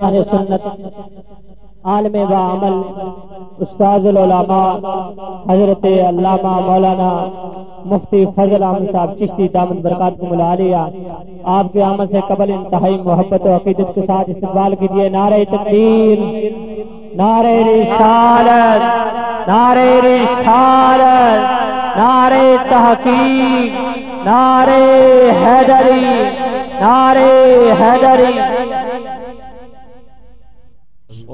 سنت، عالم و عمل استاد العلماء، حضرت علامہ مولانا مفتی فضل احمد صاحب چشتی دامن برکات کو ملا لیا۔ آپ کے عمل سے قبل انتہائی محبت و عقیدت کے ساتھ استقبال کیجیے نعرہ تقدیر نعرہ رسالت نعرہ رسالت، نعرہ تحقیق، نعرہ حیدری نعرہ حیدری۔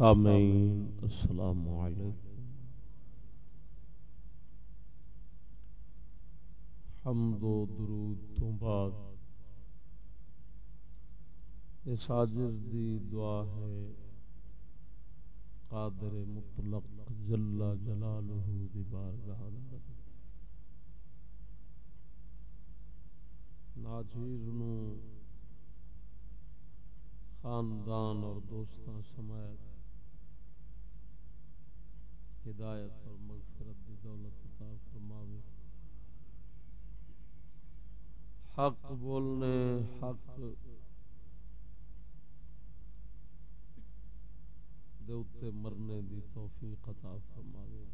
سامعین السلام علیکم۔ حمد و درود تو بعد اس عاجز دی دعا ہے، قادر مطلق جل جلالہ دی بارگاہ اندر ناچیز نو خاندان اور دوستان سمایت ہدایت اور مغفرت دی دولت عطا فرماوے۔ حق بولنے، حق دے اتے مرنے دی توفیق عطا فرماوے۔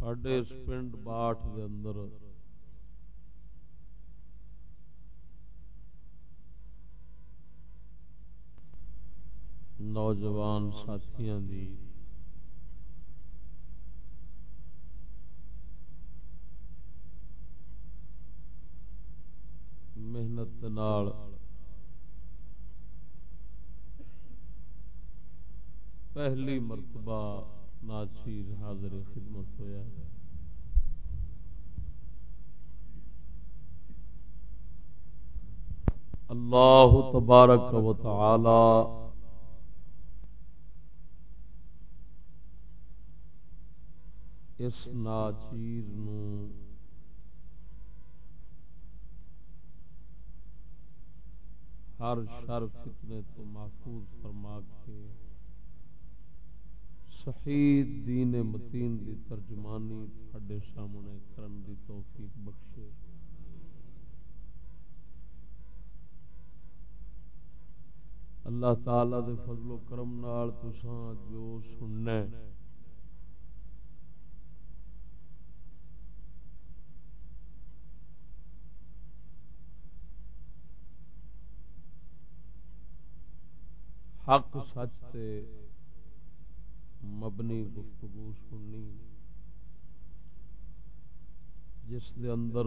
ساڈے اس پنڈ باٹھ دے اندر نوجوان ساتھیاں دی۔ محنت نال۔ پہلی مرتبہ ناچیر حاضر خدمت ہوا اللہ تبارک و تعالی اس ناچیر نو ہر شر فتنے تو محفوظ فرما کے صحیح دین متین دی ترجمانی تھڈے سامنے کرن دی توفیق بخشے۔ اللہ تعالی دے فضل و کرم نال تساں جو سننا ہے۔ حق سچ تے مبنی گفتگو سننی۔ جس دے اندر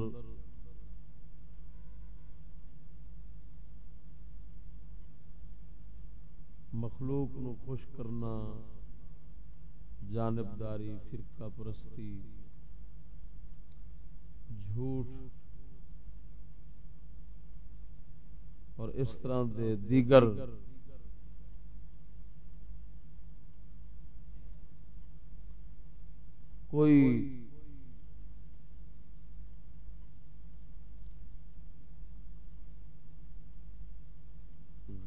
مخلوق نو خوش کرنا، جانبداری، فرقہ پرستی، جھوٹ اور اس طرح دے دیگر کوئی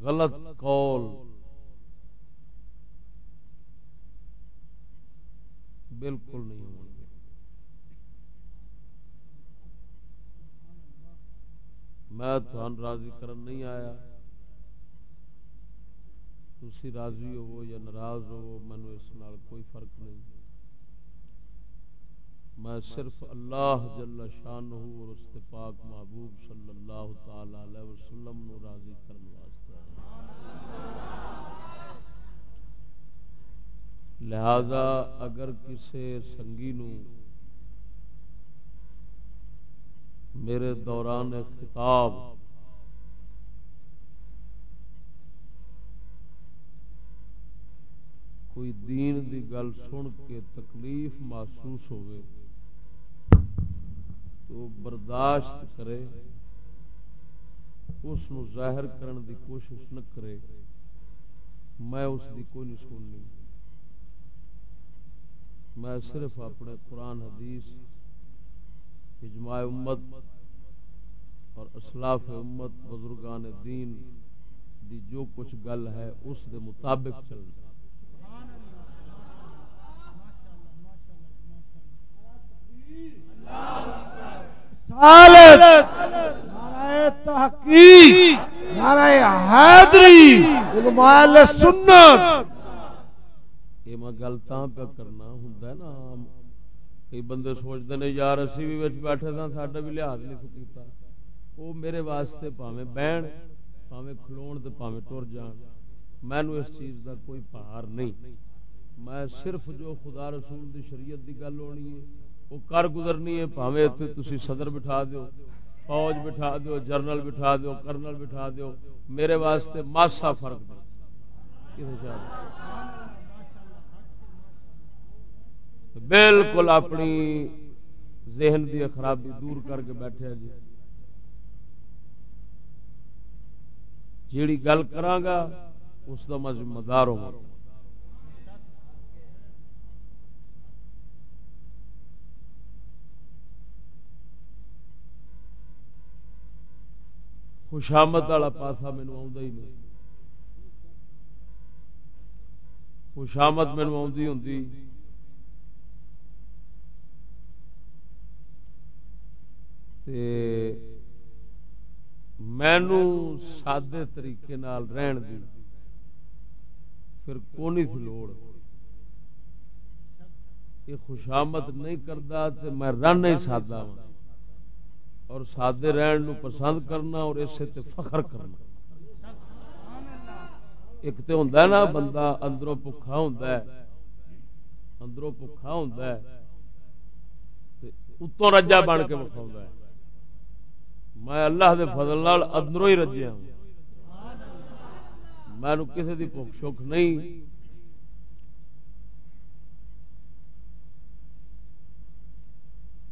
غلط قول بالکل نہیں ہو گے میں تھان راضی کرن نہیں آیا۔ تھی راضی ہو یا ناراض ہو مینو اس کوئی فرق نہیں۔ میں صرف اللہ جل شان اور اس پاک محبوب صلی اللہ تعالی علیہ وسلم نو راضی کرنے واسطے لہذا اگر کسی سنگی نو میرے دوران خطاب کوئی دین دی گل سن کے تکلیف محسوس ہوئے تو برداشت کرے، اس ظاہر کرن دی کوشش نہ کرے، میں اس دی کوئی نہیں سننی۔ میں صرف اپنے قرآن، حدیث، اجماع امت اور اسلاف امت، بزرگان دین دی جو کچھ گل ہے، اس دے مطابق چلنا۔ میں گل پہ کرنا ہوں نا کئی بندے سوچتے ہیں یار اسی بھی بیٹھے تھا ساڈا بھی لحاظ نہیں کیتا۔ وہ میرے واسطے پاوے بہن پاوے کھلو تو پاوے ٹر جان۔ مینو اس چیز دا کوئی پہار نہیں۔ میں صرف جو خدا رسول دی شریعت دی گل ہونی ہے وہ کر گزرنی ہے پاوے اتنے تھی صدر بٹھا دو فوج بٹھا دو جرنل بٹھا دو کرنل بٹھا دو میرے واسطے ماسا فرق بالکل اپنی ذہن کی خرابی دور کر کے بیٹھے جی۔ جیڑی گل کرا اس کا میں ذمہ دار ہوں۔ خوشامت والا پاسا مینو ہی نہیں۔ خوشامت مینو ہوں مینو سادے طریقے رہن دی پھر کونی تھی لوڑ؟ یہ خوشامت نہیں کرتا میں رن نہیں سادہ ہوں اور سادے رہن نو پسند کرنا اور اسے تے فخر کرنا۔ ایک تو ہوں نا، بندہ اندروں بخا ہوں اندروں بخا ہوں اتوں رجا بن کے بخا میں اللہ دے فضل نال اندروں ہی رجیا ہوں۔ میں کسی دی بخ شک نہیں۔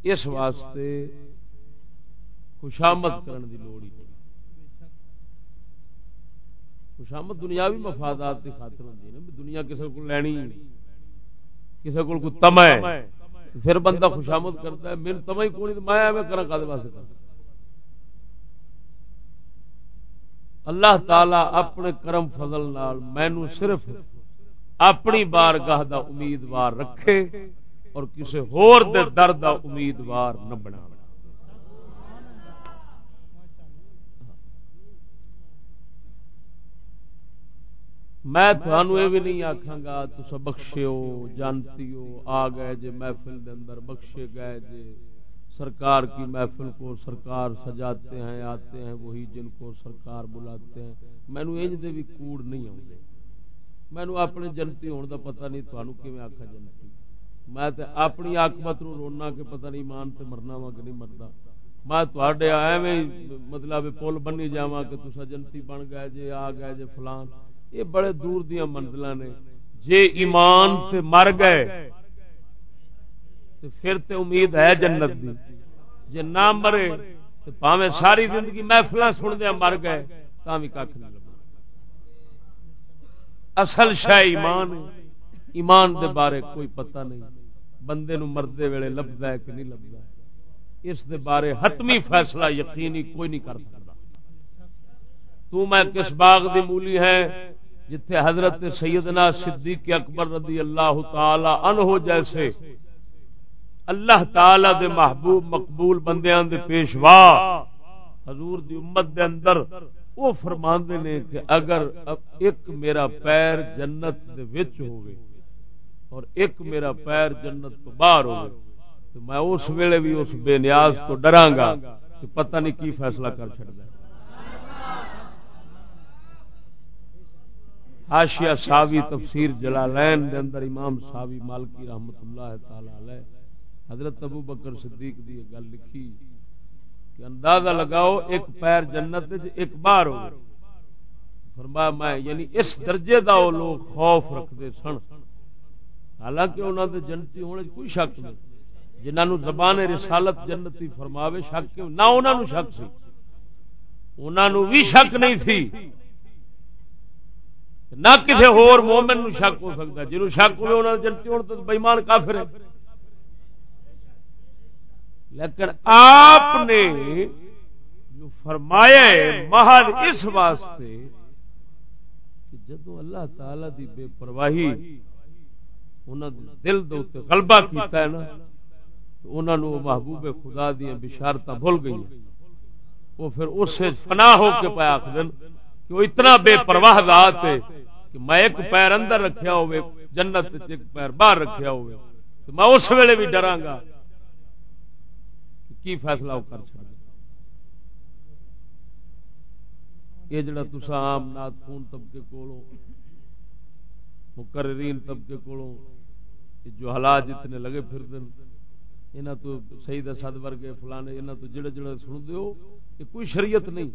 اس واسطے خوشامد کرن دی لوڑ ہی خوشامد دنیاوی مفادات کی خاطر ہوتی ہے دنیا کسی کو لینی کسی کو کوئی تما ہے پھر بندہ خوشامد کرتا ہے میرے تما ہی کون میں کرا کا واسطے اللہ تعالی اپنے کرم فضل نال مینو صرف اپنی بارگاہ دا امیدوار رکھے اور کسی ہور دے در دا امیدوار نہ بنا میں تھانو یہ بھی نہیں آخا گا تو بخشو جانتی ہو آ گئے جے محفل دے اندر، بخشے گئے جے۔ سرکار کی محفل کو سرکار سجاتے ہیں، آتے ہیں، وہی جن کو سرکار بلاتے ہیں۔ مینو انج دے بھی کوڑ نہیں آتے مینو اپنے جنتی ہونے دا پتہ نہیں تھانو کیویں آخا جنتی۔ میں تے اپنی آکمت نو رونا کہ پتہ نہیں مان تے مرنا وا کہ نہیں مردا میں تھوڑے ایویں مطلب پل بنی جاواں کہ تسا جنتی بن گئے جے، آ گئے جے فلان۔ یہ بڑے دور دیا منزل نے۔ جے ایمان سے مر گئے تو پھر تے امید ہے جنت دی۔ جے نہ مرے تو پاوے ساری زندگی محفل سن دیا مر گئے تا بھی کھ نہیں لگا اصل شہ ایمان ایمان دے بارے کوئی پتہ نہیں۔ بندے نو مردے ویلے لبدا ہے کہ نہیں لبدا اس دے بارے حتمی فیصلہ یقینی کوئی نہیں کر سکتا۔ تو میں کس باغ دی مولی ہے؟ جتھے حضرت سیدنا صدیق اکبر رضی اللہ تعالی عنہ جیسے اللہ تعالی دے محبوب مقبول بندیاں دے پیشوا حضور دی امت دے اندر وہ فرما نے کہ اگر ایک میرا پیر جنت دے وچ ہوئے اور ایک میرا پیر جنت تو باہر ہوئے تو میں اس ویلے بھی اس بے نیاز تو ڈراں گا کہ پتہ نہیں کی فیصلہ کر چڑ ہے۔ آشیا ساوی تفسیر جلالین دے اندر امام ساوی مالکی رحمت اللہ تعالی علیہ، حضرت ابو بکر صدیق دی گل لکھی کہ اندازہ لگاؤ ایک پیر جنت ایک بار ہو فرمایا میں یعنی اس درجے دا وہ لوگ خوف رکھتے سن۔ حالانکہ انہوں نے جنتی ہونے کوئی شک نہیں۔ جنہوں زبان رسالت جنتی فرماوے، شک نہ انہوں شک سی۔ انہوں بھی شک نہیں سی۔ نہ کسی ہور مومن نو شک ہو سکتا، جنہوں شک ہوئے انہوں نے جنتی ہونے تو بےمان کافر ہے لیکن آپ نے جو فرمایا محض اس واسطے کہ جدو اللہ تعالی دی بے پرواہی انہوں نے دل دے غلبہ کیتا ہے نا، تو انہوں نے محبوب خدا دیا بشارت بھول گئی وہ پھر اس سے فنا ہو کے پایا آخر کہ وہ اتنا بے پرواہ ذات ہے کہ میں ایک پیر اندر رکھیا ہوئے، جنت ایک پیر باہر رکھیا ہوئے، تو میں اس ویلے بھی ڈراں گا کی فیصلہ وہ کر چکے یہ جڑا تسا عام نات خون طبقے کولو مقررین طبقے کولو جو حالات جتنے لگے پھر دن یہاں تو صحیح دسد ورگے فلانے یہاں تو جڑے جڑے سن دو یہ کوئی شریعت نہیں۔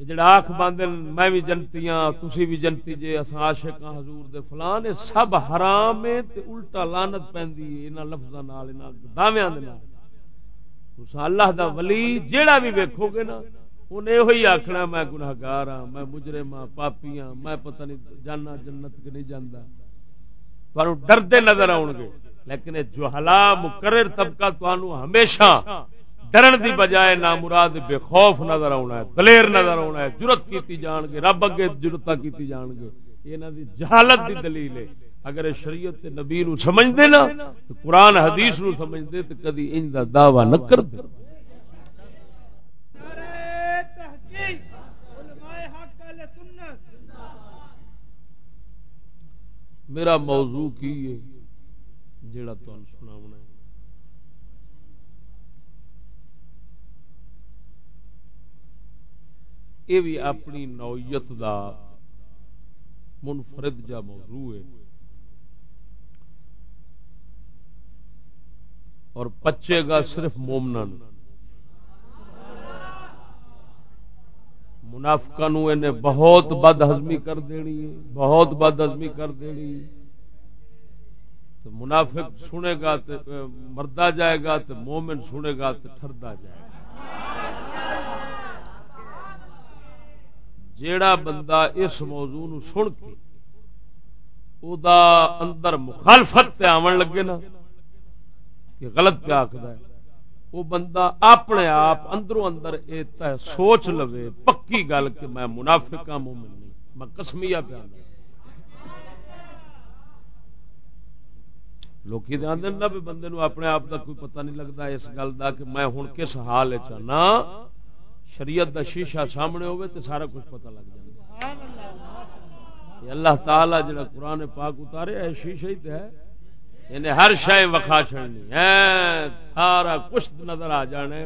جڑا آخ باندھ میں بھی جنتی ہاں تھی بھی جنتی جی اصا عاشق ہاں حضور دے فلان، یہ سب حرام ہے الٹا لانت پہ لفظوں دعویا اللہ دا ولی جیڑا بھی ویکو گے نا انہیں یہ آخنا میں گناگار ہاں میں مجرم ہاں پاپی ہاں میں پتہ نہیں جانا جنت کے نہیں جانا تمہیں ڈردے نظر آؤ گے، لیکن جو حلا مقرر طبقہ تمہوں ہمیشہ ڈرن دی بجائے نہ مراد بے خوف نظر آنا ہے، دلیر نظر آنا ہے جرت کیتی جان گے، رب اگے جرت کیتی جان گے۔ یہ دی جہالت دی دلیل ہے۔ اگر شریعت نبی نو سمجھتے نا، تو قرآن حدیث نو سمجھتے تو کدی ان کا دعوی نہ کرتے میرا موضوع کی ہے جڑا تمہیں سنا یہ بھی اپنی نوعیت دا منفرد جا موضوع ہے۔ اور پچے گا صرف مومن منافقہ نو بہت بد ہزمی کر دینی ہے، بہت بد ہزمی کر دینی تو منافق سنے گا تو مردا جائے گا تو مومن سنے گا تو ٹردا جائے گا۔ جیڑا بندہ اس موضوع نو سن کے او دا اندر مخالفت تے آون لگے نا کہ غلط پہ آخر وہ بندہ اپنے آپ اندروں اندر سوچ لو پکی گل کہ میں منافقہ ہاں، مومن نہیں، میں کسمیا پہ ہاں۔ لوگ آدھے نا بھی بندے نو اپنے آپ کا کوئی پتہ نہیں لگتا اس گل کا کہ میں ہوں کس حال چاہنا شریعت دا شیشہ سامنے ہوئے تو سارا کچھ پتہ لگ جائے اللہ تعالی جڑا قرآن پاک اتارے ہے، شیشہ ہی ہے۔ انہیں ہر شے وکھا چڑنی ہے۔ سارا کچھ نظر آ جانے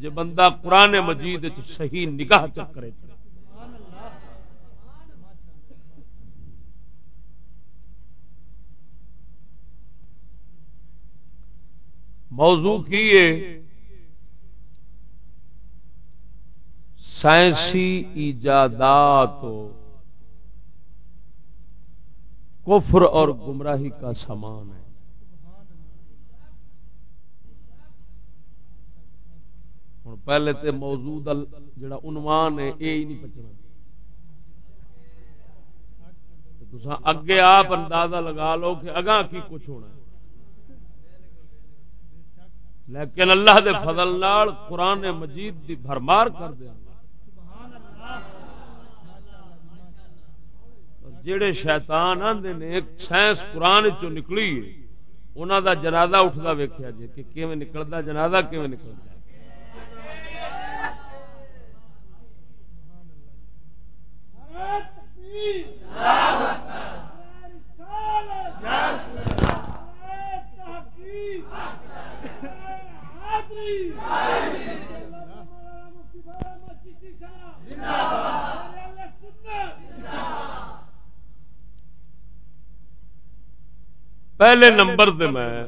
جی بندہ قرآن مجید صحیح نگاہ چکرے موضوع کی سائنسی ایجادات کفر اور گمراہی کا سامان ہے۔ ہوں، پہلے تو موجود جڑا عنوان ہے یہ ہی نہیں پچنا اگے آپ اندازہ لگا لو کہ اگاں کی کچھ ہونا لیکن اللہ دے فضل نال قرآن مجید دی بھرمار کر دیا۔ جڑے شیطان آندے نے سائنس قرآن چو نکلی انہوں دا جنازہ اٹھتا ویخیا جی کہ کیون نکلتا جنازہ کیون نکلتا پہلے نمبر دے میں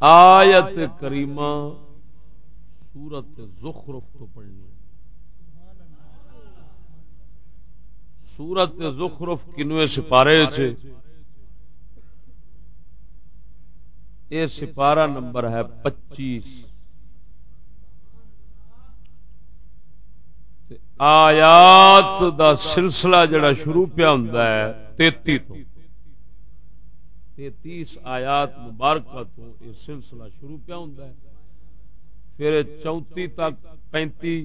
آیت کریمہ سورت زخرف تو پڑھنی سورت زخرف کنوے سپارے سے یہ سپارہ نمبر ہے پچیس۔ آیات دا سلسلہ جڑا شروع پیا ہوں تیتی تو۔ تیتیس آیات مبارکہ تو یہ سلسلہ شروع پیا ہوں پھر چونتی تک، پینتی،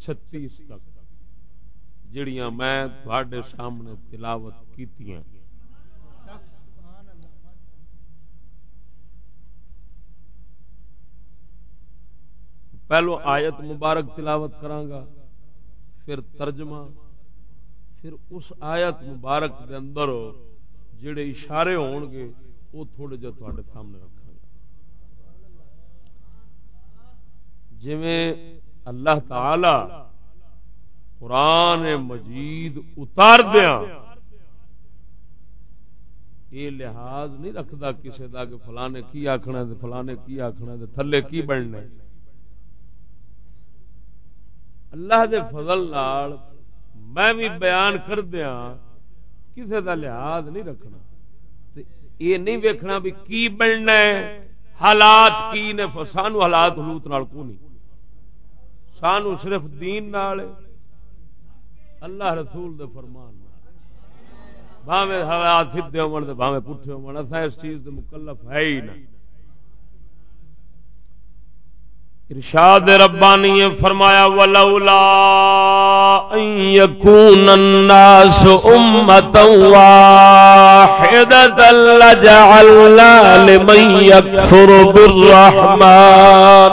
چھتیس تک، جڑیاں میں تھوڑے سامنے تلاوت کی پہلو آیت مبارک تلاوت کرانگا پھر ترجمہ، پھر اس آیت مبارک دے اندر جڑے اشارے ہون گے، وہ تھوڑے جو تھوڑے سامنے رکھا جی اللہ تعالی قرآن مجید اتار دیا یہ لحاظ نہیں رکھتا کسی کا کہ فلانے کی آخنا فلانے کی آخنا تھلے کی بننا اللہ دے فضل نال میں بھی بیان کر دیا کسی کا لحاظ نہیں رکھنا۔ یہ نہیں ویکھنا بھی کی بننا حالات کی نے، سانو حالات حلوت نال کو نہیں؟ سانو صرف دین نال اللہ رسول دے فرمان بھاوے حالات سیدے ہون بھاوے پٹھے ہون۔ اسا اس چیز دے مکلف ہے ہی نہ۔ ارشاد ربانی فرمایا ولولا ان يكون الناس امه واحده لجعلنا لمن يكفر بالرحمن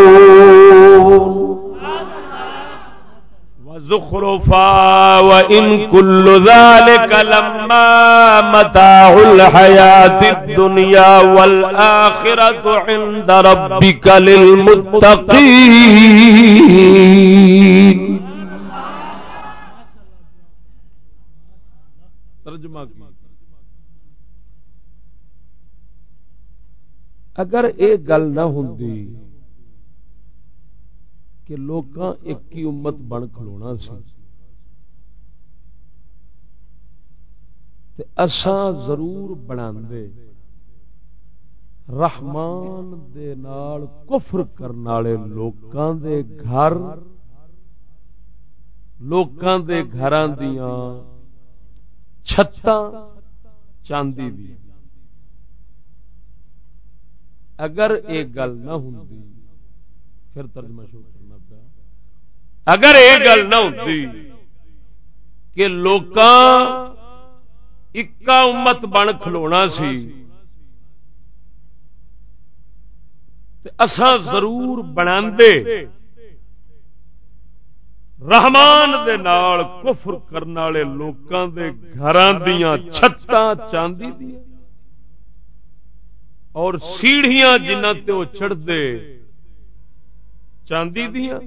زخرفا وإن كل ذلك لما متاع الحياة الدنيا والآخرة عند ربك للمتقين ترجمہ کی اگر ایک گل نہ ہوں کہ لوگ ایک ہی امت بن کھلونا سی۔ اساں ضرور بنا دے رحمان دے نال کفر کرنے والے لوکاں دے گھر۔ لوکاں دے گھراں دیاں چھتاں چاندی دی۔ اگر ایک گل نہ ہوں پھر ترجمہ شروع کرنا پیا۔ اگر یہ گل نہ ہوتی کہ لوگ اکا امت بن کھلونا سی اساں ضرور بنا رحمان دے نال کفر کرنے والے لوگوں دے گھر دیا چھتاں چاندی دیا اور سیڑھیاں جنہ تے وہ چڑھتے چاندی دیا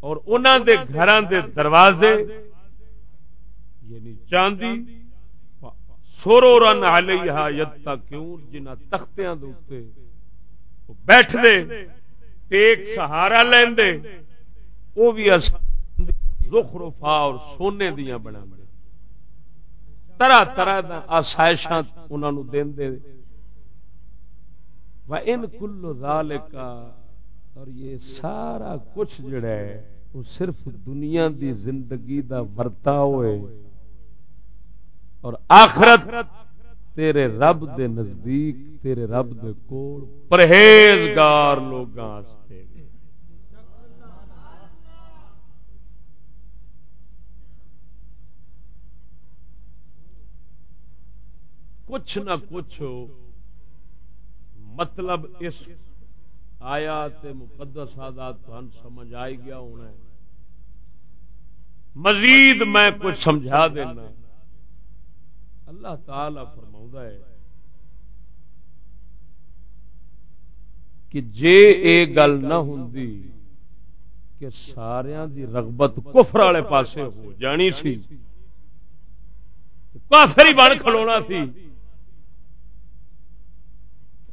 اور انہوں دے گھر دے دروازے یعنی چاندی سورو رن علیہ یتا کیوں؟ جنہ تختیاں دے بیٹھ دے ٹیک سہارا لیندے وہ بھی زخرفا اور سونے دیا بنا طرح طرح آسائشاں انہوں دے ان کلو رال کا اور یہ سارا کچھ جڑا ہے، وہ صرف دنیا دی زندگی دا ورتا ہوئے۔ اور آخرت تیرے رب دے نزدیک، تیرے رب دے کول پرہیزگار لوگ کچھ نہ کچھ مطلب اس آیا مقدس آزاد سمجھ آئی گیا ہونا مزید میں کچھ سمجھا دینا۔ اللہ تعالی فرما ہے کہ جے اے گل نہ ہوں کہ سارا دی رغبت کفر والے پاسے ہو جانی سی، کافر ہی بن کھلونا سی۔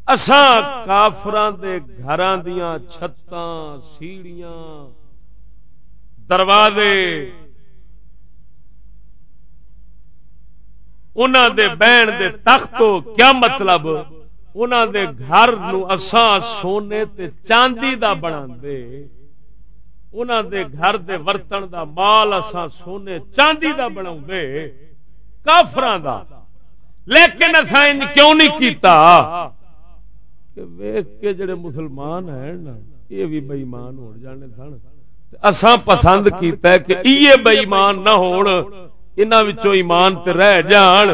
اسان کافران دے گھران دیاں چھتاں سیڑیاں دروازے انہوں دے بہن دے تخت کیا مطلب؟ انہوں دے گھر نو اساں سونے تے چاندی دا بنا دے انہوں دے گھر دے ورتن دا مال اساں سونے چاندی دا بنا دے کافران دا۔ لیکن اساں کیوں نہیں کیتا؟ کہ ویخ کے جڑے مسلمان ہیں نا، یہ بھی بئیمان ہو جانے سن۔ اساں پسند کیتا ہے کہ یہ بئیمان نہ ہون انہوں ایمان تے رہ جان۔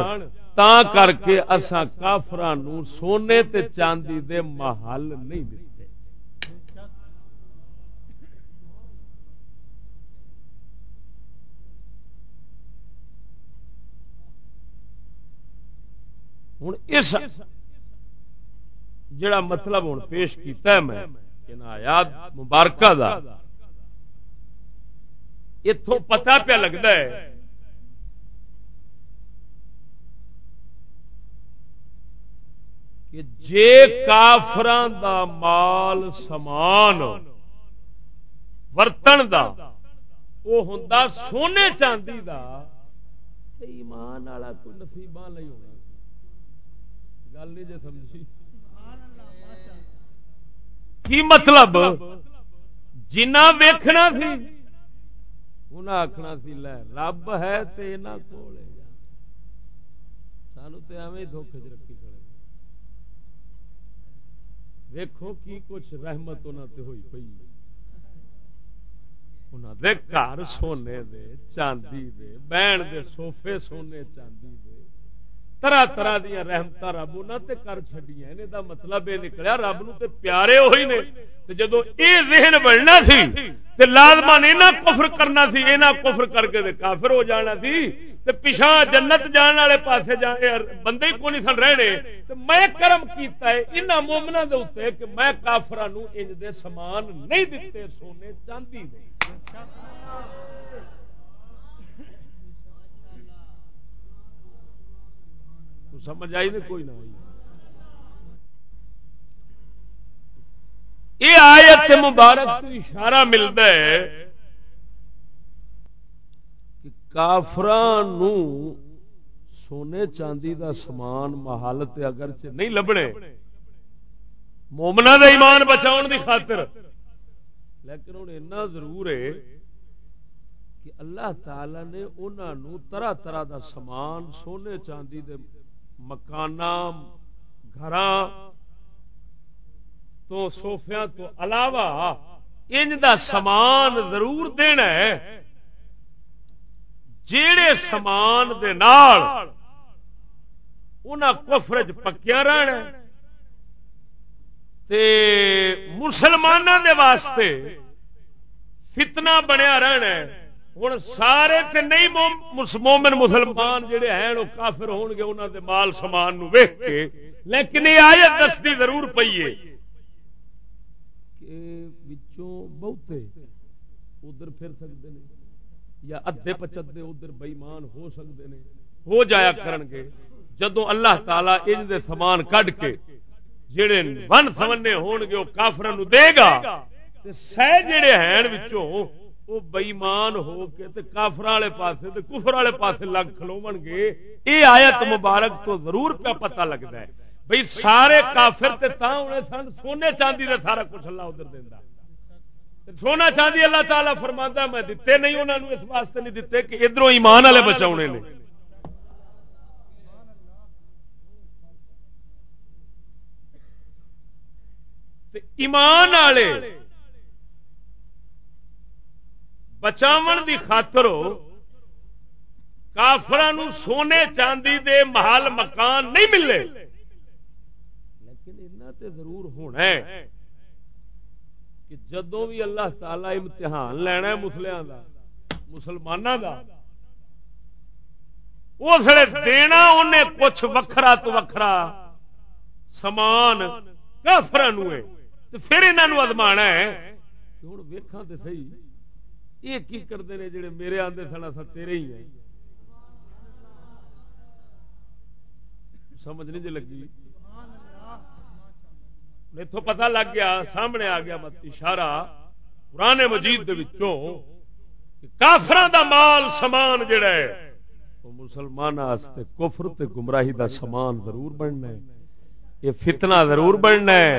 تا کر کے اساں کافران سونے تے چاندی دے محل نہیں دیتے ہوں اس جڑا مطلب ہوں پیش کیتا ہے میں آیات مبارکہ دا اتوں پتا پیا لگتا ہے کہ جے کافران دا مال سمان ورتن دا وہ ہوں سونے چاندی دا ایمان والا کوئی نصیبہ نہیں ہونا۔ گل نہیں جی سمجھی؟ کی مطلب؟ جنا ویکھنا سی انہیں آخنا سی، لے، رب ہے تو یہاں کو سانو تو ایویں دھوکھے چ رکھی کھڑے۔ ویکھو کی کچھ رحمت انہوں تے ہوئی پئی۔ انہوں دے گھر سونے دے، چاندی دے، بہن دے سوفے سونے، چاندی دے۔ طرح طرح دیا رحمت رب انہوں کر چڈیا یہ مطلب یہ نکلیا رب نو تے پیارے ہوئی نے۔ تے جدو یہ ذہن بننا سی، تے لازمان یہاں کفر کرنا سی یہاں کفر کر کے تے کافر ہو جانا سی۔ تے پیچھا جنت جان والے پاسے جا بندے ہی کون سن رہنے۔ تے میں کرم کیتا ہے انہاں مومنا دے اتنے کہ میں کافران انج دے سامان نہیں دیتے سونے چاندی دے۔ تو سمجھ آئی نہیں کوئی نہ آئی یہ آیت مبارک تو اشارہ ملتا ہے کہ کافران سونے چاندی دا سامان محالت اگر نہیں لبنے مومنا دا ایمان بچاؤ دی خاطر۔ لیکن ہوں اینا ضرور ہے کہ اللہ تعالی نے انہوں طرح طرح دا سامان سونے چاندی دے مکان گھر تو سوفیا تو علاوہ ان دا سامان ضرور دینا ہے۔ جیڑے سامان دے نال کفرج پکیا رہنا تے مسلمانوں دے واسطے فتنہ بنیا رہنا ہے۔ ہوں سارے تے نہیں مومن مسلمان جڑے ہیں، وہ کافر ہون گے انہوں دے مال سامان ویخ کے۔ لیکن یہ آیت دستی ضرور پی ہے بہتے ادھر پھر سکتے ہیں یا ادے پچدے ادھر بئیمان ہو سکتے ہیں ہو جایا کرن گے۔ جدو اللہ تعالی ان دے سامان کڈ کے جڑے ون سمنے ہون گے، وہ کافر دے گا۔ سہ جڑے ہیں وچوں وہ بئیمان ہو کے کافر والے پاسے کفر والے پاسے لگ کھلو گے۔ یہ آیت مبارک تو ضرور پہ پتہ لگتا ہے۔ بھائی سارے کافر تے تا ہونے سن سونے چاندی دے سارا کچھ اللہ ادھر دینا سونا چاندی اللہ تعالیٰ فرما میں دیتے نہیں انہوں نے اس واسطے نہیں دیتے کہ ادھر ایمان والے بچاؤ نے۔ ایمان والے بچاو دی خاطر کافران سونے چاندی دے محل مکان نہیں ملے۔ لیکن تے ضرور ہونا ہے کہ جدو بھی اللہ تعالی امتحان لینا ہے مسلیاں دا مسلمانوں کا اس دینا انہیں کچھ وکھرا تو وکھرا سمان کافر پھر یہاں ادما ہے ہوں ویخا تو سی یہ کی کرتے ہیں جڑے میرے آدھے سن، اصل تیرے ہی ہیں؟ سمجھ نہیں جی لگی؟ اتوں پتا لگ گیا، سامنے آ گیا مت اشارہ پرانے مجید کافر دا مال سامان جڑا ہے، وہ مسلمان کفر تے گمراہی دا سامان ضرور بننا ہے۔ یہ فتنہ ضرور بننا ہے۔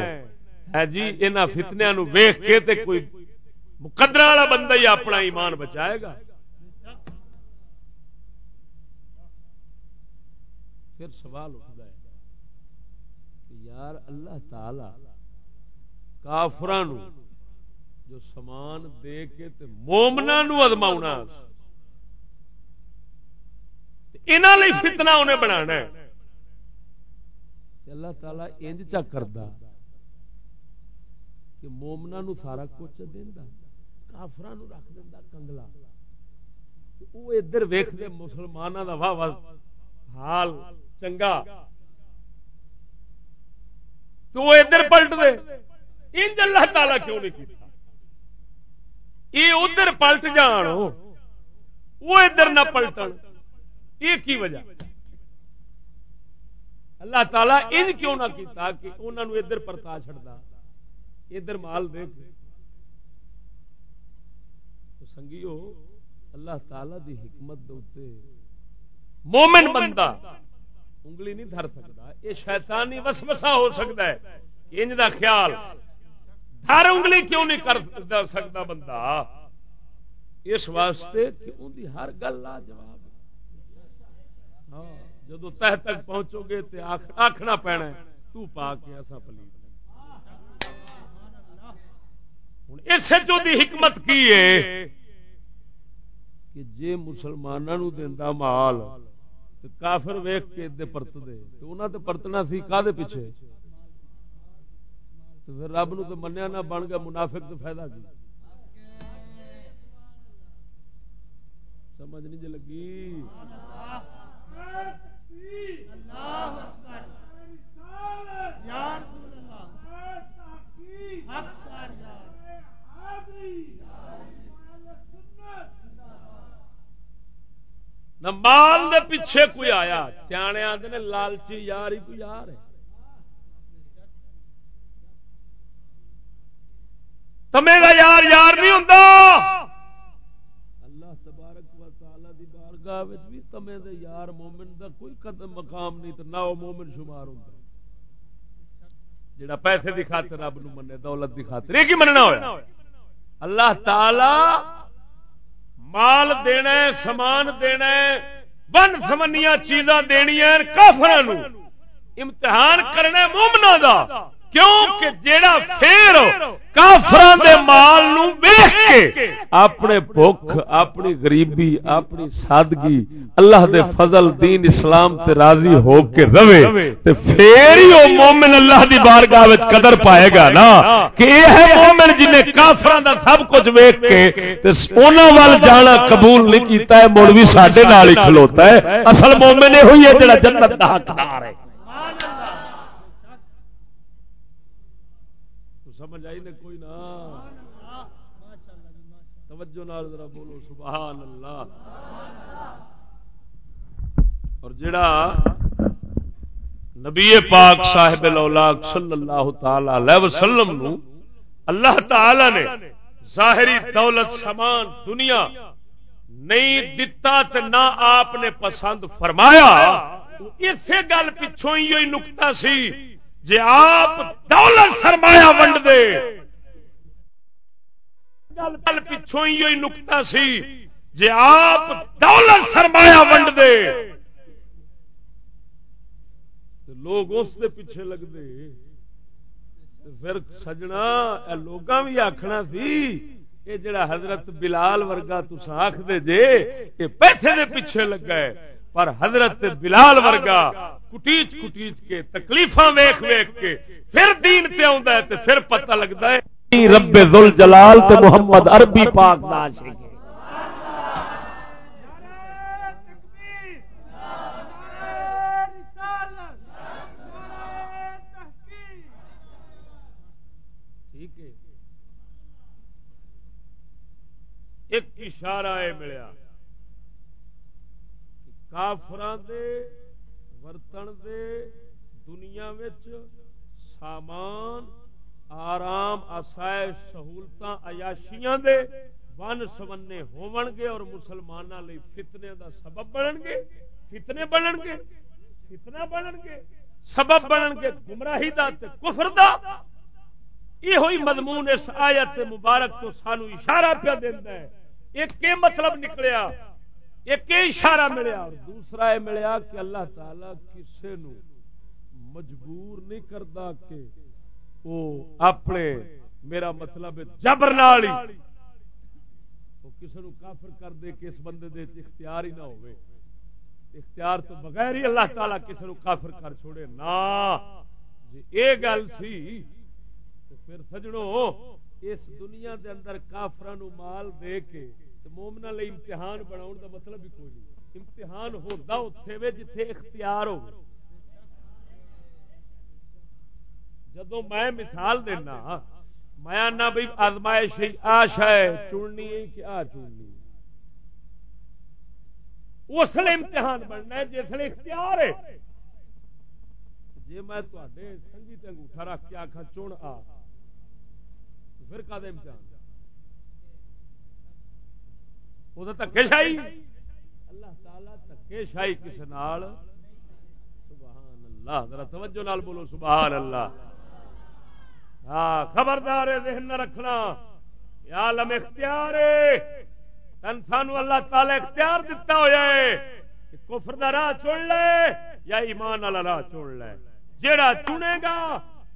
ہاں جی یہاں فتنیا ویخ کے تے کوئی مقدر والا بندہ ہی اپنا ایمان بچائے گا۔ پھر سوال اٹھتا ہے کہ یار اللہ تعالی کافران جو سامان دے کے مومنا ادما فتنا انہیں بنا اللہ تعالی انج چا کرتا کہ مومنا سارا کچھ دینا کافر رکھ دینا کنگلا۔ وہ ادھر ویخ دے مسلمانوں کا واہ واہ حال چنگا۔ تو وہ ادھر پلٹ دے انج اللہ تعالی کیوں نہیں کیتا؟ یہ ادھر پلٹ جان۔ وہ ادھر نہ پلٹن۔ یہ کی وجہ؟ اللہ تعالیٰ ان کیوں نہ کیتا کہ انہوں نے ادھر پرتا چڑتا ادھر مال دے سنگیو اللہ تعالی دی حکمت دے مومن بندہ انگلی نہیں دھر سکتا یہ شیطانی وسوسہ ہو سکتا ہے انج دا خیال۔ ہر انگلی کیوں نہیں کر سکتا بندہ؟ اس واسطے کہ ان کی ہر گل لا جواب ہاں، جدو تہ تک پہنچو گے تو آخنا پینا تو پا کے ایسا پلیت اس دی حکمت کی ہے کہ جے مسلمانوں دینا مال کافر ویخ کے پرت دے تو انہوں نے پرتنا سی کا پیچھے؟ تو پھر رب نو تو منیا نہ بن گیا، منافق تو فائدہ کی؟ سمجھ نہیں جی لگی؟ مال دے پیچھے کوئی آیا، سیانے آتے لالچی، یار ہی کوئی یار ہے۔ تمے کا یار یار نہیں ہوں اللہ تبارک و تعالی دی بارگاہ بھی تمے دے یار مومن دا کوئی قدم مقام نہیں تو نہ وہ مومن شمار ہوں جڑا پیسے دی خاطر رب نو منے، دولت دی خاطر، یہ کی مننا ہوا اللہ تعالی مال دینا سامان دینا بن سمنیا چیزاں دنیا کافر امتحان کرنا مومنا دا۔ کیوں کہ جیڑا پھر کافران دے مال نو بیخ کے اپنے بھوک، اپنی غریبی، اپنی سادگی، اللہ دے فضل، دین اسلام تے راضی ہو کے روے تے پھر ہی او مومن اللہ دی بارگاہ وچ قدر پائے گا نا، کہ اے ہے مومن جنے کافران دا سب کچھ بیخ کے، تے انہاں وال جانا قبول نہیں کیتا ہے، مولوی ساڈے نال ہی کھلوتا ہے۔ اصل مومن اے ہوئی ہے جڑا جنت دا حقدار ہے۔ سمجھ آئی نے کوئی نہ۔ توجہ نال ذرا بولو، سبحان اللہ۔ اور جڑا نبی پاک صاحب صلی اللہ تعالی علیہ وسلم نو اللہ تعالی نے ظاہری دولت سامان دنیا نہیں دتا تے نہ آپ نے پسند فرمایا اسی گل پچھوں ہی نکتا سی۔ جی آپ دولت سرمایا ونڈ دے۔ گل پچھوں ہی نکتا سی۔ جی آپ دولت سرمایا ونڈ دے۔ لوگ اس دے پیچھے لگتے پھر سجنا لوگ بھی آخنا سی یہ جڑا حضرت بلال ورگا تسا آخ دے جے یہ پیسے دے پیچھے لگا ہے۔ پر حضرت بلال ورگا کٹیچ کٹیچ کے تکلیف ویخ ویخ کے پھر دین پہ آ پھر پتہ لگتا ہے رب ذل جلال محمد عربی پاک ناش ایک اشارہ ملیا۔ کافران دے، ورتن دے دنیا وچ سامان، آرام، آسائش سہولت عیاشیاں دے ون سمنے ہون گے اور مسلمانوں لئی فتنے دا سبب بنن گے۔ فتنے بنن گے۔ فتنہ بنن گے۔ سبب بنن گے گمراہی دا تے کفر دا۔ یہ ہوئی مضمون اس آیت مبارک تو سانو اشارہ پہ دینا ہے۔ ایک مطلب نکلیا؟ ایک اشارہ ملیا اور دوسرا یہ ملیا کہ اللہ تعالی کسے نو مجبور نہیں کرتا کہ وہ اپنے میرا مطلب جبر نال وہ کسی نو کافر کر دے کہ اس بندے دے اختیار ہی نہ ہوئے۔ اختیار تو بغیر ہی اللہ تعالیٰ کسی نو کافر کر چھوڑے۔ نا جی یہ گل سی تو پھر سجڑوں اس دنیا دے اندر کافران مال دے کے مومنا امتحان بناؤ دا مطلب ہی کوئی نہیں۔ امتحان ہوتا اتے وے جتھے اختیار ہو جدو میں مثال دینا، میں آنا بھائی آزمائش آشا ہے، چننی ہے کہ آ چننی اس لیے امتحان بننا ہے، جس لیے اختیار ہے۔ جی میں تے سنگیت انگوٹھا رکھ کے آخا چن آ۔ پھر کا امتحان؟ وہ تو دکے شاہی۔ اللہ تعالی دکے شاہی کسی نال۔ سبحان اللہ ذرا توجہ نال بولو سبحان اللہ ہاں خبردار ذہن نہ رکھنا۔ یا لم اختیار تن سانو اللہ تعالی اختیار دیتا ہو جائے کفر دا راہ چن لے یا ایمان والا راہ چن لے۔ جیڑا چنے گا،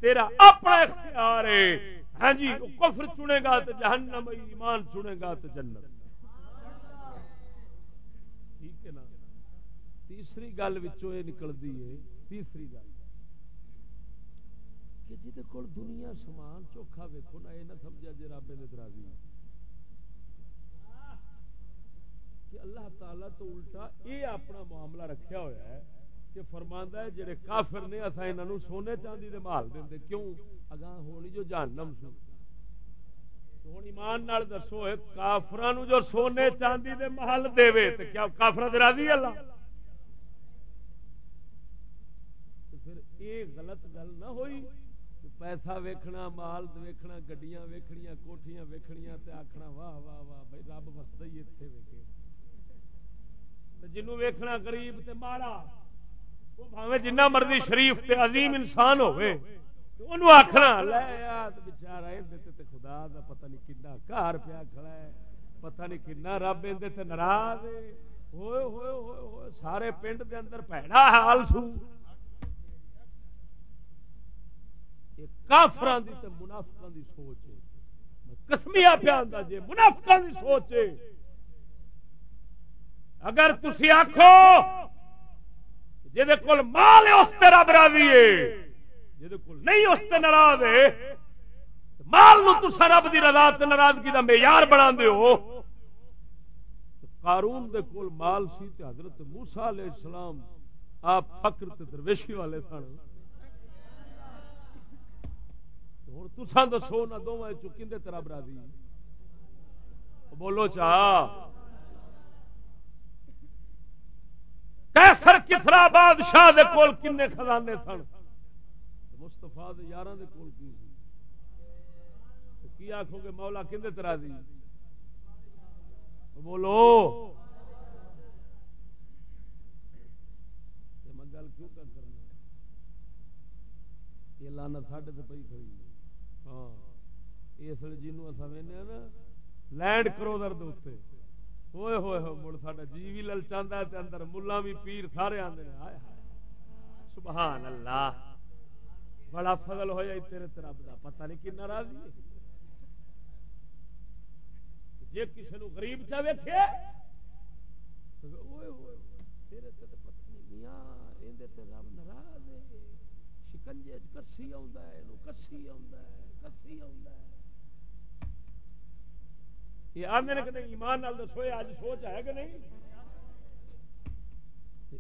تیرا اپنا اختیار ہے۔ ہاں جی کفر چنے گا تو جہنم، ایمان چنے گا تو جنت۔ ٹھیک ہے نا؟ تیسری گل یہ نکلتی ہے، تیسری گل۔ کہ جی کو دنیا سامان چوکھا ویکو نہ یہ نہ سمجھا جی رابے نے درازی کہ اللہ تعالی تو الٹا یہ اپنا معاملہ رکھیا ہوا ہے کہ فرماندہ ہے، جڑے کافر نے اصا یہ سونے چاندی دے محل دیں کیوں؟ اگاں ہونی جو جانم سو ہوں ایمان نال دسو کافران جو سونے چاندی دے محل دے تو کیا کافر راضی اللہ؟ پھر یہ غلط گل نہ ہوئی پیسہ ویکھنا، مال ویکھنا، گڈیاں ویکھنیاں، کوٹھیاں ویکھنیاں تے آکھنا، واہ واہ واہ، بھائی رب وسدا ہی ایتھے ویکھے۔ تے جنوں ویکھنا غریب تے ماڑا وہ بھاویں جنہ مرضی شریف تے عظیم انسان ہوے انہوں آخنا لے بچارا خدا دا پتہ نہیں کنا گھر پیا کھڑا ہے، پتہ نہیں کنا رب اندے ناراض ہوئے ہوئے ہوئے ہوئے، سارے پنڈ دے اندر پیڑا حال سو۔ کافران دی تے منافقان دی سوچ ہے۔ کسمیا پیا جی منافقان دی سوچ ہے۔ اگر تھی آخو جہد کول مال ہے، اس تے رب راضی ہے۔ نہیں، اس تے ناراض ہے۔ مال نو تسا رب دی رضا ناراضگی دا معیار بنا دیو قارون دے کول مال سی تے حضرت موسی علیہ السلام آپ فقر تے درویشی والے سن۔ ہوں تسان دسو نہ دونوں چکے تیرا برادری بولو چاہ کیسر کسرا بادشاہ دے کول کنے خزانے سن۔ مستفا یار کول کی کی آخو گے مولا کھے طرح دی؟ بولو۔ میں گل کیوں کر کرنا؟ یہ لانا ساڈے تو پی کھڑی ہاں۔ اس لیے جنوب اصا وہنے ہاں نا، لینڈ کروزر دے ہوئے ہوئے ہو مڑ سا جی بھی للچاندہ تے اندر ملا بھی پیر سارے آدھے سبحان اللہ۔ بڑا فضل ہو جائے تیرے رب کا پتہ نہیں کن راضی جی کسی نو غریب چا ویکھے تیرے تے پتہ نہیں، میاں تے رب ناراض ہے۔ شکنجے کسی آوندا ہے کسی آوندا ہے، کسی آوندا ہے۔ یہ آدھے کہ ایمان نال دسو اج سوچ ہے کہ نہیں؟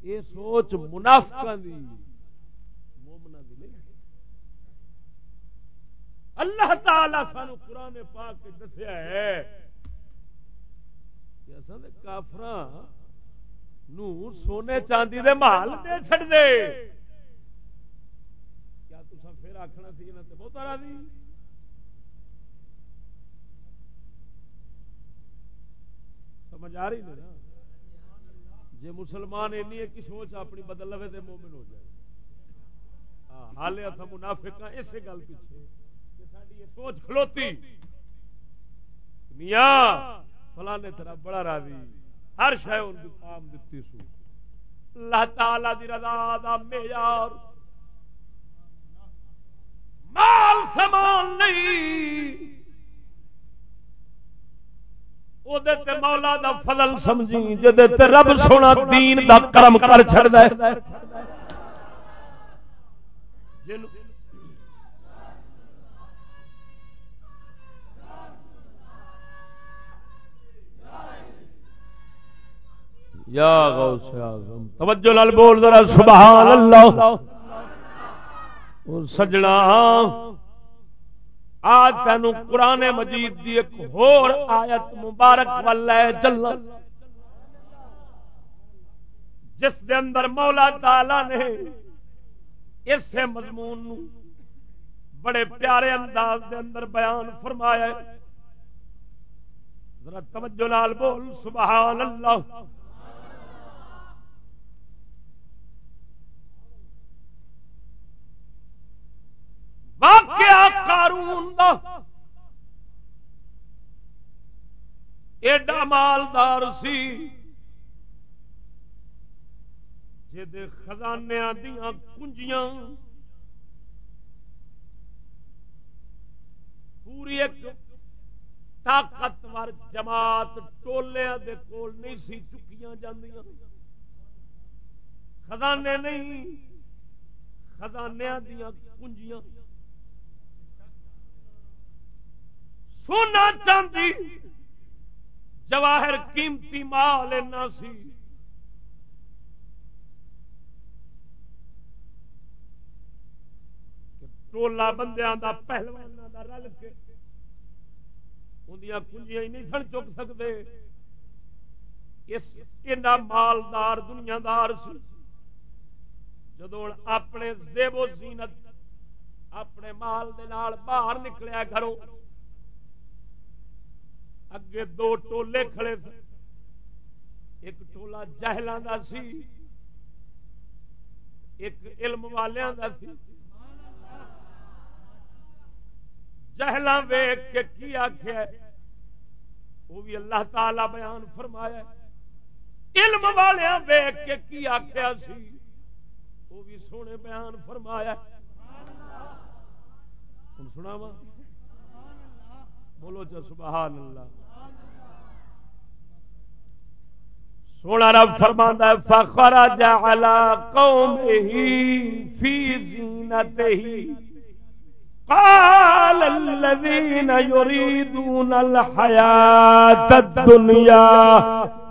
یہ سوچ منافقہ دی مومنا دی نہیں۔ اللہ تعالی سانو قرآن پاک دسیا ہے کہ اصل کافر سونے چاندی دے محل دے چڑ دے۔ کیا تصا پھر آخنا سی یہاں بہت راضی سمجھ آ رہی نا؟ جی مسلمان اینی ایک سوچ اپنی بدل لے تو مومن ہو جائے۔ حال اتنا منافق اسی گل پیچھے۔ سوچ کھلوتی۔ میاں، فلانے طرح بڑا راضی۔ ہر شہ ان کی کام دیتی سو۔ اللہ تعالی دی رضا دا معیار۔ مال سامان نہیں۔ مولا دا فضل سمجھی جب رب سونا دین دا کرم کر چڑ دے یا غوث اعظم، توجہ لال بول ذرا، سبحان اللہ۔ اور سجنا ہاں۔ آج تین قرآن مجید دی ایک ہور آیت مبارک والے چلنا جس دے اندر مولا تالا نے اس مضمون نو بڑے پیارے انداز دے اندر بیان فرمایا ذرا توجہ لال بول، سبحان اللہ۔ واقعہ قارون دا۔ ایڈا مالدار سی خزانے دیا کنجیاں۔ پوری ایک طاقتور جماعت ٹولیا دے کول نہیں سی، چکیاں جاندیاں۔ خزانے نہیں خزانے دیا کنجیاں۔ سونا چاندی جواہر قیمتی مال اینا سی۔ ٹولا بندیاں دا پہلوانا دا رل کے اندیاں کنجیاں ہی نہیں سن چک سکتے اس مالدار دنیا دار سی جدو اپنے زیب و زینت، اپنے مال دے نال باہر نکلیا گھروں اگے دو ٹولے کھڑے تھے۔ ایک ٹولا جہلوں کا سی، ایک علم والوں کا سی۔ جہل ویگ کے کی آخیا وہ بھی اللہ تعالی بیان فرمایا علم والوں ویگ کے کی آخیا سی؟ وہ بھی سونے بیان فرمایا ہوں سنا وا بولو چا سبحان اللہ۔ سونا رب فرما فخر جعلا قوم ہی فی زینت ہی قال الذين يريدون الحياة الدنيا،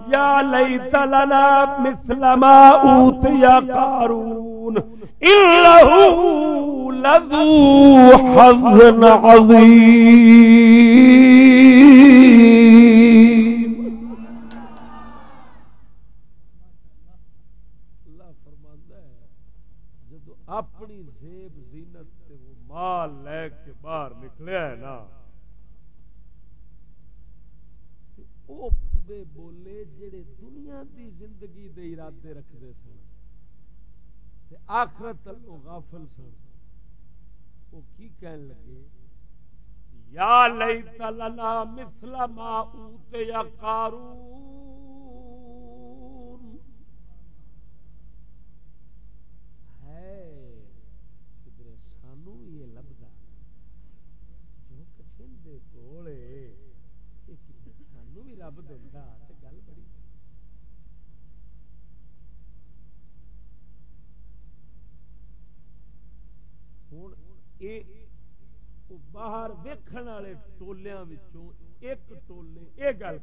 يا ليت لنا مثل ما أوتي قارون۔ حظ اپنی زیب زینت سے وہ مال لے کے باہر نکلے ہے نا وہ بولے جڑے دنیا دی زندگی دے ارادے رکھتے سن۔ آخرت غافل سن۔ وہ کی کہن لگے؟ یا لئی تلنا مثل ما اوت یا قارون۔ ہوں باہر ویکھن والے ٹولیاں ایک ٹولے یہ گل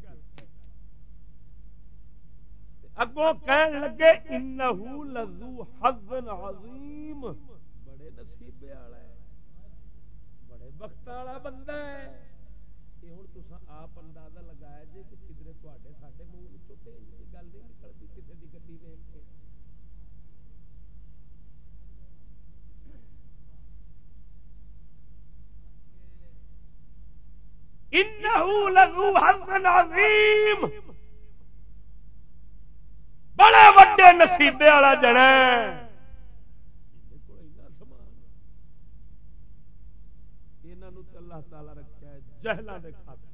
اگوں کہن لگے انہو لذو حظ عظیم بڑے نصیبے والا ہے بڑے وقت والا بندہ ہے یہ ہوں تو آپ اندازہ لگایا جی کہ کدھر تے سارے منہ گل نہیں نکلتی کسی کی گڈی ویک کے عظیم بڑے وڈے نصیبے والا جڑا اللہ تعالی رکھا ہے جہلا کے کھاتے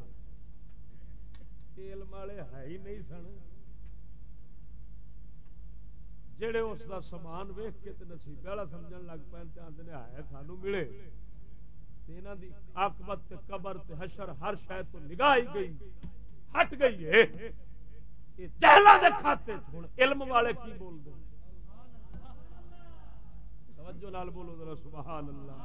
علم والے ہے ہی نہیں سن۔ جڑے اس کا سامان ویخ کے نصیبے والا سمجھ لگ پہ آدھے ہے سانو ملے۔ آکبت قبر حشر ہر شاید تو نگاہ گئی، ہٹ گئی ہے۔ دے کھاتے علم والے کی بول دے توجہ لال بولو ذرا سبحان اللہ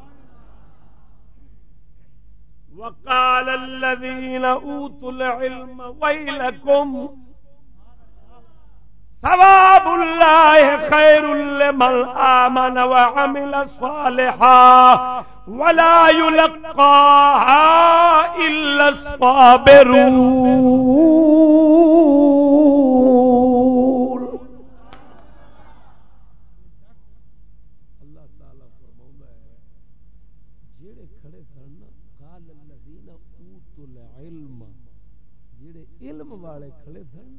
وقال الذين اوتوا العلم ويلكم ثواب الله خير لمن آمن وعمل صالحا۔ ولا يلقاها إلا الصابرون. اللہ تعالی فرماؤں ہے جیڑے کھڑے سن قال الذين اوتوا العلم، جیڑے علم والے کھڑے سن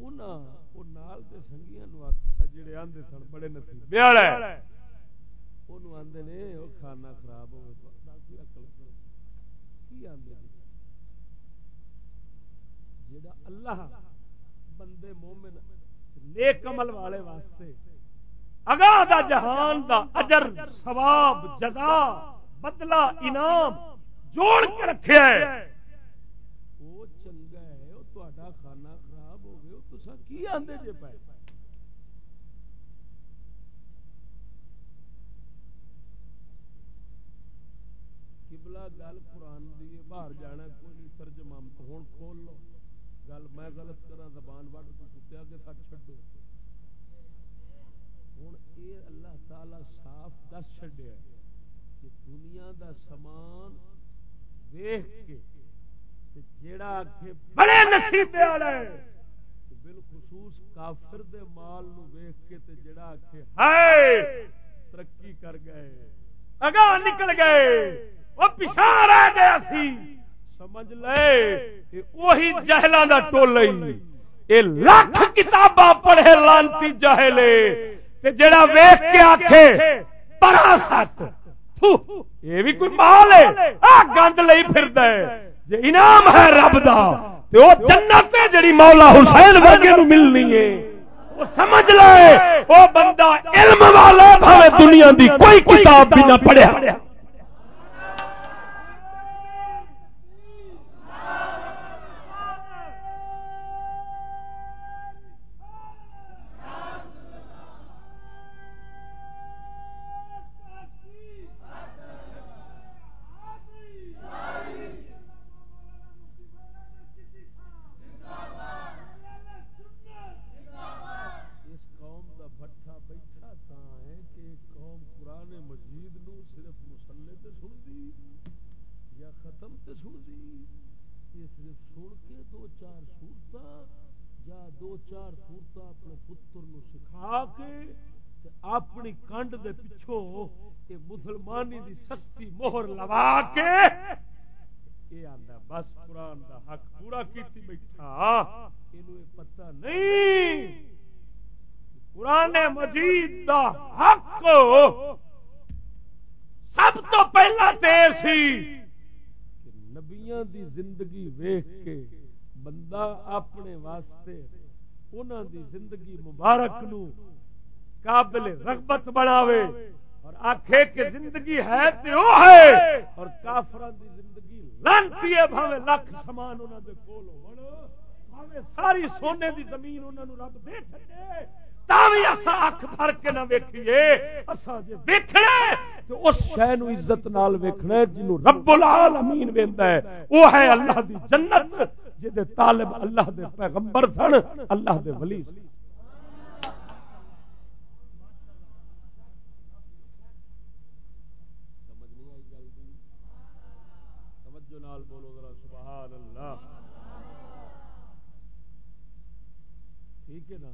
انہاں او نال دے سنگیاں نو جڑے آندے سن، بڑے نصیب بیاڑا نے وہ کھانا خراب ہو جا اللہ بندے مومن نیک عمل والے واسطے۔ اگاہ دا جہان دا اجر، ثواب، جزا، بدلہ، انعام جوڑ کے رکھے وہ چنگا ہے وہ کھانا خراب ہو گیا تو کی آدھے جی پائے قبلہ گل قرآن دی باہر جانا کوئی ترجمہ ہوں کھول لو۔ گل میں غلط کرا زبان وڈ کو کتیا کے سٹ چڈو ہوں یہ اللہ تعالی صاف دس چڈیا کہ دنیا دا سامان ویخ کے جیڑا بڑے نصیبے والا ہے بالخصوص کافر دے مال نو ویخ کے تے جڑا آخے ہائے، ترقی کر گئے، اگاں نکل گئے، وہ پچھا رہ گیا سی۔ سمجھ لے وہی جہلوں کا ٹول یہ لاکھ کتاباں پڑھے لانتی جہلے۔ جڑا ویخ کے آخے پرا یہ بھی کوئی مال ہے۔ گند لئی پھر جی انعام ہے رب دا وہ جنت ہے جڑی مولا حسین ورگے نو ملنی ہے۔ سمجھ لے وہ بندہ علم والا دنیا دی کوئی کتاب بھی نہ پڑھیا دو چار سورت اپنے پتر سکھا کے اپنی کنڈ دے پچھو یہ مسلمانی دی سستی مہر لوا کے یہ آتا بس قرآن دا حق پورا کیتی بیٹھا۔ یہ پتہ نہیں قرآن مجید دا حق سب تو پہلا تے سی نبیاں دی زندگی ویخ کے بندہ اپنے واسطے انہوں دی زندگی مبارک نو قابل رغبت بناوے اور آخے کہ زندگی ہے تو وہ ہے اور کافران دی زندگی لانتی ہے بھاوے لکھ سامان انہوں دے کول بھاوے ساری سونے دی زمین انہوں نے رب دے چھڑے تاوی اسا اکھ بھر کے نہ ویکھیے اسا جے ویکھنا تو اس شے نو عزت نال ویکھنا جنوں رب العالمین ویندا ہے وہ ہے اللہ دی جنت۔ جے طالب اللہ دے پیغمبر سن، اللہ دے ولی سن۔ ٹھیک ہے نا؟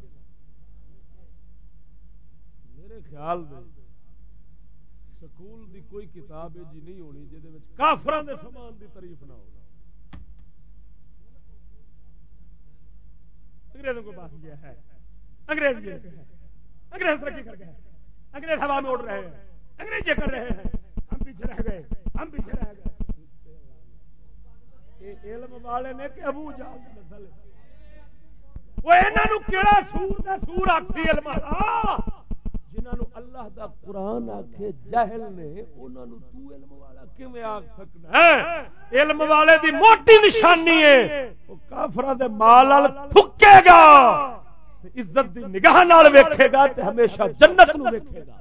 میرے خیال میں سکول دی کوئی کتاب جی نہیں ہونی جہد کافران دے سامان دی تعریف نہ ہو۔ انگریزوں کے پاس گیا ہے۔ انگریز یہ انگریز ترقی کر گئے۔ انگریز ہوا میں اڑ رہے ہیں۔ انگریز یہ کر رہے ہیں۔ ہم پیچھے رہ گئے۔ ہم پیچھے رہ گئے۔ علم والے نے کہ ابو جال نسل سور سور آخری علم جنہوں اللہ دا قرآن آخے جہل نے انہوں تو علم والا کیویں آخ سکنا؟ ہے علم والے دی موٹی نشانی ہے۔ وہ کافر دے مال تھکے گا عزت دی نگاہ نال ویکھے گا تے ہمیشہ جنت نو ویکھے گا۔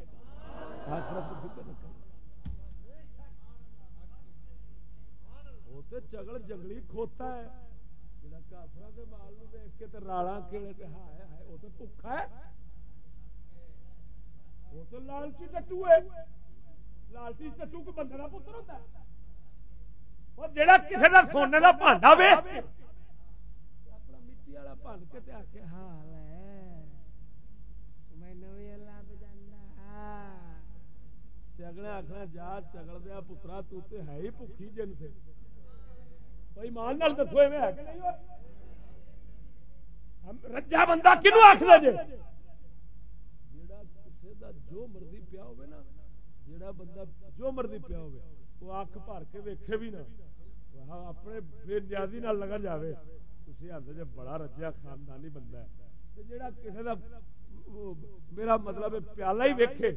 چگل جنگلی کھوتا ہے۔ جڑا کافر دے مال نو دیکھ کے تے رالا کیڑے تے ہائے ہائے او تے ہے۔ وہ تو لالچی ٹٹو ہے۔ لالچی ٹٹو کو بندے کا پتر ہوتا ہے۔ اور جڑا کسی کا سونے کا بانڈا وے اپنا مٹی والا بن کے تے حال ہے مینو بھی لب جانا چگڑے آخنا جا چگڑ دیا پترا، تو تے ہے ہی بھوکی جن سے۔ ایمان نال دسو ہے کہ نہیں رجا بندہ کنو آخر جی جو مرضی پیا ہو نا جڑا بندہ جو مرضی پیا ہو وہ اک بھر کے ویکھے بھی نہ ہاں اپنے بے نیازی نال لگن جاوے۔ تھی آتے جی بڑا رجیا خاندانی بندہ ہے۔ جڑا کسی کا میرا مطلب پیالہ ہی ویکھے،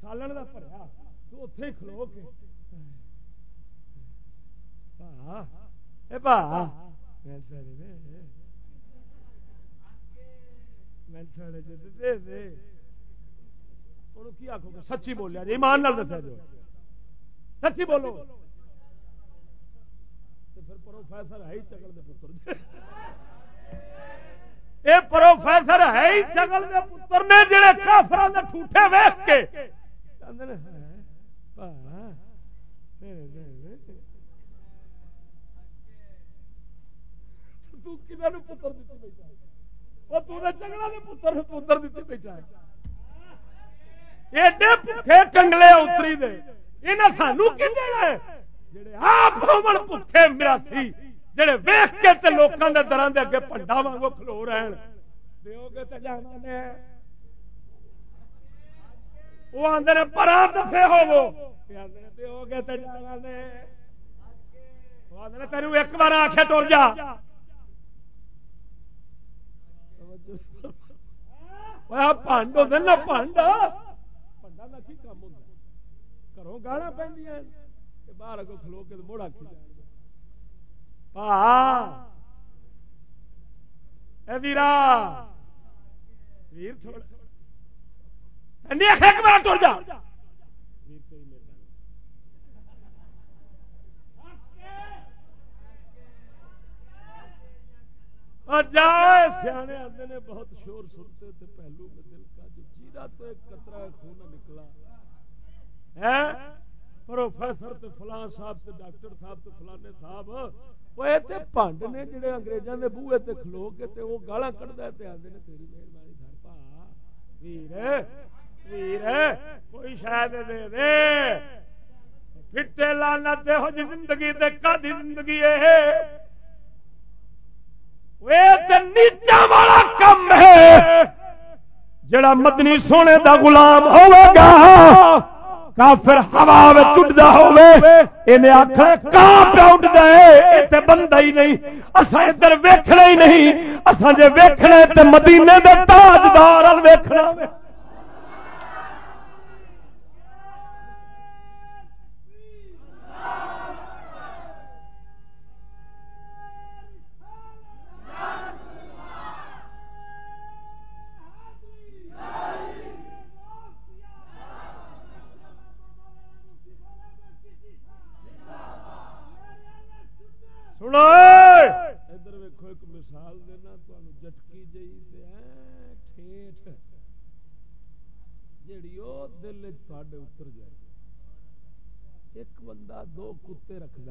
سالن کا بھریا، تو اتے کھلو کے۔ میں کی آخو گے سچی بولیا جی ایمان نال دسیا جو سچی بولو پھر پروفیسر ہے ہی چکل دے پتر اے پروفیسر ہے ہی چکل دے پتر نے جڑے کافران دے ٹھوٹے ویخ کے پتر دیتی بیٹھا وہ چگڑا دے پتر پتر دیتی بیٹھا ہے ایڈے پکے کنگلے اتری دے۔ یہ سانو پکے میرا سی جڑے ویخ کے تے لوکاں دے دراں دے اگے پنڈا وانگو کھلو رہن۔ دیو گے تے جانا نے وہ آندے نے پرا دفے ہوو دیو گے تے جانا نے وہ آندے نے تینوں ایک بار آکھے ٹر جا۔ پانڈ ہوندے نا پانڈ گھروں گالا پہ باہر اگو کھلو کے موڑا کھی ٹر جا۔ جائے سیانے آتے نے بہت شور سنتے پہلو جیرا تو ایک قطرہ خون نکلا۔ پروفیسر تے فلاں صاحب تے ڈاکٹر صاحب تے فلانے صاحب وہ تے پانڈ نے جڑے انگریزاں دے بوئے تے کھلو کے تے وہ گالاں کڈدا تے آندے نے تیری مہربانی گھر پا۔ ویر کوئی شاید دے دے۔ پھٹے لانا دے ہو جی زندگی دے کا زندگی ہے نیچا والا کم ہے۔ جڑا مدنی سونے دا غلام ہوگا کافر ہوا چڈتا ہونے آخر کان پہ اڈتا ہے؟ بندہ ہی نہیں اصا ادھر ویکھنا ہی نہیں اصا جے ویکھنا تے مدینے دے تاجدار ویکھنا سنا ادھر ویکو ایک مثال دینا جٹکی جی ٹھیٹ جیڑی وہ دل اتر جائے۔ ایک بندہ دو کتے رکھد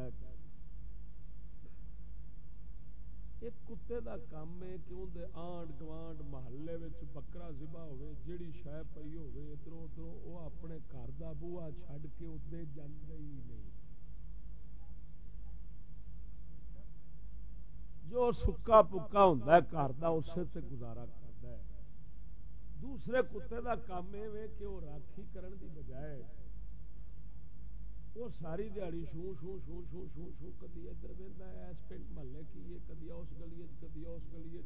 ایک کتے دا کام ہے کہ اندر آنڈ گوانڈ محلے بکرا سبا ہوے جیڑی شہ پی ہوے ادھر ادھر وہ اپنے گھر دا بوا چھڈ کے ادے جانا ہی نہیں جو سکا پکا ہوں گھر کا اسے سے گزارا کرتا ہے۔ دوسرے کتے کا کام یہ کہ وہ راکھی کرن دی بجائے وہ ساری دیہڑی شو شو شو شو شو شو کدی ادھر بہتا ہے، اس پنڈ محلے کی ہے، کدی اس گلی کدی اس گلی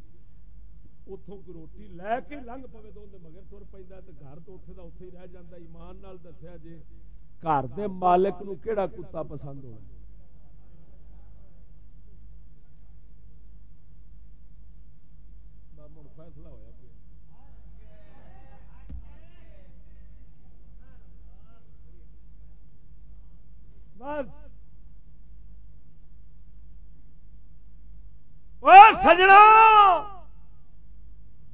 اتوں کی روٹی لے کے لنگ پوے تو مگر تر پہ گھر تو اتنے کا اتنے ہی رہ جا ایمان دسیا جی گھر کے مالک نو کہڑا کتا پسند ہونا فیصلہ ہوا بس۔ سجنا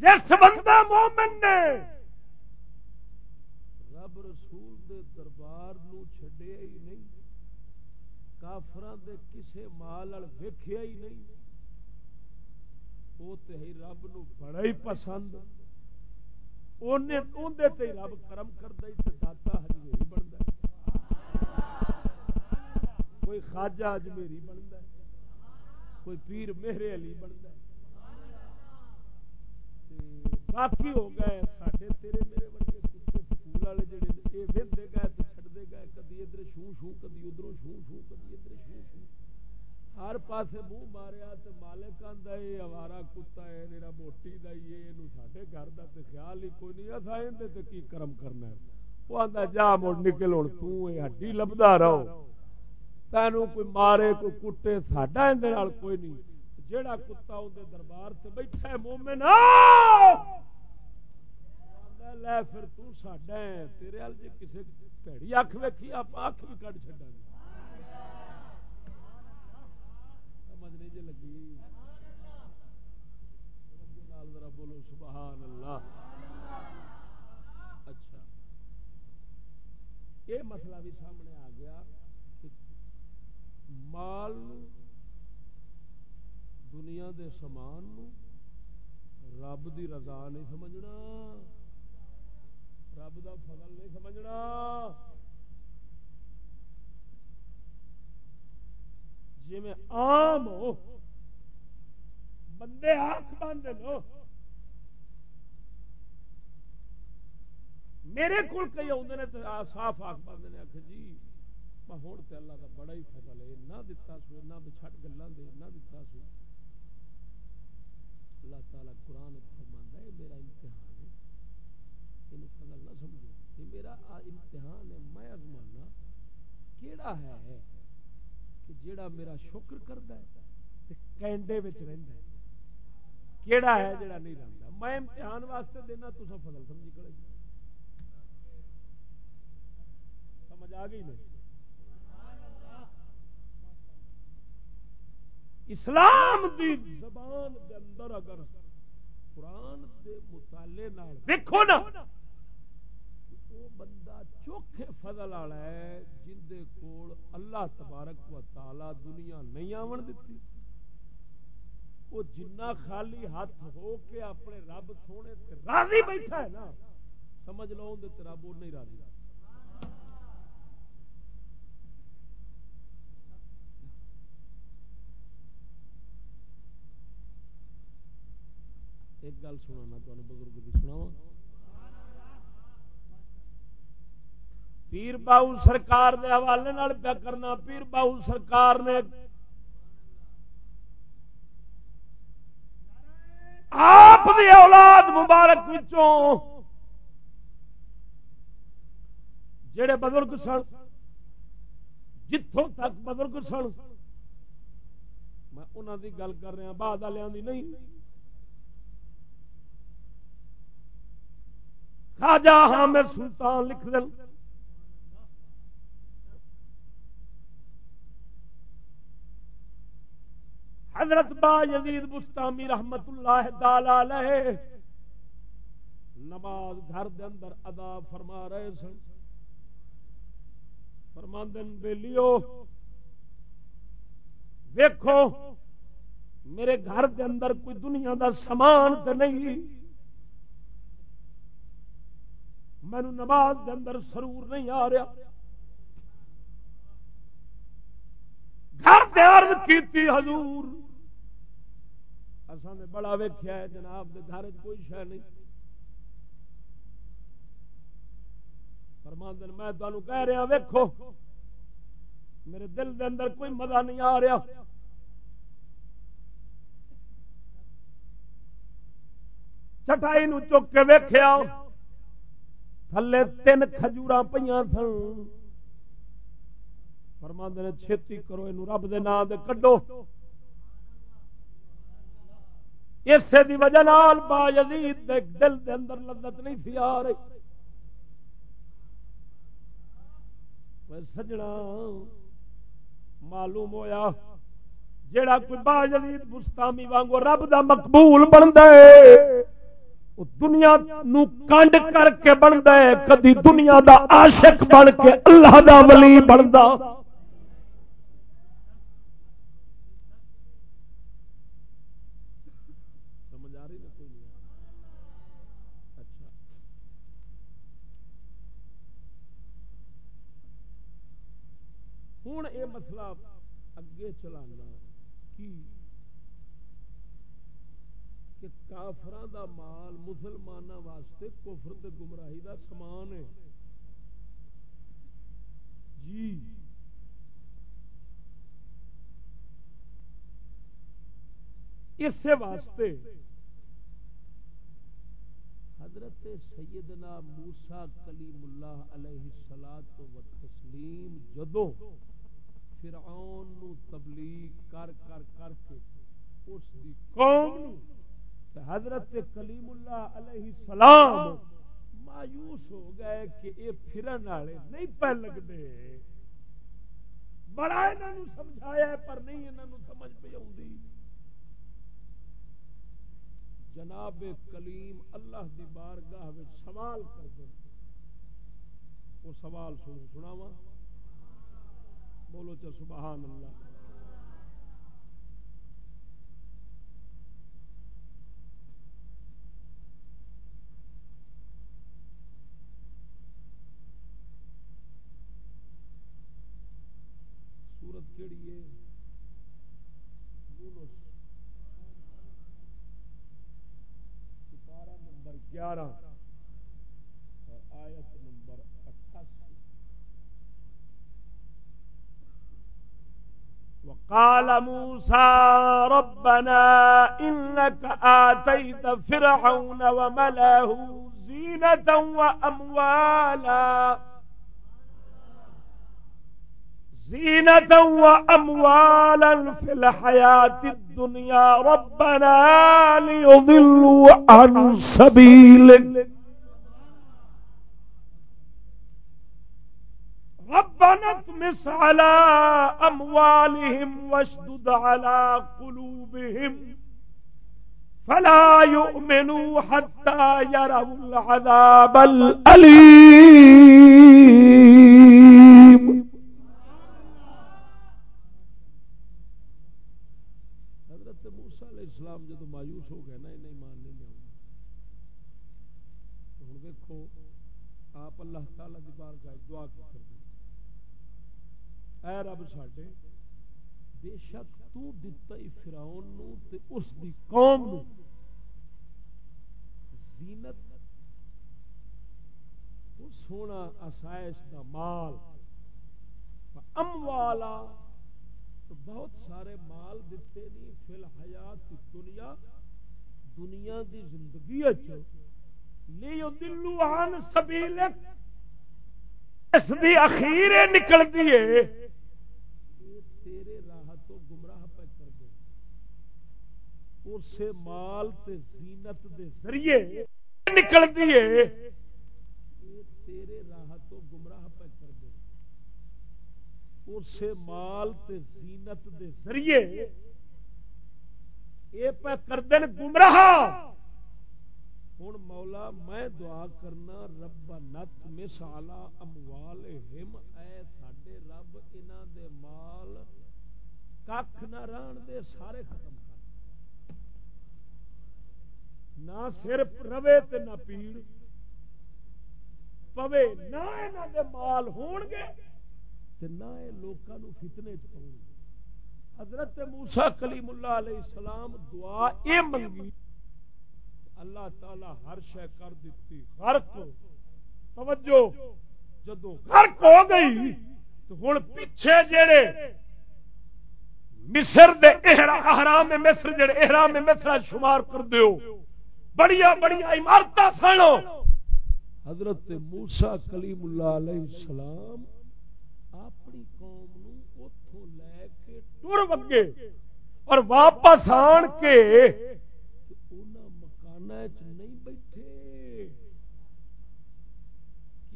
جس بندہ مومن نے رب رسول دے دربار نو چھڈیا ہی نہیں کافران دے کسے مال ویکھیا ہی نہیں وہ تو ہی رب نو بڑا ہی پسند۔ رب کرم کرتا داتا ہاں ہجمیری بنتا کوئی خاجا ہجمیری بنتا کوئی پیر میرے علی بنتا باقی ہو گئے ساڈے تیرے میرے بڑے کتے سکول والے جڑے یہ وہدے گئے تو چڑھتے گئے، کدی ادھر شو شو کدی ادھر شو شو کدی ادھر شو شو ہر پاسے منہ ماریا تو مالک آتا ہے اوارا کتا ہے میرا موٹی کا یہ سارے گھر کا تو خیال ہی کوئی نہیں اصا یہ کی کرم کرنا ہے؟ وہ آتا جا مڑ نکل ہوں تڈی لبدا رہو۔ تین کوئی مارے، کوئی کٹے، ساڈا اندر کوئی نہیں۔ جیڑا کتا اندر دربار سے بیٹھا ہے، مومن لے پھر تڈا ہے، تیرے جی کسی پیڑی اکھ ویکھی، آپ اکھ بھی کٹ چڈا گے۔ جی لگی۔ ذرا بولو سبحان اللہ اچھا۔ یہ مسئلہ بھی سامنے آ گیا کہ مال دنیا دے سامان رب دی رضا نہیں سمجھنا۔ رب دا فضل نہیں سمجھنا۔ جی میں آم ہو بندے آنکھ باندھ لو۔ میرے کو کئی آدھے نے صاف آنکھ باندھ نے آخ جی میں ہوں تو اللہ کا بڑا ہی فضل ہے، نہ دتا سو نہ بچھٹ گلا دے، نہ دتا سو اللہ تعالیٰ قرآن فرمانا ہے میرا امتحان ہے۔ یہ فضل نہ سمجھو۔ یہ میرا امتحان ہے، میں ازمانا، کیڑا ہے؟ کہ جیڑا میرا شکر کرتا ہے کینڈے رہندا ہے۔ کیڑا ہے جیڑا نہیں رہندا؟ میں امتحان واسطے دینا تو سب فضل سمجھی کرے سمجھ آ گئی نہیں اسلام دی زبان دے اندر اگر قرآن دے مطالعے دیکھو نا وہ بندہ چوکھے فضل والا ہے جن کول اللہ تبارک و تعالی دنیا نہیں آن دیتی وہ جنہ خالی ہاتھ ہو کے اپنے رب سونے تے راضی بیٹھا ہے نا، سمجھ لو تیرا بول نہیں راضی۔ ایک گل سنا تمہیں بزرگ کی سنا پیر باؤ سرکار دے حوالے پیا کرنا، پیر باؤ سرکار نے آپ دی اولاد مبارک جڑے بزرگ سن جتوں تک بزرگ سن، میں انہوں دی گل کر رہا، بعد والوں دی نہیں۔ خاجا حامد سلطان لکھ دیں حضرت با یزید بستامی رحمت اللہ تعالی نماز گھر دے اندر ادا فرما رہے سن۔ فرما دن بیلیو، ویکھو، میرے گھر دے اندر کوئی دنیا دا سامان تو نہیں۔ مینو نماز دے اندر سرور نہیں آ رہا۔ گھر دے عرض کیتی، حضور اصل نے بڑا ویخیا ہے جناب دے گھر کوئی شہ نہیں۔ پرماندن میں تمہیں کہہ رہا ہاں، ویکھو، میرے دل دے اندر کوئی مزہ نہیں آ رہا۔ چٹائی نو چک کے ویخیا تھلے تین کھجورا پہ سن۔ پرماند نے چھتی کرو یہ رب دے نام دے کڈو۔ اسے دی وجہ نال با یزید دے دل دے اندر لذت نہیں تھی آ رہی۔ سجنا معلوم ہویا جیڑا کوئی با یزید بستامی وانگو رب دا مقبول بنتا ہے دنیا نو کنڈ کر کے بنتا ہے، کدی دنیا دا عاشق بن کے اللہ دا ولی بنتا ہوں یہ مسئلہ اگے چلانا کی کہ کافر دا مال مسلمان واسطے کفر تے گمراہی دا سامان ہے۔ جی۔ اس واسطے حضرت سیدنا موسا کلیم اللہ علیہ السلام و تسلیم جدو فرعون نو تبلیغ کر کر کر کے اس دی قوم حضرت کلیم اللہ علیہ السلام مایوس ہو گئے کہ یہ پھرن والے نہیں پہ لگتے۔ بڑا انہوں سمجھایا پر نہیں انہوں سمجھ پہ آتی جناب کلیم اللہ دی بارگاہ سوال کر دیں وہ سوال سنو سناواں۔ بولو چل سبحان اللہ۔ سورت کیڑی ہے؟ ستارہ نمبر گیارہ۔ قال موسى ربنا إنك آتيت فرعون وملاه زينة وأموالا. زينة وأموالا في الحياة الدنيا. ربنا ليضلوا عن سبيلك. ربنا اطمس على أموالهم واشدد على قلوبهم فلا يؤمنوا حتى يروا العذاب الأليم. حضرت موسیٰ علیہ السلام جدو مایوس ہو گئے نا، انہیں ایمان نہیں لیا ہوں۔ دیکھو، آپ اللہ تعالی دی بارگاہ دعا کی اے رب ساڈے، بے شک تو دتا ہی فرعون نو تے اس دی قوم نو۔ زینت تو سونا اسائش دا مال۔ اموالا تو بہت سارے مال دیتے نہیں فی الحیات دنیا دنیا دی زندگی لیدلو عن سبیلک، اس دی اخیر نکل دیئے۔ تیرے راہ تو گمراہ پہ کر دے۔ اس مال تے زینت دے ذریعے نکل دیئے۔ تیرے راہ تو گمراہ پہ کر دے۔ اس مال تے زینت دے ذریعے یہ پہ کر دین گمراہ۔ ہوں مولا، میں دعا کرنا رب نت مسالا اموال ہم۔ اے ساڈے رب، انہاں دے مال کھ نہ رہن دے، سارے ختم کر نہ صرف روے تے نہ پیڑ۔ پوے نہ انہاں دے مال ہون گے تے نہ اے لوکاں نو فتنے چ پاؤں گے۔ حضرت موسا کلیم اللہ علیہ السلام دعا اے منگی۔ اللہ تعالی ہر شہ کر دیتی، غرق۔ توجہ جدو غرق ہو گئی تو ہوں پیچھے جڑے مصر دے احرام مصر جڑے احرام مصر شمار کر دیو بڑیا بڑیا عمارت سنو حضرت موسا کلیم اللہ علیہ السلام اپنی قوم نو اتوں لے کے ٹر وگے اور واپس آن کے مکان نہیں بیٹھے۔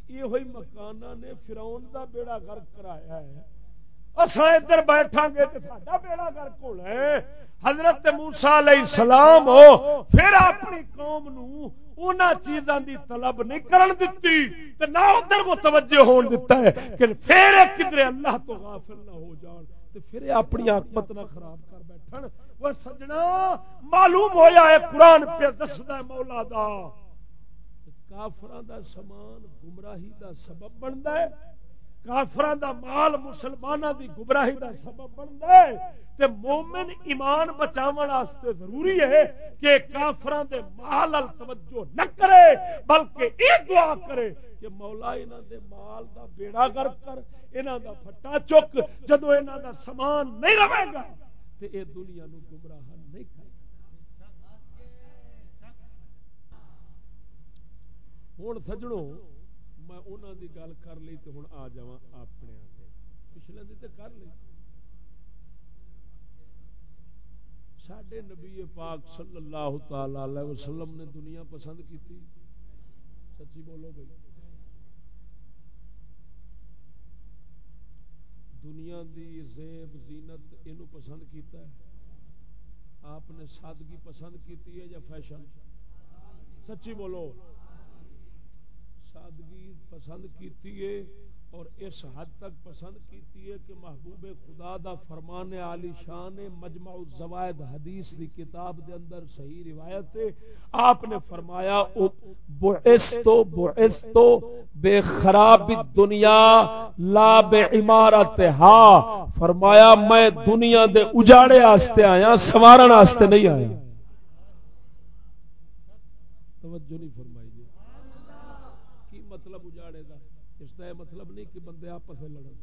یہ مکان نے فراؤن دا بیڑا گرک کرایا ہے۔ اصا ادھر بیٹھا گے تو سا بیڑا گرک ہونا ہے۔ حضرت موسا علیہ السلام ہو، پھر اپنی قوم نو اونا چیزاں دی طلب نہیں کرن دیتی تے نہ ادھر متوجہ ہون دیتا ہے کہ پھر کدھر اللہ تو غافل نہ ہو جان تے پھر اپنی حکمت نہ خراب کر بیٹھن۔ وہ سجنا، معلوم ہویا ہے قرآن پہ دسدا مولا دا۔ کافران دا سامان گمراہی دا سبب بنتا ہے۔ کافران دا مال مسلمانوں دی گمراہی دا سبب بنتا ہے۔ تے مومن ایمان بچاون واسطے ضروری ہے کہ کافران دے مال ال توجہ نہ کرے، بلکہ یہ دعا کرے کہ مولا انہاں دے مال دا بیڑا گرک کر، انہاں دا پھٹا چک جدو انہاں دا سامان نہیں رہے گا تے اے دنیا نو گمراہ نہیں کرے ہوں سجڑوں میں انہوں دی گل کر لی تو ہوں آ جا اپنے پچھلے دی تو کر لی۔ سڈے نبی پاک صلی اللہ تعالی وسلم نے دنیا پسند کی سچی بولو بھائی۔ دنیا دی زیب زینت یہ پسند کیتا ہے۔ آپ نے سادگی پسند کی یا فیشن؟ سچی بولو۔ سادگی پسند کیتی ہے اور اس حد تک پسند کیتی ہے کہ محبوب خدا دا فرمان عالی شان مجمع الزوائد حدیث دی کتاب دے اندر صحیح روایت ہے۔ آپ نے فرمایا بعثتو بعثتو بے خراب دنیا لا بے عمارت ہا فرمایا، میں دنیا دے اجاڑے آستے آیا، سوارن آستے نہیں آیا۔ توجہ نہیں فرمایا مطلب اجاڑے دا اس یہ مطلب نہیں کہ بندے آپس میں لڑن۔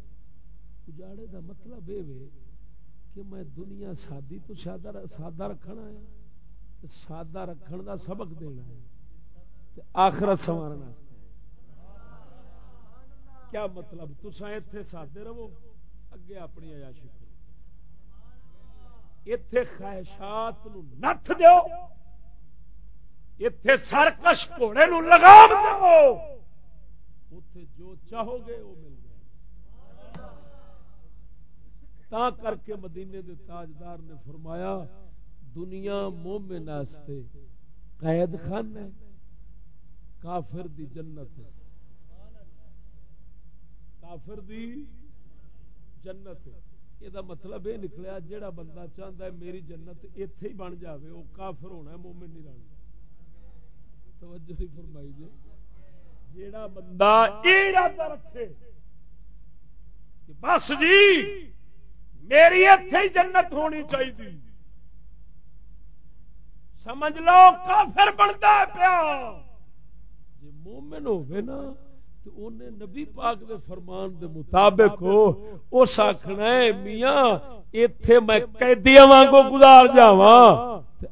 اجاڑے دا مطلب یہ کہ میں دنیا سادی تو سادہ سادہ رکھنا ہے سادہ رکھن دا سبق دینا ہے آخرت سوارنا کیا مطلب؟ تسا اتے سادے رہو، اگے اپنی عیاشی کرو۔ اتے خواہشات نت دو اتے سرکش گھوڑے لگام دو اتے جو چاہو گے وہ مل جائے۔ تا کر کے مدینے دے تاجدار نے فرمایا، دنیا مومن واسطے قید خان ہے، کافر دی جنت ہے۔ کافر دی جنت یہ مطلب یہ نکلیا جہا بندہ چاہتا ہے میری جنت اتے ہی بن جاوے وہ کافر ہونا ہے، مومن نہیں رہنا۔ توجہ نہیں فرمائی جی۔ جیڑا بندہ ارادہ رکھے کہ بس جی میری اتے ہی جنت ہونی چاہیے سمجھ لو، کافر بنتا پیا۔ جی مومن ہوگی نا، تو انہیں نبی پاک دے فرمان دے مطابق ہو اس آخنا میاں اتے میں قیدیاں وانگو گزار جاوا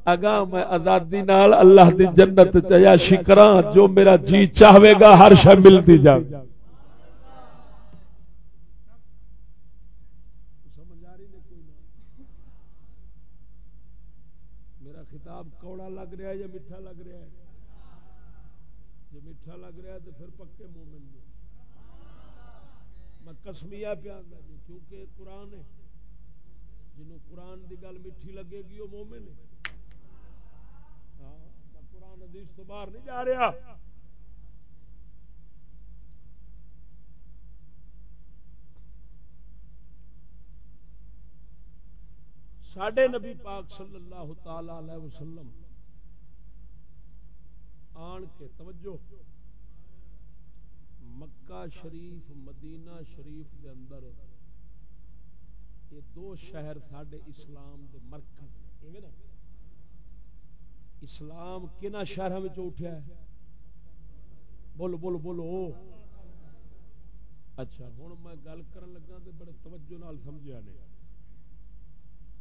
اگا میں آزادی نال اللہ دی جنت چیا شکرا جو میرا جی چاہے گا، ہر شہ ملتی جائے کوڑا لگ رہا ہے یا میٹھا لگ رہا ہے؟ جو میٹھا لگ رہا ہے تو پھر پکے مومن میں میں کسمیا پیا کیونکہ قرآن ہے۔ جنہوں قرآن دی گل میٹھی لگے گی، وہ مومن ہے۔ قرآن حدیث تو باہر نہیں جا رہا۔ ساڈے نبی پاک صلی اللہ تعالی علیہ وسلم آن کے توجہ، مکہ شریف، مدینہ شریف دے اندر یہ دو شہر ساڈے اسلام دے مرکز نا؟ اسلام کنا شہر میں اٹھیا ہے؟ بولو بولو بولو۔ اچھا ہوں میں گل کر لگا تو بڑے توجہ نال سمجھا نہیں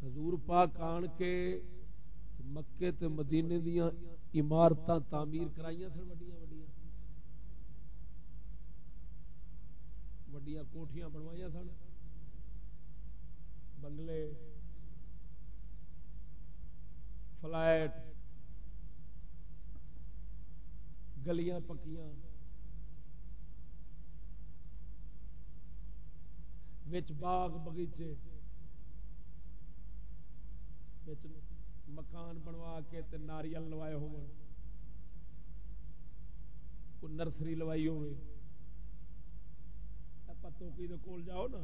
حضور پاک آن کے مکے تے مدینے دیا عمارت تعمیر کرائی سن وڈیا وڈیا وڈیا کوٹیاں بنوائی سن۔ بنگلے، فلائٹ گلیاں پکیاں۔ باغ بغیچے مکان بنوا کے تے ناریل لوائے ہو نرسری لوائی ہوئے پتو کی کول جاؤ نا۔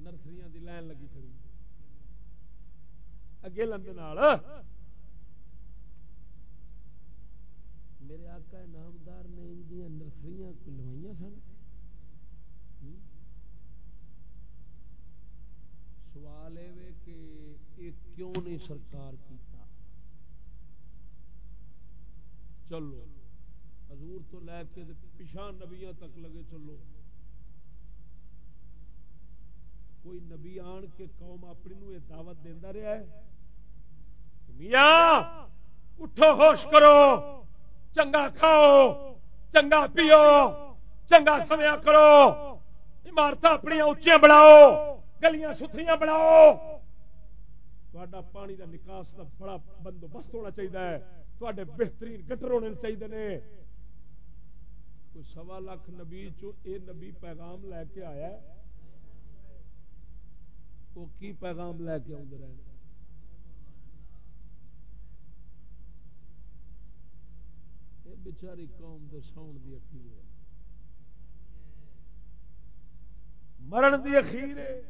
نرسری دی لائن لگی کھڑی۔ اگے لندے میرے آقا نامدار نے ان نرسری لوائیاں سن۔ سوال یہ کہ یہ کیوں نہیں سرکار کیتا؟ چلو، حضور تو لے کے پچھا نبیاں تک لگے چلو۔ کوئی نبی آن کے قوم اپنی نو یہ دعوت دینا رہا ہے؟ میاں، اٹھو، ہوش کرو۔ چنگا کھاؤ، چنگا پیو، چنگا سمیا کرو۔ عمارت اپنی اچیا بناؤ، گلیاں ستھریاں بناؤ۔ تا پانی کا نکاس کا بڑا بندوبست ہونا چاہیے تے بہترین گٹر ہونے چاہیے نے۔ کوئی سوا لاکھ نبی چو اے نبی پیغام لے کے آیا وہ کی پیغام لے کے آدھے رہے یہ بچاری قوم دے ساؤن دی اخیر ہے۔ مرن دی اخیر ہے۔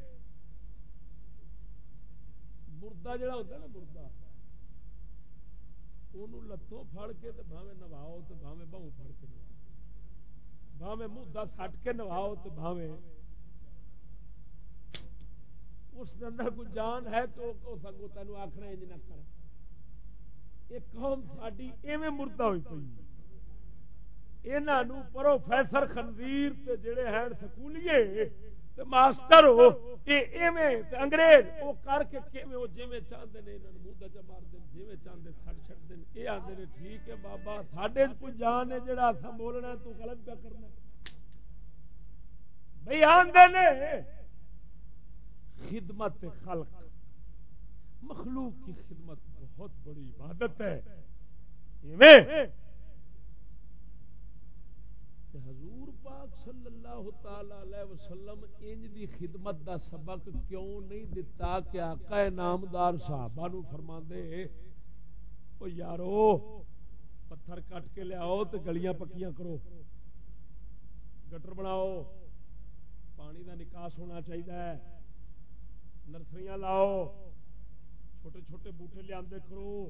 مردہ جڑا ہوتا ہے نا مردہ وہ لتوں پھڑ کے تو بھاوے نواؤ تو بھاوے بہو پھڑ کے نواؤ۔ بھاوے مردہ سٹ کے نواؤ تو بھاوے اس اندر کوئی جان ہے تو سگو تین آخنا انج نہ کر۔ یہ قوم ساری ایویں مردہ ہوئی پی یہ پروفیسر خنزیر جڑے ہیں سکولیے ماسٹر ہو انگریز وہ کر کے جی چاہتے ہیں منہ چ مار دیں جی چاہتے سٹ چڑ دیں یہ آتے ہیں ٹھیک ہے بابا، ساڈے کوئی جان ہے جڑا اصا بولنا تو غلط پہ کرنا بھائی آدھے خدمت خلق، مخلوق کی خدمت۔ بہت بڑی عبادت ہے۔ حضور پاک صلی اللہ تعالی علیہ وسلم انج دی خدمت دا سبق کیوں نہیں دتا کہ آقا نامدار صحابہ نو فرماندے، او یارو، پتھر کٹ کے لیاؤ تے گلیاں پکیاں کرو۔ گٹر بناؤ۔ پانی دا نکاس ہونا چاہیے نرسریاں لاؤ۔ چھوٹے چھوٹے بوٹے لیا کرو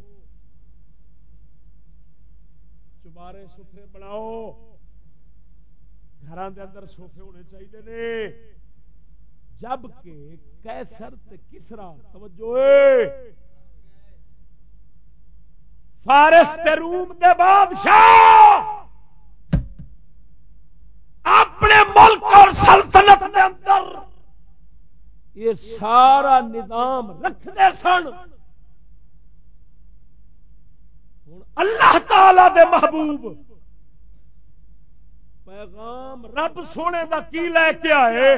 چبارے سوفے بناؤ۔ گھر اندر سوفے ہونے چاہیے جبکہ کیسر کسرا، توجہ فارس روم دے بادشاہ۔ اپنے ملک اور سلطنت کے اندر۔ یہ سارا نظام رکھتے سن۔ اللہ تعالی دے محبوب۔ پیغام رب سونے دا کی لے کے آئے؟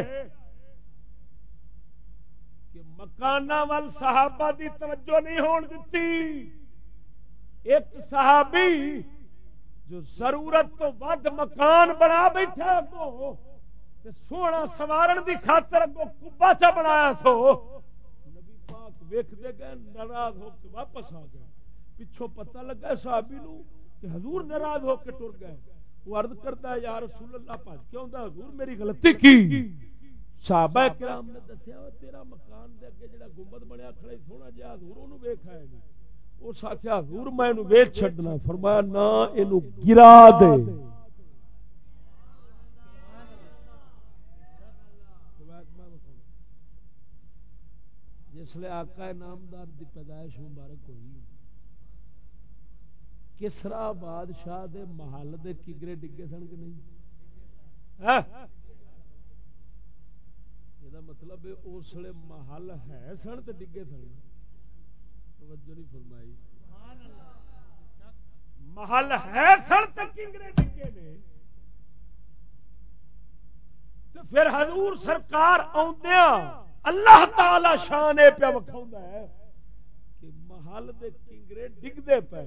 کہ مکانہ وال صحابہ دی توجہ نہیں ہون دیتی ایک صحابی جو ضرورت تو ود مکان بنا بیٹھا کو سونا سوارن دی خاطر کو کبا چا بنایا سو؟ نبی پاک ویکھتے گئے، ناراض ہو کے واپس آ گئے۔ پچھوں پتہ لگا صحابی نو کہ حضور ناراض ہو کے ٹر گئے۔ وہ عرض کرتا ہے، یا رسول اللہ پاک کیوں دا حضور میری غلطی کی؟ صحابہ کرام نے دسیا تیرا مکان دے اگے جڑا گنبد بنیا، کھڑا سونا جا حضور اونوں ویکھ آئے اس آخیا حضور میں اینو ویچ چھڈنا فرمایا، نہ اینو گرا دے۔ جسے آقا نامدار دی پیدائش مبارک ہوئی۔ کسرا بادشاہ دے محل دے کگرے ڈگے سن کہ نہیں؟ ہاں؟ یہ مطلب اس لیے محل ہے سن تو ڈگے سن۔ توجہ نہیں فرمائی۔ محل ہے سن تو کنگرے ڈگے نے۔ پھر حضور سرکار آدیا اللہ تعالی شان یہ پیا وکھاؤں ہے کہ محل دے کنگرے ڈگتے پے۔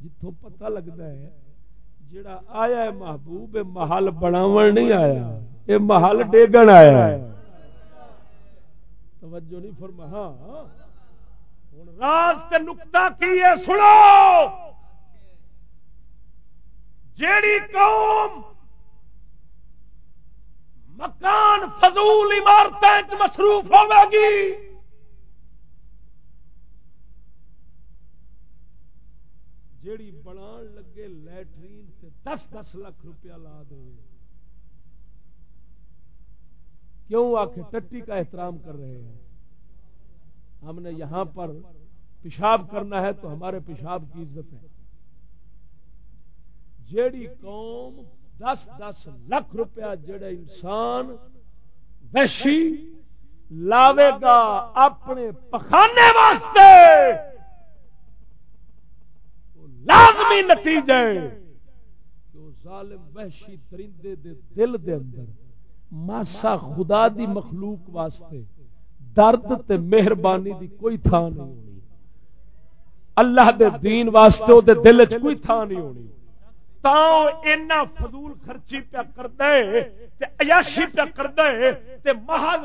جتوں پتہ لگتا ہے جڑا آیا ہے محبوب محل بناو نہیں آیا یہ محل ڈیگن آیا ہے۔ توجہ نہیں فرما ہاں ہوں راز تے نکتا کی ہے؟ سنو۔ جیڑی قوم مکان فضول عمارت مصروف ہوے گی۔ جیڑی بنا لگے لیٹرین سے دس دس لاکھ روپیہ لا دے۔ کیوں آخ ٹٹی کا احترام کر رہے ہیں؟ ہم نے یہاں پر پیشاب کرنا ہے تو ہمارے پیشاب کی عزت ہے۔ جیڑی قوم دس دس لاکھ روپیہ جڑا انسان ویشی لاوے گا اپنے پخانے واسطے۔ لازمی نتیجے ظالم وحشی درندے دے دل دے اندر ماسا خدا دی مخلوق واسطے درد تے مہربانی دی کوئی تھان نہیں ہونی۔ اللہ دے دین واسطے دے دل چ کوئی تھان نہیں ہونی۔ اینا فضول خرچی پیا کرتا ہے عیاشی پیا کرتا ہے محل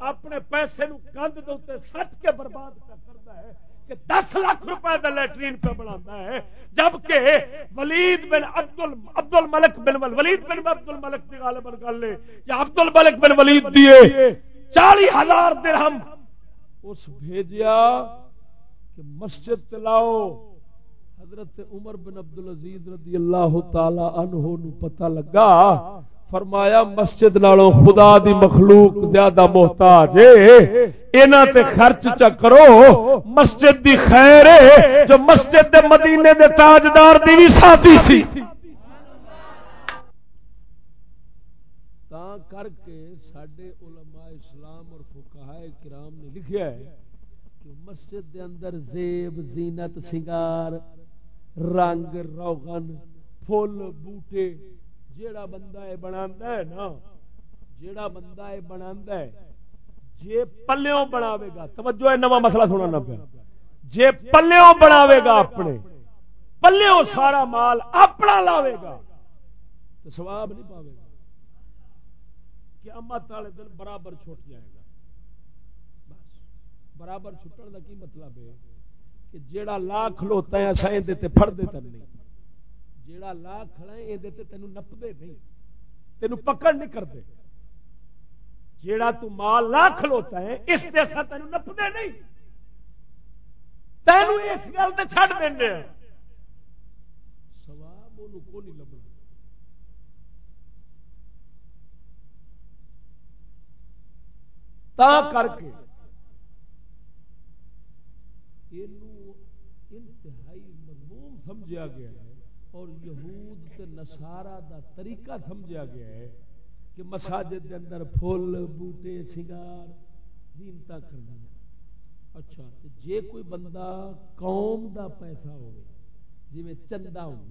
اپنے پیسے نو گند دے سٹ کے برباد پیا کرتا ہے کہ دس لاکھ روپے کا لیٹرین پہ بنا ہے جبکہ ولید بن عبد عبد الملک بن ولید بن عبد الملک کی غالب کر لے یا عبد الملک بن ولید دیے چالی ہزار درہم۔ اس بھیجیا کہ مسجد تلاؤ حضرت عمر بن عبد العزیز رضی اللہ تعالی عنہ نو پتہ لگا، فرمایا مسجد نالوں خدا دی مخلوق زیادہ محتاج اینا تے خرچ چا کرو، مسجد دی خیر ہے، جو مسجد دے مدینے دے تاجدار دی بھی ساتھی سی۔ تا کر کے ساڈے علماء اسلام اور فقہاء کرام نے لکھیا ہے کہ مسجد دے اندر زیب، زینت، سنگار رنگ، روغن پھول بوٹے، جیڑا بندہ ہے بنا ہے نا، جیڑا بندہ ہے بنا ہے جے پلیوں بناوے گا۔ توجہ ہے، نواں مسئلہ سننا پیا۔ جے پلیوں بناوے گا اپنے، پلیوں سارا مال اپنا لاوے گا، تو سواب نہیں پاوے گا۔ قیامت والے دن برابر چھوٹ جائے گا۔ بس، برابر چھٹن کا کی مطلب ہے؟ کہ جیڑا لا کھلوتا ہے اصا یہ پڑ دے نہیں۔ جیڑا لا کھڑا ہے یہ تینوں نپتے نہیں۔ تینوں پکڑ نہیں کرتے جیڑا تو مال لا کھلوتا ہے، اس سے اصا تینوں نپتے نہیں۔ تینوں اس گل سے چڑ دیں کو نہیں لبنا۔ تا کر کے انتہائی سمجھا گیا ہے اور یہود تے نسارا دا طریقہ سمجھا گیا ہے کہ مساجد دے اندر پھول، بوٹے، سنگار زینتا کرنا اچھا تے جے کوئی بندہ قوم دا پیسہ ہوئے جی میں چندہ ہوں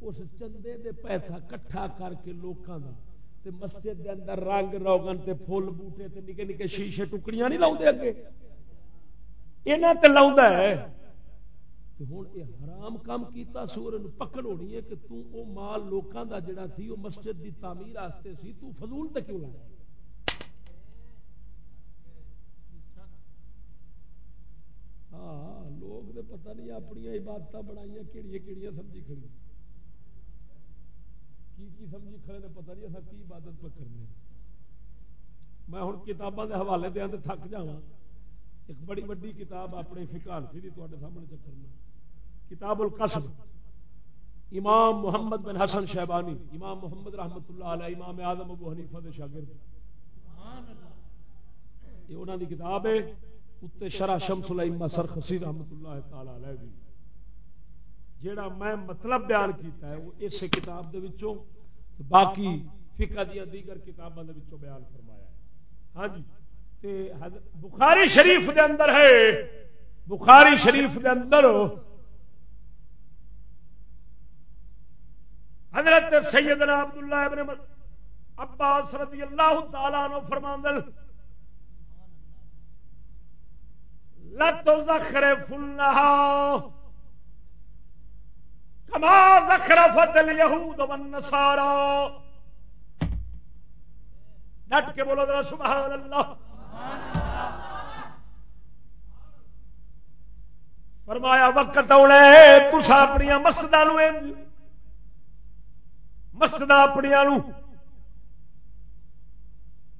اس چندے دے پیسہ کٹھا کر کے لوکاں دا، تے مسجد دے اندر رنگ روگن تے پھول، بوٹے تے نکے نکے شیشے ٹکڑیاں نہیں لاؤں دے اگے۔ یہاں تے لاؤں ہے۔ ہوں یہ حرام کام کیتا سور پکڑ ہونی ہے کہ تو او مال لوکاں دا جڑا سی وہ مسجد دی تعمیر واسطے سی، تو فضول تے کیوں لایا؟ ہاں لوگ تو پتہ نہیں اپنی عبادت بنائی کہڑی کہڑی سمجھی کھڑی کی کی سمجھی کھڑے نے پتہ نہیں اصل کی عبادت پہ کرنے۔ میں ہوں کتابوں کے حوالے دیا تو تھک جا ایک بڑی وڈی کتاب اپنے فکار سی تے سامنے چکر میں۔ کتاب القصب امام محمد بن حسن شہبانی امام محمد رحمت اللہ علیہ، امام آدم ابو حنیفہ دے شاگرد۔ یہ انہوں دی کتاب ہے اتنے شرح شمس الما سر خسی رحمت اللہ تعالی علیہ دی۔ جیڑا میں مطلب بیان کیتا ہے، وہ اس کتاب دے وچوں، باقی فقہ دیا دیگر کتابوں دے وچوں بیان فرمایا ہے۔ ہاں جی۔ بخاری شریف دے اندر ہے۔ بخاری شریف دے اندر۔ حضرت سیدنا عبداللہ ابن عباس رضی اللہ تعالیٰ عنہ فرماندل لت زخر فلہا کما زخرفت الیہود والنصارا۔ ڈٹ کے بولو ذرا سبحان اللہ۔ فرمایا، وقت آنے تسا اپنی مسجدوں مسجد اپنی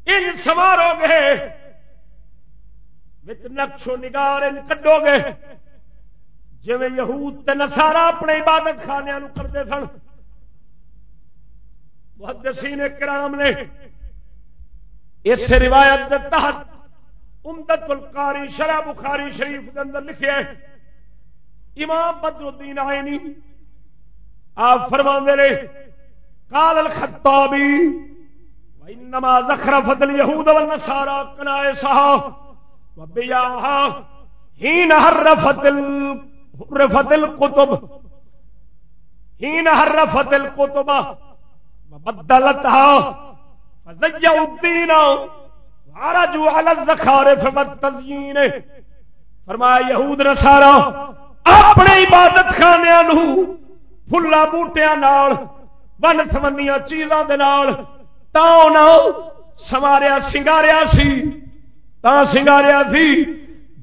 ان سوارو گے۔ نقشو نگار ان کڈو گے۔ جی یہود نسارا اپنے عبادت خانے کرتے سن۔ محدثین کرام نے اس روایت کے تحت امدت القاری شرح بخاری شریف کے اندر لکھے امام بدر الدین آئے نہیں آپ فرما رہے قال الخطابي وانما زخرفت اليهود والنصارى كنائسها وبياها حين حرفت حرفت الكتب حين حرفت الكتب وبدلتها فزيوا الدين الزخارف والتزيين فرمایا یہود نصارا اپنے عبادت خانے فلا بوٹیاں نال، ون سمنیا چیزوں کے سواریا سنگاریا سی، تا سنگاریا سی،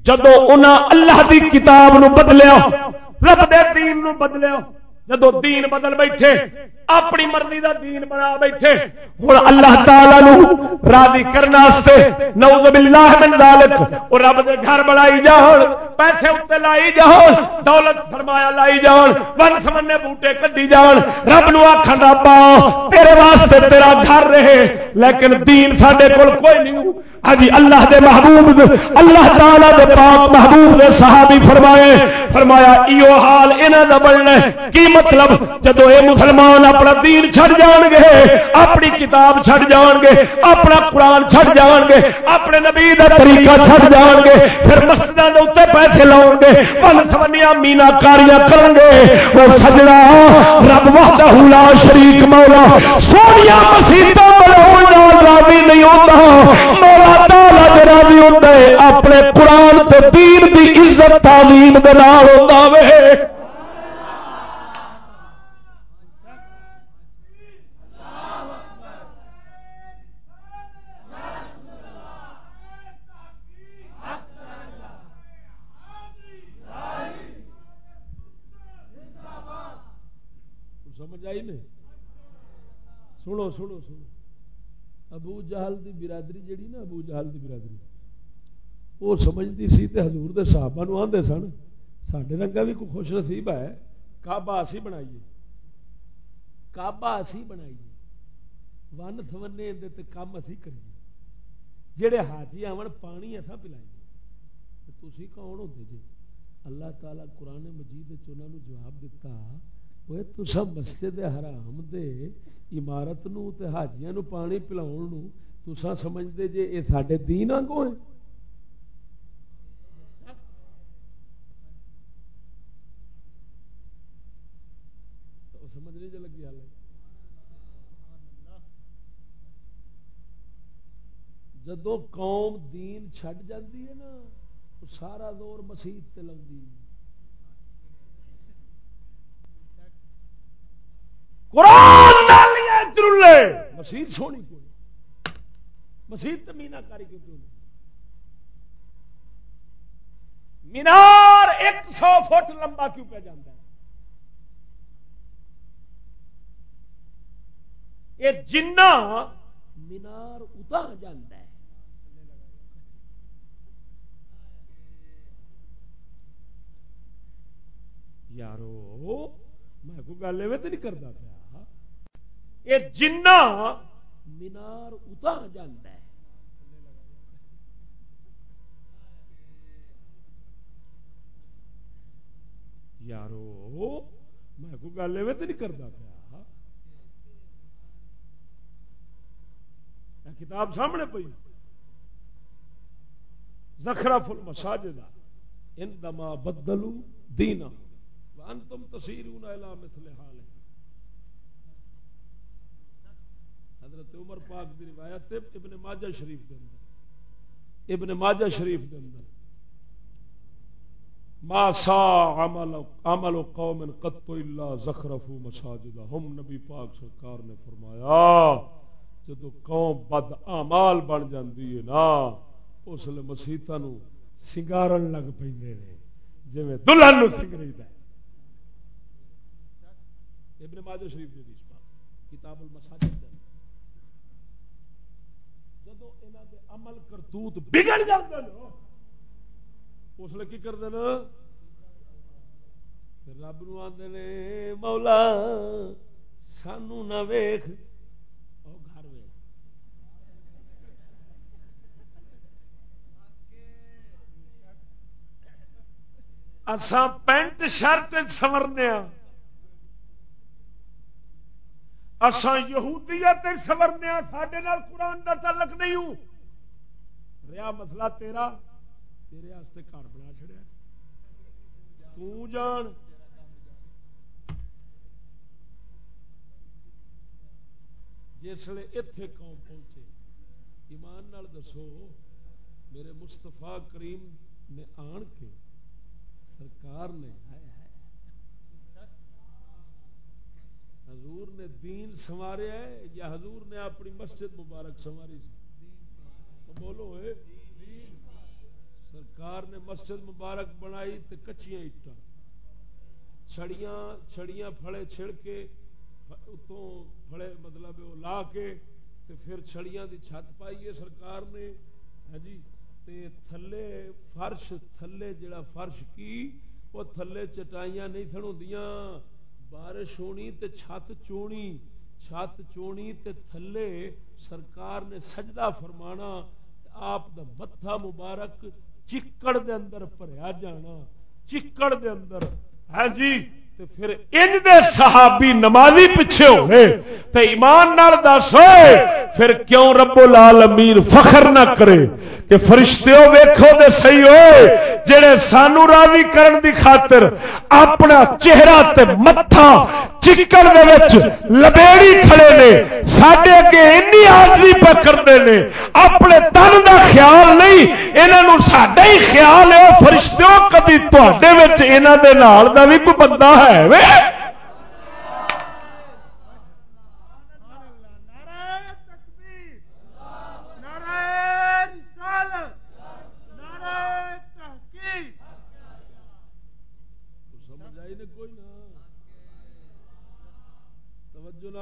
جدو انہاں اللہ دی کتاب نو بدلیا، رب دے دین نو بدلیا۔ جدو دین بدل بیٹھے، اپنی مرضی دا دین بنا بیٹھے ہوں اللہ تعالی نو راضی کرنا نوز باللہ من ذالک اور رب دے گھر بنائی جان، پیسے اتنے لائی جان، دولت فرمایا لائی جان، ون سمنے بوٹے کڈی جان، رب نو آخر ربا تیرے واسطے تیرا گھر رہے، لیکن دین سڈے کول کوئی نہیں ہاں جی اللہ دے محبوب اللہ تعالی دے پاک محبوب نے صحابی فرمائے، فرمایا، ایو حال انہاں دا بننا کی مطلب؟ جدو اے مسلمان اپنا دین چھڑ جان گے اپنی کتاب چھڑ جان گے اپنا قرآن چھڑ جان گے اپنے نبی دا طریقہ چھڑ جان گے پھر مسجداں دے اوتے پیسے لاؤ گے پن سمنیاں مینا کاریاں کرن گے او سجنا رب وحدہ لا شریک مولا سونیا مسیتاں بناون راضی نہیں ہوتا۔ مولا تعالی جڑا بھی ہوندا ہے، اپنے قرآن تے دین دی عزت تعلیم دے نال ہوندا وے۔ سمجھ آئی نہیں؟ سنو سنو سنو۔ ابو جہل دی برادری جڑی نا، ابو جہل دی برادری۔ وہ سمجھتی سی تے حضور دے صحابہ نو آندے سن، ساڈے رنگا بھی کوئی خوش نصیب ہے، کعبہ اسی بنائیے۔ کابا اسی بنائیے۔ ون سمنے کام اسی کریے۔ جہے حاجی آن پانی اصا پلائیے۔ تھی کون ہوتے جی؟ اللہ تعالی قرآن مجید چ جواب دیتا وہ تو سب مسجد حرام دے عمارت نو تے حاجیاں نو پانی پلاؤ تسا سمجھتے جی یہ سارے دین آگوں ہیں سمجھ نہیں لگی حال جدو قوم دین چھڈ جاتی ہے نا سارا دور مسیح لاؤں مسیح سونی کوئی مسیح تو مینا کاری کیوں مینار ایک سو فٹ لمبا کیوں پہ جانا ہے؟ یہ جنا مینار اتا جانا ہے۔ یارو، میں کوئی گل ایویں تو نہیں کرتا پیا۔ یہ جنا مینار اتا جانا ہے۔ یارو، میں کوئی گل ایویں تو نہیں کرتا پیا۔ کتاب سامنے پی زخرا فل مساجد۔ ان دما بدلو دینا انتم تصیرون الى مثل حال حضرت عمر پاک دی روایت ابن ماجہ شریف دے اندر۔ ابن ماجہ شریف دے اندر۔ ما سا عمل عمل قوم قط الا زخرفوا مساجدهم نبی پاک سرکار نے فرمایا، جدو قوم بد اعمال بن جاندی ہے نا، اس لیے مسیطا نو سنگارن لگ پہ جی دلہن سنگری ہے ابن ماجہ شریف دی کتاب المساجد۔ جدو دے عمل کرتوت بگڑ جاندے اس لیے کی کردے نا رب نو آندے نے، مولا سانو نہ ویکھ، او گھر پینٹ شرٹ سمرنے ہاں اسان یہودیت سورنے سڈے قرآن کا تعلق نہیں ہوں۔ رہا مسئلہ تیرا، تیرے واسطے گھر بنا چڑیا تان جسے اتے قوم پہنچے، ایمان نال دسو، میرے مستفا کریم نے آن کے سرکار نے حضور نے دین سنوارے ہے یا حضور نے اپنی مسجد مبارک سنواری تو بولو ہے سرکار نے مسجد مبارک بنائی تو کچیاں اٹا چھڑیاں چھڑیاں پھڑے چھڑ کے، اتوں پھڑے مطلب وہ لا کے تے پھر چھڑیاں دی چھت پائی ہے سرکار نے۔ ہاں جی تے تھلے فرش، تھلے جڑا فرش کی، وہ تھلے چٹائیاں نہیں سن ہوندیاں۔ بارش ہونی تے چھت چونی چھت چونی تے تھلے سرکار نے سجدہ فرمانا آپ دا متھا مبارک چکڑ دے اندر بھریا جانا، چکڑ دے اندر۔ ہاں جی تے پھر ان دے صحابی نمازی پیچھے ہوئے، تے ایمان نال دس ہوئے، پھر کیوں رب العالمین فخر نہ کرے؟ کہ فرشتے ویکھو دے صحیح ہوئے، جڑے سانو راضی کرن دی خاطر اپنا چہرہ تے متھا چکر دے وچ لبیڑی کھڑے نے، ساڈے اگے انی عاجزی پہ کرتے نے، اپنے تن دا خیال نہیں، انہاں نو ساڈا ہی خیال ہے فرشتے کبھی تواڈے وچ انہاں دے نال دا بھی کوئی بندہ ہے، وے!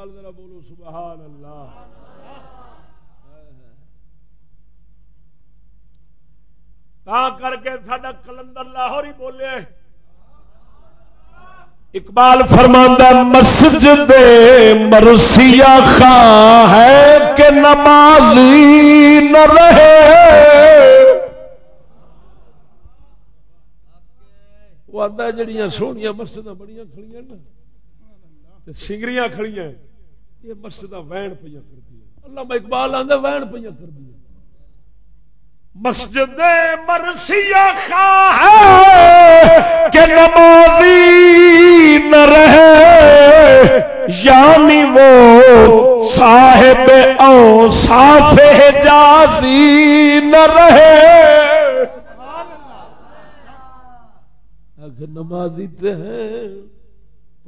نال ذرا بولو، سبحان اللہ۔ تا کر کے ساڈا کلندر لاہور ہی بولے۔ اقبال فرماندہ مسجد مرسیا خاں ہے کہ نمازی نہ رہے۔ وہ آتا جڑیاں سوہنیا مسجد بڑی کھڑی نا سنگریاں کھڑی یہ مسجد وین پہ کر دیا اللہ اقبال آدھا وین پہ کر دیا مسجد مرسیا خواہ کہ نمازی نہ رہے یعنی وہ صاحب او صاف جازی نہ رہے۔ نمازی تے ہیں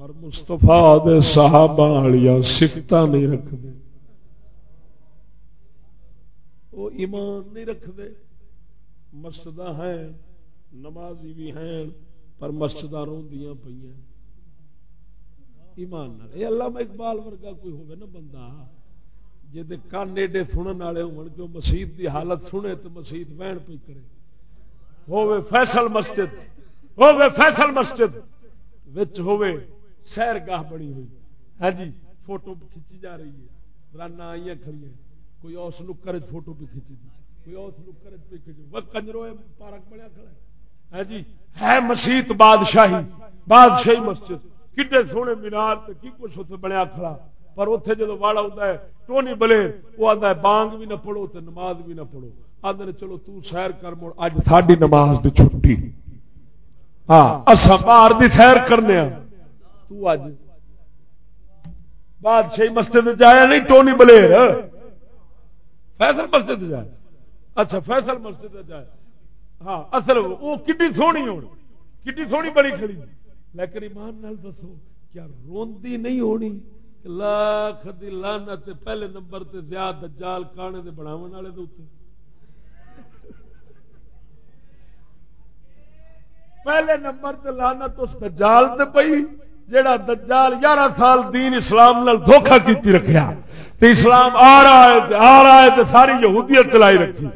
پر مستفا دے صحابہ والیاں سفت نہیں رکھتے وہ ایمان نہیں رکھتے مسجد ہیں، نمازی بھی ہیں، پر مسجد روندیاں پہ ایمان یہ اللہ میں اقبال ورگا کوئی ہوگا نا بندہ جی کان ایڈے سنن والے ہو مسیت کی حالت سنے تو مسیت وین پہ کرے۔ ہوے فیصل مسجد ہوے فیصل مسجد، وچ ہوے سیر گاہ بنی ہوئی ہاں جی فوٹو کھچی جا رہی ہے۔ رانا آئی کھڑی ہیں۔ کوئی اس نکر فوٹو پہ کھینچی دی۔ کوئی اس نکر پہ کھینچی وہ کنجرو پارک بنیا کھڑا ہے۔ ہاں جی ہے مسیت بادشاہی بادشاہی مسجد۔ کڈے سونے مینار کی کچھ اتنے بنیا کھڑا۔ پر اتنے جب واڑا ہوتا ہے، ٹونی بلے، وہ آتا ہے، بانگ بھی نہ پڑھو تو نماز بھی نہ پڑھو۔ آدھے چلو تو سیر کر مڑ اج ساری نماز کی چھٹی۔ ہاں اصا باہر کی سیر کرنے تو اج۔ بادشاہی مسجد جایا نہیں، ٹونی بلیر۔ فیصل مسجد جائے اچھا فیصل مسجد جائے ہاں اصل وہ کڈی سونی ہو کڈی سونی بڑی کھڑی۔ لیکن ایمان نال دسو کیا روندی نہیں ہونی لاکھ دی لانت پہلے نمبر تے زیاد دجال کانے دے بناون والے دے اوتے پہلے نمبر تے لانت اس دجال تے پئی۔ جیڑا دجال یارہ سال دین اسلام نال دھوکھا کیتی رکھیا، تے اسلام آ رہا ہے آ رہا ہے، تے ساری یہودیت چلائی رکھی۔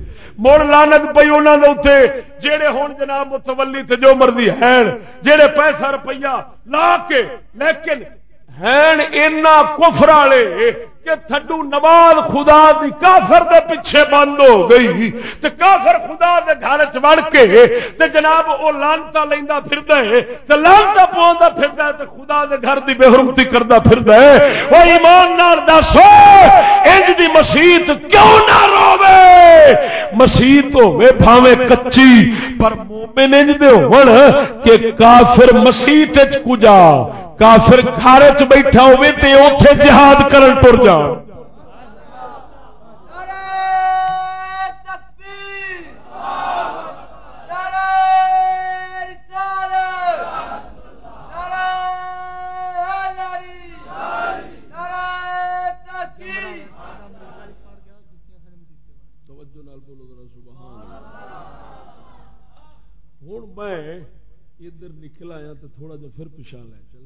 مڑ لانت پی انہوں نے اتنے جہے ہوں جناب متولی تے جو مرضی ہیں جہے پیسہ روپیہ لا کے، لیکن اینا کفر والے کہ تھڈو نواز خدا دی کافر دے پیچھے بند ہو گئی۔ تے کافر خدا دے گھر چ وڑ کے تے جناب او لانتا لیندا پھردا ہے۔ تے لانتا پوندا پھردا ہے تے خدا دے گھر دی بے حرمتی کردا پھردا ہے۔ او ایمان نال دسو، انج دی مسیت کیوں نہ روے مسیت ہوے بھاویں کچی، پر مومن انج دے ہون کہ کافر مسیت وچ کجا۔ کافر گھر چ بیٹھا ہوے تے اوتھے جہاد کرن ٹر جان۔ ہوں میں ادھر نکل آیا تو تھوڑا جا پھر پچھا لے چلنا۔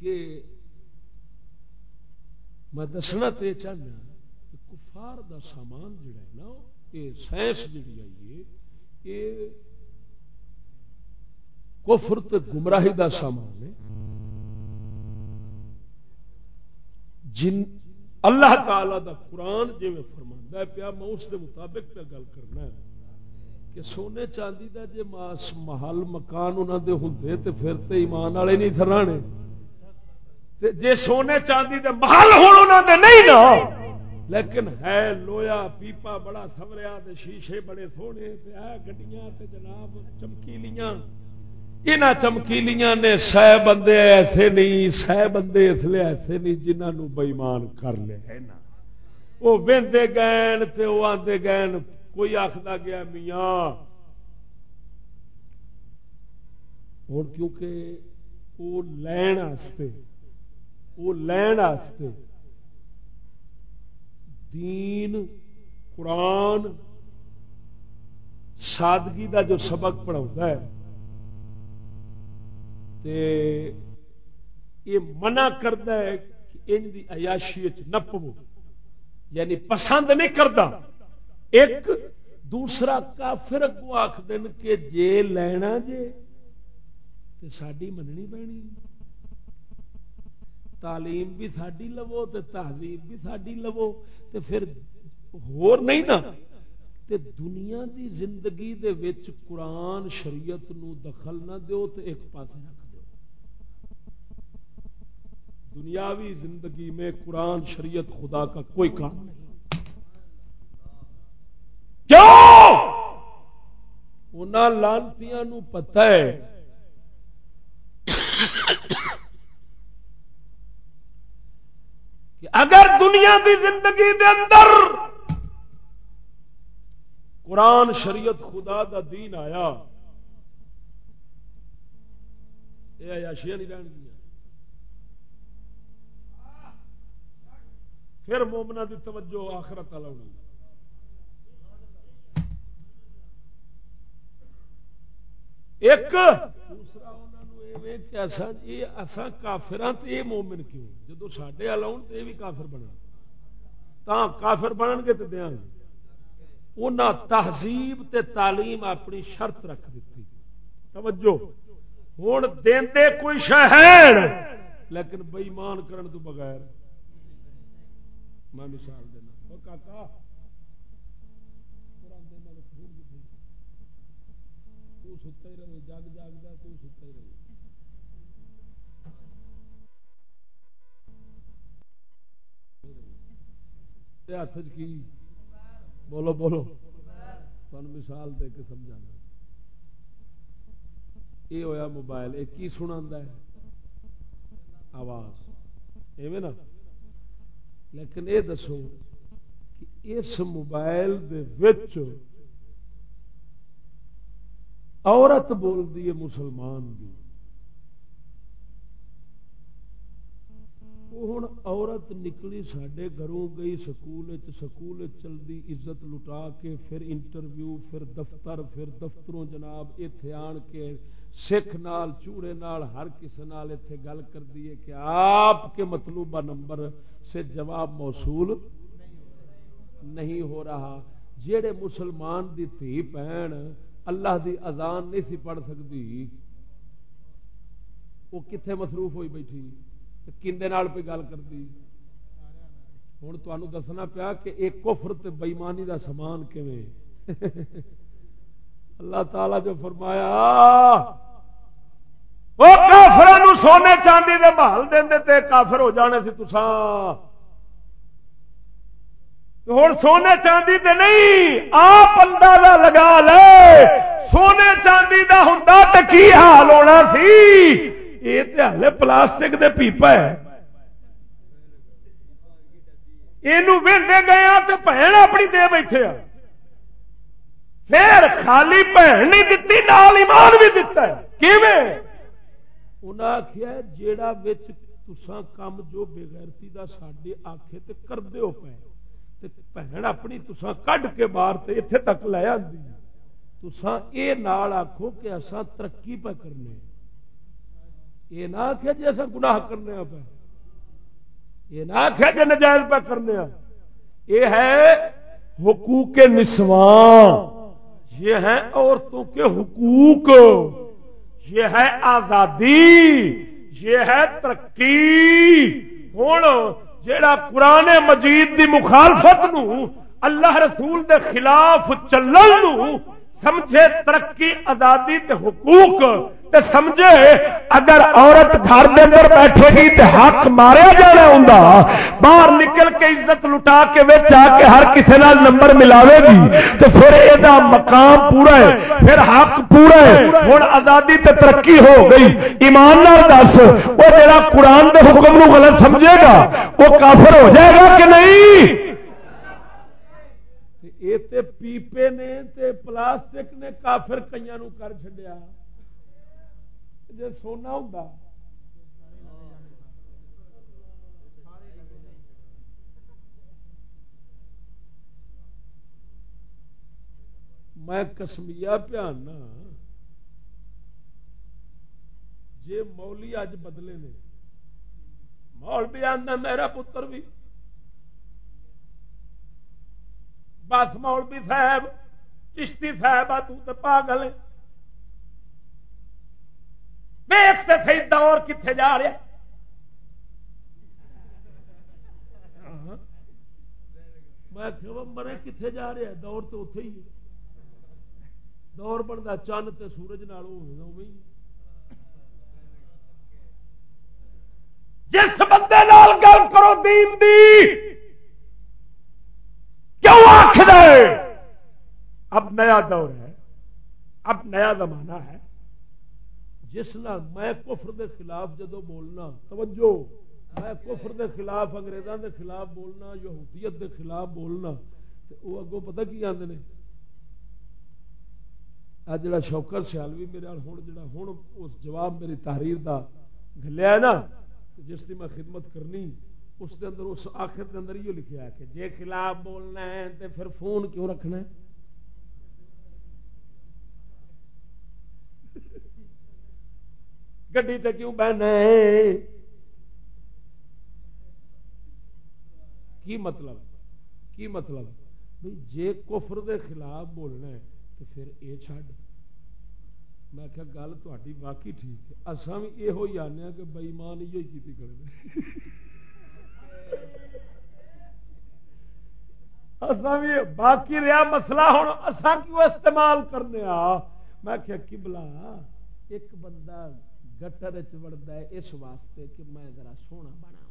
کہ میں دسنا تو یہ چاہنا کہ کفار دا سامان جڑا ہے نا یہ سائنس جڑی آئی ہے یہ کفر تے گمراہی دا سامان ہے۔ جن، اللہ تعالی دا قرآن جی میں فرما پیا میں اس دے مطابق پہ گل کرنا ہے کہ سونے چاندی دا جے محل مکان انہوں دے ہوں تے پھر تے ایمان والے نہیں تھرانے۔ جے سونے چاندی دے محل ہوں دے نہیں نا لیکن ہے لویا پیپا بڑا سوریا شیشے بڑے سونے گڈیاں جناب چمکیلیاں۔ یہاں چمکیلیاں نے سہ بندے ایسے نہیں سہ بندے اس لیے ایسے نہیں جنہوں بئیمان کر لے وہ وہدے گئے تے وہ آدھے گئے کوئی آخر گیا میاں۔ ہوں کیونکہ وہ لین وہ لین دین، قرآن، سادگی دا جو سبق پڑھا ہے۔ تے یہ منع کرتا ہے کہ ان کی عیاشی نہ پو یعنی پسند نہیں کرتا ایک دوسرا کافر کو آخ دن کہ جے لینا جے تو ساری مننی پینی۔ تعلیم بھی ساری لو تو تہذیب بھی ساری لو تو پھر ہور نہیں نا تے دنیا دی زندگی دے وچ قرآن شریعت نو دخل نہ دیو تو ایک پاس رکھ دو دنیاوی زندگی میں قرآن شریعت خدا کا کوئی کام نہیں۔ کیوں؟ لانتیاں پتہ ہے کہ اگر دنیا دی زندگی دے اندر قرآن شریعت خدا دا دین آیا یہ عیاشیاں نہیں رہن گیا۔ پھر مومنا دی توجہ آخرت والا ہونی ایک دوسرا جی، کافر یہ مومن کیوں؟ جدو سڈے والا تو یہ بھی کافر بنا کافر بنن گے تو دیا گے۔ انہیں تہذیب تے تعلیم اپنی شرط رکھ دیتی توجہ۔ ہوں دے کوئی شہر لیکن بئیمان کرن تو بغیر۔ میں مثال دینا۔ کاکا ستا ہی رہے جگ جاگتا تو ستا ہی رہے۔ ہاتھ کی؟ بولو بولو۔ تم مثال دے کے سمجھانا۔ یہ ہویا موبائل، یہ کی سنا ہے؟ آواز۔ ایویں نا؟ لیکن یہ دسو کہ اس موبائل دے وچ عورت بولتی ہے، مسلمان بھی۔ ہوں عورت نکلی سڈے گھروں گئی سکول سکول چلتی عزت لٹا کے پھر انٹرویو پھر دفتر پھر دفتروں جناب اتے آن کے سکھ نال چوڑے نال ہر کسی نال اتے گل کر دیے کہ آپ کے مطلوبہ نمبر سے جواب موصول نہیں ہو رہا جہے مسلمان دی تھی بہن اللہ دی اذان نہیں سی پڑھ سکتی وہ کتنے مصروف ہوئی بیٹھی کھے پہ گل کرتی ہوں تمہیں دسنا پیا کہ ایک کفر تے بئیمانی دا سامان کیویں؟ اللہ تعالی جو فرمایا وہ کافر سونے چاندی دے محل دے تے کافر ہو جانے سی تسان ہوں سونے چاندی تے نہیں، آپ اندازہ لگا لے، سونے چاندی دا ہوں تو کی حال ہونا سی؟ یہ تو ہلے پلاسٹک دے پیپا ہے۔ یہ گیا تو بہن اپنی دے بیٹھے ہاں۔ پھر خالی بہن نہیں دتی، نال ایمان بھی دتا ہے۔ انہیں آخیا جیڑا بچ تسا کام جو بےغیرتی کا سڈے آخے تو کرتے ہو پے۔ بہن اپنی تسا کڈ کے باہر اتنے تک لے آتی تسا یہ آخو کہ اصا ترقی پہ کرنے یہ نہ آخیا جی اصل گناہ کرنے پہ یہ نہ آخیا جی نجائز پہ کرنے یہ ہے حقوق نسواں یہ ہے عورتوں کے حقوق۔ یہ ہے آزادی۔ یہ ہے ترقی۔ ہوں جیڑا قرآن مجید دی مخالفت نو، اللہ رسول دے خلاف چلن نو، سمجھے ترقی، آزادی تے حقوق۔ تے سمجھے اگر عورت گھر دے اندر بیٹھے گی تے حق ماریا جانا ہوں باہر نکل کے عزت لٹا کے وچ آ کے ہر کسی نال نمبر ملاوے گی، تو پھر یہ مقام پورا ہے، پھر حق پورا ہے۔ ہوں آزادی تے ترقی ہو گئی۔ ایمان نال دس، وہ جڑا قرآن دے حکم نو غلط سمجھے گا، وہ کافر ہو جائے گا کہ نہیں؟ تے پیپے نے تے پلاسٹک نے کافر کئی کر چڈیا جی سونا ہوں میں کسمیا پیانا جی مولی اج بدلے نے مول بھی آدھا میرا پتر بھی بس مولوی صاحب چشتی صاحب آ تو پاگل دیکھتے تھے دور کتنے جا رہا میں مرے کتنے جا رہا دور تو اتے ہی دور بنتا چند تے سورج نال جس بندے نال گل کرو دین دی، کیوں آخ اب نیا دور ہے، اب نیا زمانہ ہے۔ جس نہ میں کفر دے خلاف جدو بولنا، توجہ، میں کفر دے خلاف انگریزوں دے خلاف بولنا، یہودیت دے خلاف بولنا، تے وہ اگوں پتہ کی آدھے نے؟ آج جڑا شوکر سیالوی میرے ہوں جڑا ہوں اس جواب میری تحریر دا گلیا ہے نا جس کی میں خدمت کرنی، اس دے اندر، اس آخر دے اندر یہ لکھا ہے کہ جے خلاف بولنا ہے تو پھر فون کیوں رکھنا ہے؟ گڈی تے کیوں بہنا کی مطلب؟ کی مطلب؟ بھائی جے کفر دے خلاف بولنا ہے تو پھر اے چھڈ۔ میں کہا گل تھی واقعی ٹھیک ہے۔ اصا بھی یہ آنے کہ بئی مان یہ کی کرے بھی باقی رہا مسئلہ ہوں اصا کیوں استعمال کرنے میں کیا کبلا ایک بندہ گٹر چڑتا ہے، اس واسطے کہ میں ذرا سونا بنا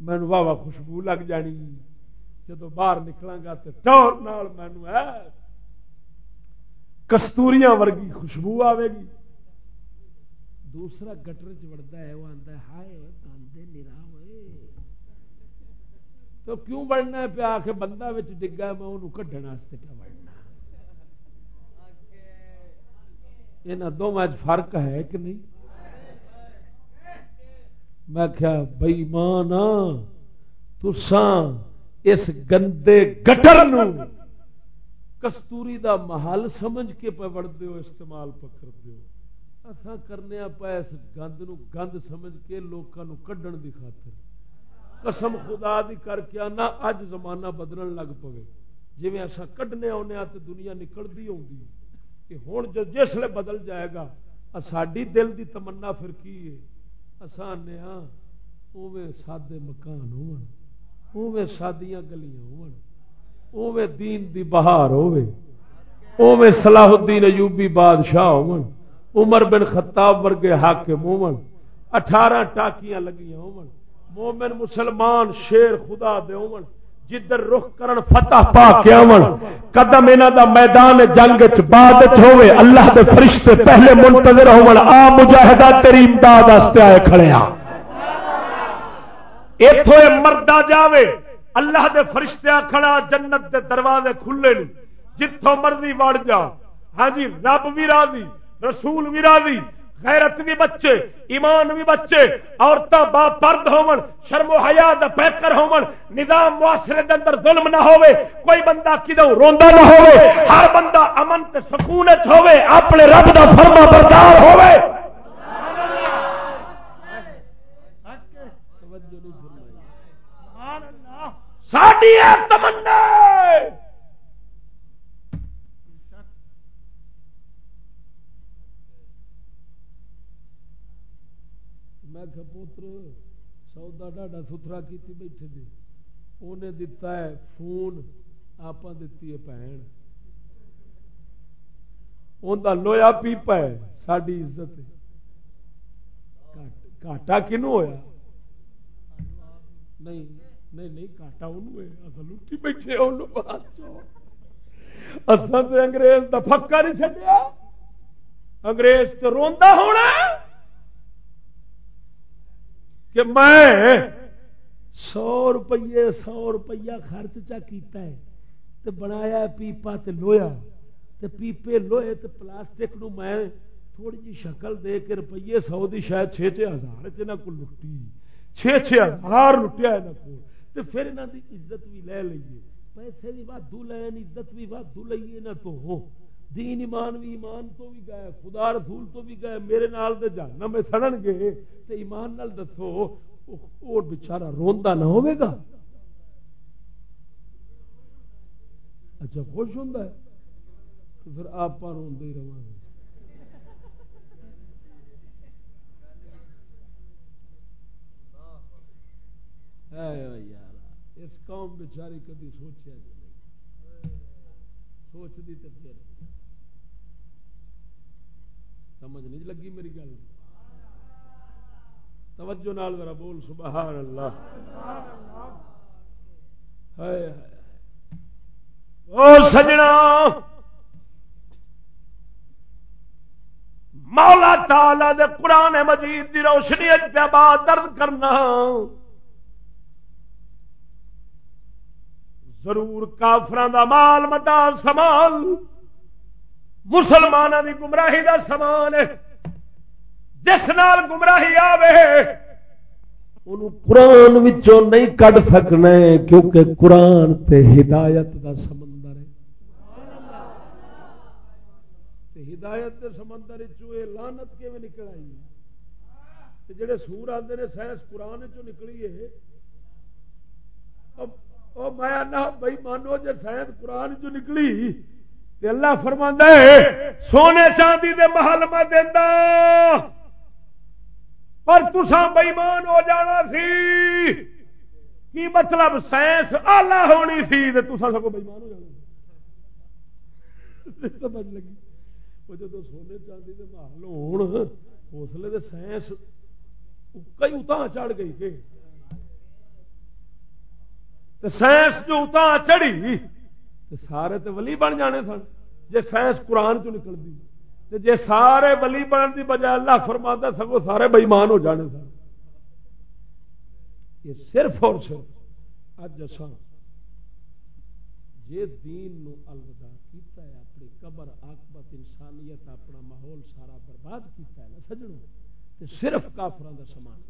مینو واہ واہ خوشبو لگ جانی۔ جدو باہر نکلاں گا تو ٹور مینو ہے، کستوریاں ورگی خوشبو آئے گی۔ دوسرا گٹر چڑتا ہے، وہ آتا ہے، ہائے گاندے نرا ہوئے تو کیوں بڑھنا پیا؟ کہ بندہ ڈگا میں انہوں کھڈن پیا بڑھنا یہاں دونوں فرق ہے کہ نہیں؟ میں کیا بئی مان تسان اس گندے گٹر نو کستوری دا محل سمجھ کے پہ وڑتے ہو، استعمال پکڑ ہو۔ اصا کرنے پا اس گند نو گند سمجھ کے لوگوں کڈن دی خاطر۔ قسم خدا دی کر کے آنا اج زمانہ بدلن لگ پوے۔ جی اصا کڈنے آنے تو دنیا نکلتی آتی کہ ہوں جس لیے بدل جائے گا ساری دل دی تمنا پھر کی ہے؟ اصا اوے سادے مکان ہوے سادیاں گلیاں ہو اوے دین دی بہار ہوے اوے صلاح الدین ایوبی بادشاہ ہون، عمر بن خطاب ورگے حاکم ہون، اٹھارہ ٹاکیاں لگیاں ہون، مومن مسلمان شیر خدا دے ہون جدر رخ کرن فتح پا کے آون قدم انہاں دا میدان جنگ وچ بعد وچ ہوے اللہ دے فرشتے پہلے منتظر ہون آ مجاہدہ تیری امداد واسطے آئے کھڑے ہاں۔ ایتھوں مردا جاوے، اللہ دے فرشتے کھڑا، جنت دے دروازے کھلے نے جتوں مرضی وڑ جا۔ ہاں جی رب بھی راضی، رسول بھی راضی غیرت بھی بچے، ایمان بھی بچے عورتیں با پرد ہون، شرم و حیا دا پیکر ہون، نظام معاشرے دے اندر ظلم نہ ہوئے کوئی بندہ کدو روندا نہ ہوئے ہر بندہ امن تے سکون ہوئے اپنے رب دا فرما بردار ہوئے ساڈی تمنا! میں پوتر سودا ڈاڈا ستھرا کی بیٹھے دے۔ انہیں دتا ہے فون آپ دتی ہے بھن ان لویا پیپا ہے ساری عزت گاٹا کنو ہوا نہیں نہیں نہیں، کاٹا لٹی بیٹھے اصل انگریز کا پکا نہیں چڈیا انگریز تو روا ہونا۔ کہ میں سو روپیے، سو روپیہ خرچ چا کیتا ہے تے بنایا پیپا تے لویا، تے پیپے لوہے تے پلاسٹک نو میں تھوڑی جی شکل دے کے روپیے سو دی شاید چھ چھ ہزار چ کو لٹی چھ چھ ہزار لٹیا یہاں کو تو پھر یہاں کی عزت بھی لے لیے پیسے بھی وادو لین، عزت بھی وادو لئیے، نہ تو ہو۔ دین ایمان بھی ایمان تو بھی گئے، خدا رسول تو بھی گئے، میرے نال دے جاننا میں سڑن گے، تے ایمان نال دسو وہ بچارا روندا نہ ہوئے گا۔ اچھا خوش ہوں تو پھر آپ روندے ہی رہے یار، اس قوم بچاری کدی سوچا جی سوچتی تو پھر۔ سمجھ نہیں لگی میری گل۔ توجہ نال ذرا بول، سبحان اللہ۔ سجنا۔ مولا تالا دے قرآن مجید دی روشنی پہ بات درد کرنا۔ ضرور کافران دا مال متا سامان مسلمانوں دی گمراہی دا سامان جس نال گمراہی آوے قرآن نہیں کڈ سکنا کیونکہ قرآن تے ہدایت دا سمندر ہے۔ ہدایت دے سمندر لانت کی نکل آئی؟ جڑے سور آتے ہیں سائنس قرآن چ نکلی ہے میں بھائی مانو جی سائنس قرآن چ نکلی تے اللہ فرما سونے چاندی دے محل میں دینا پر تسا بئیمان ہو جانا سی۔ کی مطلب سائنس آلہ ہونی سی تے تسا سب بئیمان ہو جانا سمجھ لگی؟ وہ جب سونے چاندی کے محل ہو اسلے تو سائنس کئی اتنا چڑھ گئی کہ سائنس جو اتنا چڑھی سارے تو ولی بن جانے سن۔ جی سائنس قرآن چ نکلتی جی سارے بلی بننے کی بجائے اللہ فرما سگو سارے بئیمان ہو جانے سن۔ یہ صرف اور صرف اج اصا جی دین نو الوداع کیتا ہے، اپنی قبر آکبت انسانیت، اپنا ماحول سارا برباد کیتا ہے نا، سجنوں۔ تو صرف کافران کا سامان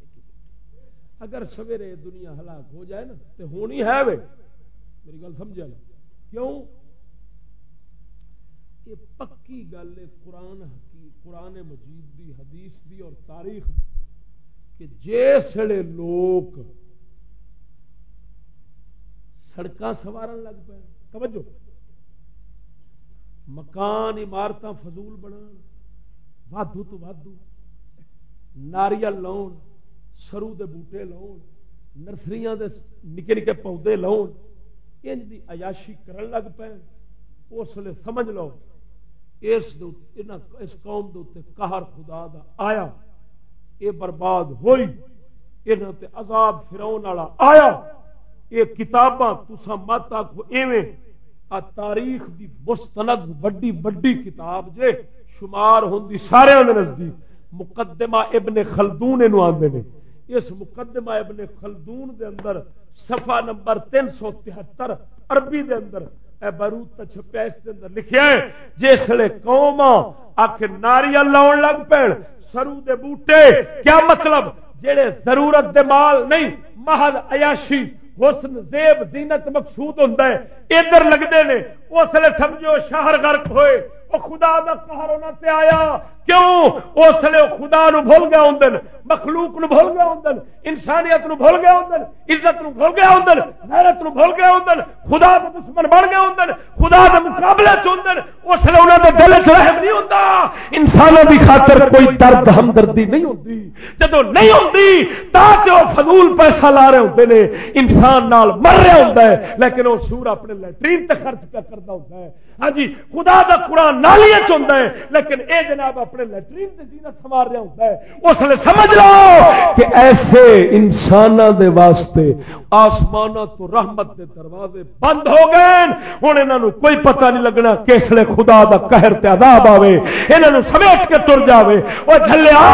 اگر سویرے دنیا ہلاک ہو جائے نا تو ہونی ہے وے۔ میری گل سمجھا نا؟ کیوں؟ یہ پکی گل ہے قرآن قرآن مجید دی، حدیث دی اور تاریخ کہ جسے لوگ سڑک سوار لگ پے توجہ۔ مکان عمارت فضول بنا وادو تو وادو ناریل لاؤن سرو دے بوٹے لاؤن نرسریاں دے نکے نکے پودے لاؤن ان دی عیاشی کرن لگ پے۔ اس لیے سمجھ لو، اس اس قوم دے قہر خدا دا آیا۔ یہ برباد ہوئی۔ یہاں تے عذاب فراؤن والا آیا۔ یہ کتاباں تسا مت آخو ایویں، آ تاریخ دی مستند بڑی بڑی کتاب جے شمار ہوں سارے نزدیک۔ مقدمہ ابن خلدون آدھے نے۔ اس مقدمہ ابن خلدون دے اندر صفحہ نمبر تین سو تہتر، عربی دے اندر بروت چھپیا اس اندر لکھیا ہے جسے قوم آخر ناریل لاؤن لگ پے سرو دے بوٹے، کیا مطلب؟ جہے ضرورت دے مال نہیں، محض عیاشی، حسن، زیب، زینت مقصود ہوتا ہے، ادھر لگتے ہیں اس لیے سمجھو شہر غرق ہوئے خدا کا قہر ہونا تے آیا۔ کیوں؟ اس لیے خدا نو بھول گیا ہوں مخلوق نو بھول گیا ہوں انسانیت نو بھول گیا ہوں عزت نو بھول گیا ہوں غیرت نو بھول گیا ہوں خدا کے دشمن بن گیا ہوں خدا کے مقابلے چ اس لیے انہوں نے دل چ رحم نہیں ہوتا انسانوں کی خاطر کوئی درد ہمدردی نہیں ہوتی جب نہیں ہوتی تاکہ وہ فضول پیسہ لا رہے ہوتے ہیں انسان نال مر رہا ہوتا ہے، لیکن وہ سور اپنے لیٹرین تک خرچ کرتا ہوتا ہے۔ ہاں جی خدا کا قرآن نالی چاہتا ہے، لیکن اے جناب اپنے لٹرین سے زینت سوار رہا ہوتا ہے، اس لیے سمجھ لو کہ ایسے انسان دے واسطے آسمان تو رحمت دے دروازے بند ہو گئے ہوں انہوں کوئی پتہ نہیں لگنا کس لیے خدا دا قہر تے عذاب آوے۔ انہوں سمیٹ کے تر جاوے۔ وہ جھلیا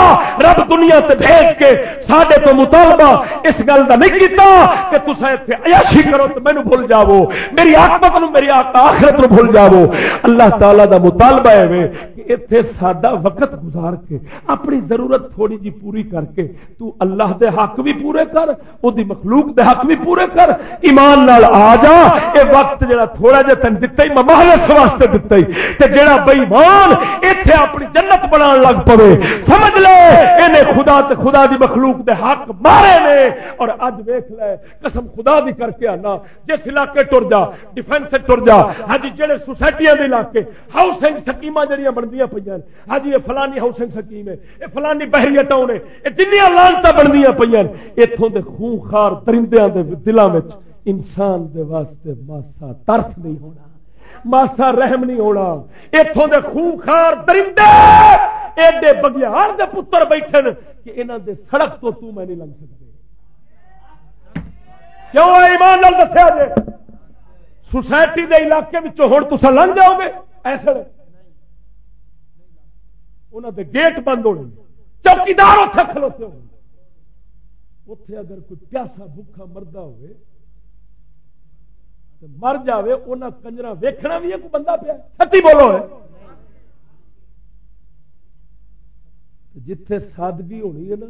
رب دنیا سے بھیج کے ساڈے تو مطالبہ اس گل کا نہیں کیتا کہ تصا اتنے عیاشی کرو تو مینو بھول جاو میری آکمت نو میری آخرت نو بھول جاو اللہ تعالی دا مطالبہ ہے کہ اتنے ساڈا وقت گزار کے، اپنی ضرورت تھوڑی جی پوری کر کے تو اللہ دے حق بھی پورے کر وہ مخلوق دے حق بھی پورے کر۔ ایمان نال آ جا یہ وقت جڑا تھوڑا جا تین دتا ہی مہارت واسطے دتا ہی تے جڑا بےمان اتنے اپنی جنت بنا لگ پوے سمجھ لے انہیں خدا تے خدا دی مخلوق دے حق مارے نے۔ اور اج ویخ لے، قسم خدا دی کر کے آنا، جس علاقے ٹر جا ڈیفینس ٹر جا۔ ہاں جی جڑے سوسائٹیاں دے علاقے۔ ہاؤسنگ سکیما جڑیاں بن بنتی پہ ہاں جی یہ فلانی ہاؤسنگ سکیم ہے، یہ فلانی بحری ٹاؤن ہے یہ جنیا لانتا بنتی پہ اتوں کے خونخار درندے دلوں میں انسان دے واسطے ماسا ترف نہیں ہونا۔ ماسا رحم نہیں ہونا۔ اتوں کے خونخار درندے ایڈے بگیار دے پتر بیٹھے کہ انہوں دے سڑک تو تو میں نہیں لگ سکتے کیوں؟ ایمان دسیا جی سوسائٹی دے علاقے ہوں تو لنگ جاؤ گے، ایسے انہوں دے گیٹ بند ہونے چوکیدار اتنے کھلوتے ہو اتے اگر کوئی پیاسا بکھا مردہ ہوئے تو مر جائے انہیں کنجرا ویکھنا بھی ہے، کوئی بندہ پیا سچی بولو ہے۔ جتھے سادگی ہونی ہے نا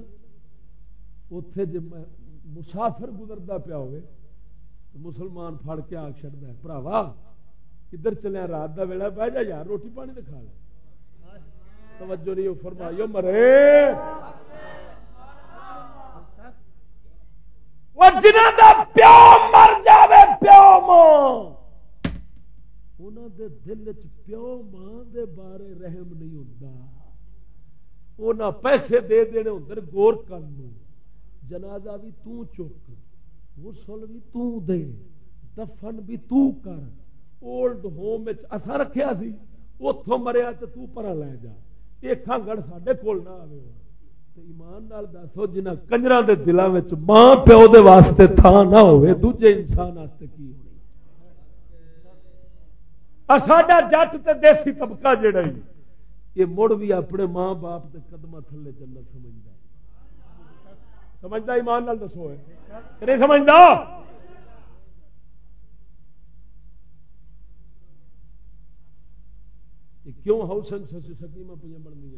اتے جی مسافر گزرتا پیا ہوئے مسلمان فڑ کے آگ چڑھتا ہے۔ براوا کدھر چلے؟ رات کا ویلا بہ جا، یار روٹی پانی تو کھا لے۔ توجہ نہیں فرمائیو، مرے۔ پیو مر جائے پیو ماں۔ دے دل چ پیو ماں دے بارے رحم نہیں ہوتا پیسے دے دینے ہوں گور کر جنازہ بھی تو چک غسل بھی تو دے، دفن بھی تو کر۔ اولڈ ہوم اصا رکھیا سی اتوں مریا تو تو پرا لے جا۔ یہ کھانگڑ سڈے کول نہ آئے ایمان نال دسو جنہ کنجر دے دلوں میں ماں پیو دے واسطے تھان نہ ہوئے دوجے انسان واسطے کی ہونی ساڈا جٹ تے دیسی طبقہ جڑا ہی، یہ مڑ بھی اپنے ماں باپ کے قدم تھلے چلنا سمجھتا سمجھتا ایمان نال دسو نہیں سمجھتا کیوں ہاؤسنگ سکیم پہ بنتی بننی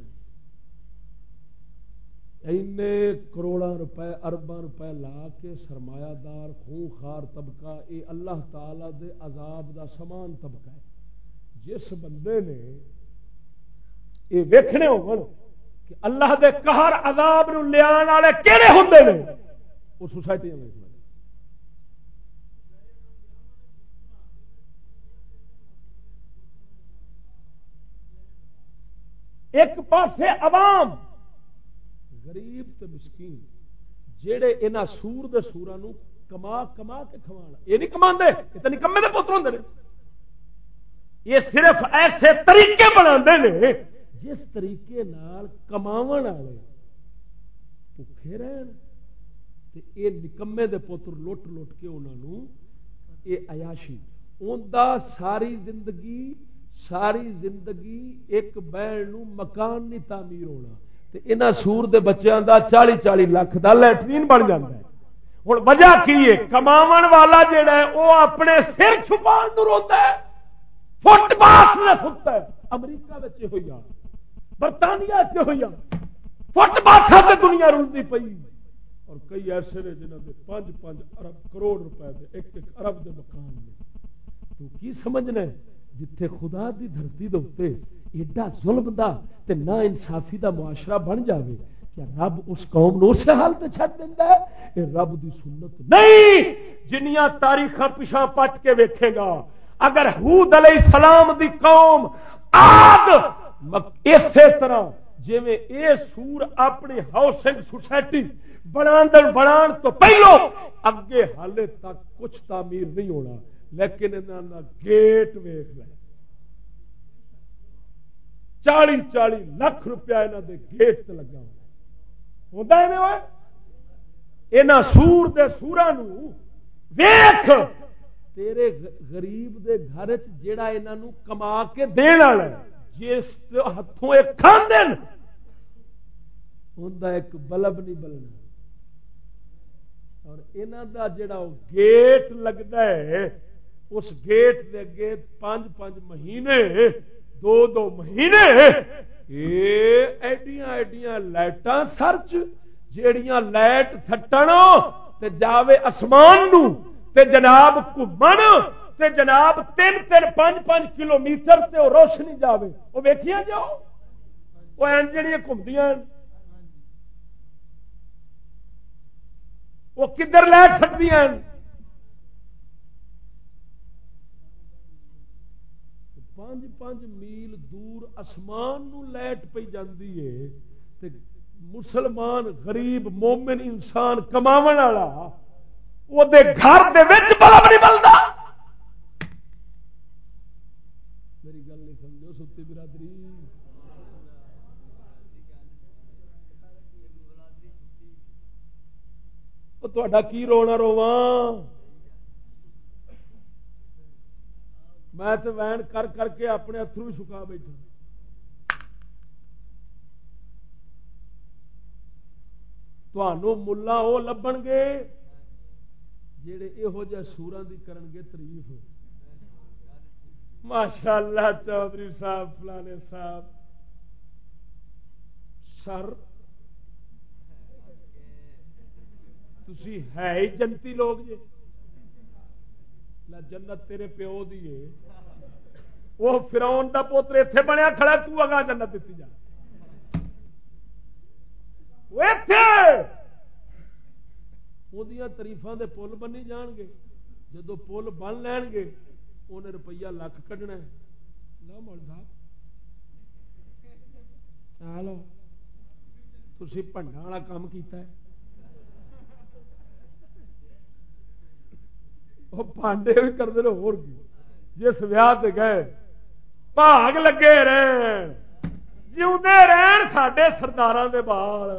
کروڑا روپے، ارباں روپے لا کے سرمایہ دار خون خار طبقہ یہ اللہ تعالی دے عذاب دا سمان طبقہ ہے۔ جس بندے نے یہ ویکھنے ہو کہ اللہ دے قہر عذاب نو لیا والے کہڑے ہوں نے؟ وہ سوسائٹی میں ایک پاسے عوام، غریب تے مسکین جہے یہاں سور دے سورا کما کما کے کما یہ نہیں کما یہ تو نکمے کے پتر ہوں یہ صرف ایسے طریقے بنا جس طریقے کما والے بھوکے رہن یہ نکمے دے پتر لٹ لٹ کے انہوں یہ ایاشی اندر ساری زندگی ساری زندگی ایک بہن مکان نہیں تعمیر ہونا۔ یہاں سور دے بچوں دا چالی چالی لاکھ دا لٹرین بن جا ہے۔ ہوں وجہ کی ہے؟ کما والا جہا ہے وہ اپنے سر چھپا روتا ہے۔ فٹ پاس میں ستا ہے۔ امریکہ ہوئی برطانیہ سے ہوئی فٹ باتھا سے دنیا رلتی پی اور کئی ایسے نے جنہوں نے پانچ پانچ ارب کروڑ روپے دے ایک ایک ارب دے مکان میں تو کی سمجھنا جتھے خدا دی دھرتی دے ایڈا ظلم دا تے نا انصافی دا معاشرہ بن جاوے کیا رب اس قوم نو اسے حال تے چھٹ دینا ہے؟ یہ رب دی سنت نہیں! جنیاں تاریخ پیچھا پٹ کے ویکھے گا۔ اگر حود علیہ السلام دی قوم آگ اسی طرح جی اے سور اپنی ہاؤسنگ سوسائٹی بنا بنا تو پہلو اگے حالے تک کچھ تعمیر نہیں ہونا، لیکن گیٹ ویخ لے۔ چالی چالی لاکھ روپیہ یہاں دے گیٹ سے لگا ہوتا ہے یہاں سور دے سورا ویخ تیرے غریب دے گھر چا یہ کما کے دن والا جس ہاتھوں ایک کھانے ان ایک بلب نہیں بلنا۔ اور انہوں دا جڑا گیٹ لگتا ہے، اس گیٹ دے اگے پانچ پانچ مہینے، دو دو مہینے ایڈیاں ایڈیاں لائٹاں سرچ، جیڑیاں لائٹ تھٹن تے جاوے اسمان نو تے جناب گھومن تے جناب تین تین پانچ پانچ کلو میٹر تے وہ روشنی جاوے۔ وہ ویکیا جاؤ جی وہ؟ این جہیا گھومدیا وہ کدھر لے سکتی ہیں؟ پانچ پانچ میل دور اسمان نو لائٹ پی جاندی ہے تے مسلمان، غریب، مومن انسان کما والا، وہ گھر دے وچ بلب نہیں بلدا میری گل نہیں سمجھو، ستی برادری۔ کی رونا رواں میں تو وین کر کر کے اپنے اترو سکا بیٹھا۔ ملا وہ لبن گے جڑے یہو جہ سورا دی کرن گے تریف۔ ماشاء اللہ چودھری صاحب، فلانے صاحب۔ سر۔ تھی ہے ہی جنتی لوگ جی جنت تیرے پیو دی وہ فراؤن کا پوتر اتے بنیا کھڑا، تو اگا جنت دیتی جا۔ تریفا دے پل بنی جان گے۔ جدو پل بن لین گے انہیں روپیہ لکھ کھڈنا لو مول صاحب۔ چلو تھی پنڈا والا کام کیتا ہے۔ وہ پانڈے بھی کرتے رہے جس ویاہ سے گئے بھاگ لگے رہن۔ رہن سڈے سردار دے بال۔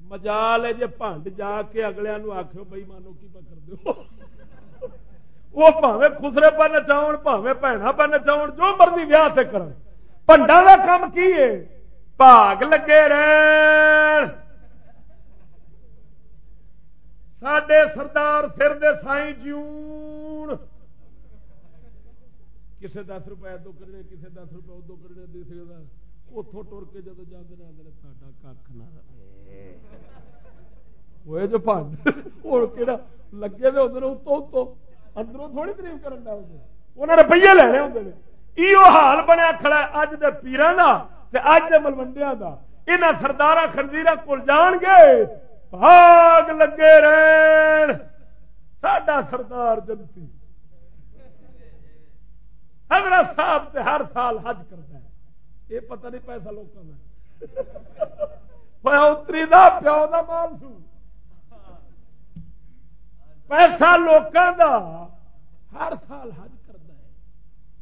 مجال ہے جی پانڈ جا کے اگلے آخو بئی مانو کی پکڑ دو وہ پاوے خسرے پہ نچاؤ پاوے بھنا پہ نچاؤ جو مرضی ویاہ سے کر پنڈا کا کام کی ہے؟ بھاگ لگے رہن۔ سڈے سردار پھر دے سائی جیون۔ کسے دس روپئے ادو کرنے، کسے دس روپئے ادو کرنے دوسرے کا اتوں ٹر کے جدو جانے آدھے ساڈا کھ نہ وہ جو پانچ ہوں کہڑا لگے دے ادھر اتو اتو اندروں تھوڑی تریف کرنا انہیں روپیے لینے ہوں ایو حال بنیا کھڑا اج دے پیران کا اج دے ملوڈیا کا یہاں سردار خنزیر کول جان گے، بھاگ لگے رہن۔ ساڈا سردار جنتی۔ حضرت صاحب تے ہر سال حج کرتا ہے۔ یہ پتہ نہیں پیسہ لوگوں میں اتری دا، پیو دا مال سو۔ پیسہ لوگوں دا ہر سال حج کرتا ہے۔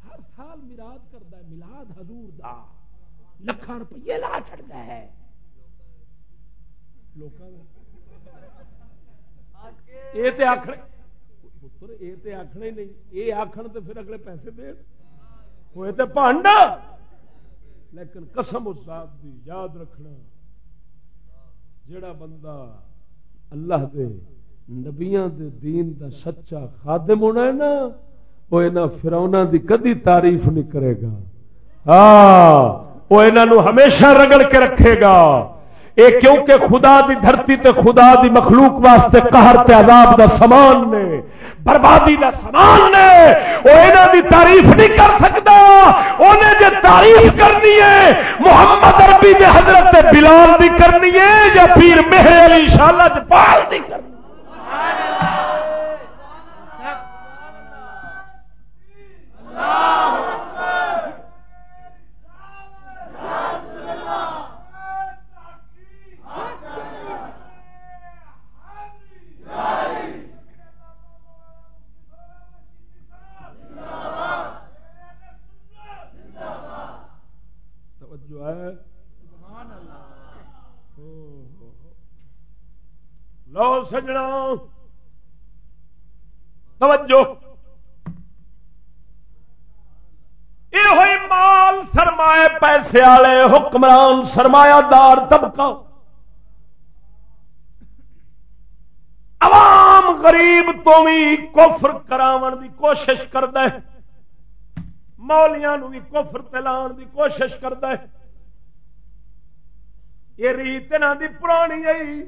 ہر سال مراد کرتا ہے ملاد حضور دا۔ لکھان روپیے لا چڑھتا ہے۔ لوگوں یہ آخر پتر یہ ہی نہیں۔ یہ آخر تو پھر اگلے پیسے دے۔ ہوئے تو پانڈ لیکن قسم استاد دی، یاد رکھنا۔ جڑا بندہ اللہ دے نبیاں دے دین دا سچا خادم ہونا ہے نا، وہ یہاں فرونا دی کدی تعریف نہیں کرے گا۔ ہاں وہ انہوں ہمیشہ رگڑ کے رکھے گا۔ اے کیونکہ خدا دی دھرتی تے خدا دی مخلوق واسطے قہر تے عذاب دا سامان نے، بربادی دا سامان نے، وہ انہاں دی تعریف نہیں کر سکتا۔ انہیں جے تعریف کرنی ہے، محمد عربی دے حضرت بلال دی کرنی ہے یا پیر مہر علی شالہ جپال دی کرنی اللہ! لو سجنا۔ توجہ۔ یہ ہوئی مال سرمائے پیسے والے، حکمران سرمایہ دار طبقہ۔ عوام غریب تو بھی کفر کراون دی کوشش کرد مولیاں بھی کفر تلان دی کوشش کرد یہ ریت دی پرانی آئی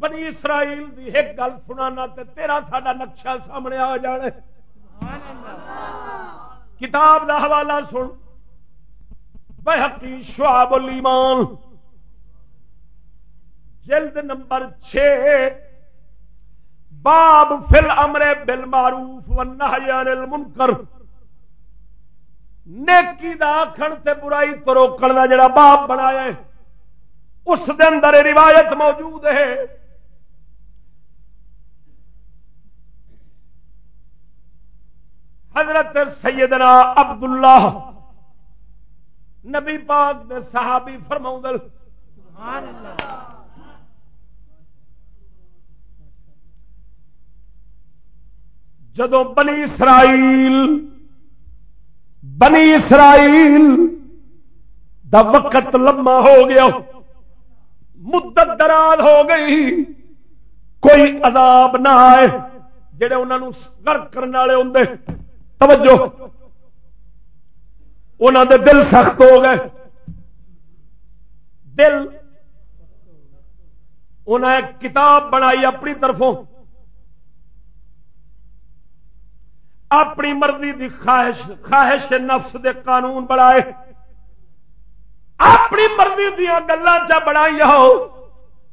بنی اسرائیل دی ایک گل سنانا تے تیرا ساڈا نقشہ سامنے آ جانا کتاب دا حوالہ سن۔ بحقی شعب الایمان۔ جلد نمبر چھ۔ باب فل امرے بل معروف المنکر۔ نیکی دا آخر سے برائی تو روکن کا جڑا باب بنایا اس دے اندر روایت موجود ہے۔ حضرت سیدنا عبداللہ نبی پاک دے صحابی فرما جدو بنی اسرائیل بنی اسرائیل دا وقت لمبا ہو گیا، مدت دراز ہو گئی، کوئی عذاب نہ آئے، جڑے انہوں گرک کرنے والے ہوں توجہ۔ انہوں دے دل سخت ہو گئے۔ دل۔ انہیں ایک کتاب بنائی اپنی طرفوں۔ اپنی مرضی دی خواہش خواہش نفس دے قانون بڑھائے اپنی مرضی دیا گلان چا بنائی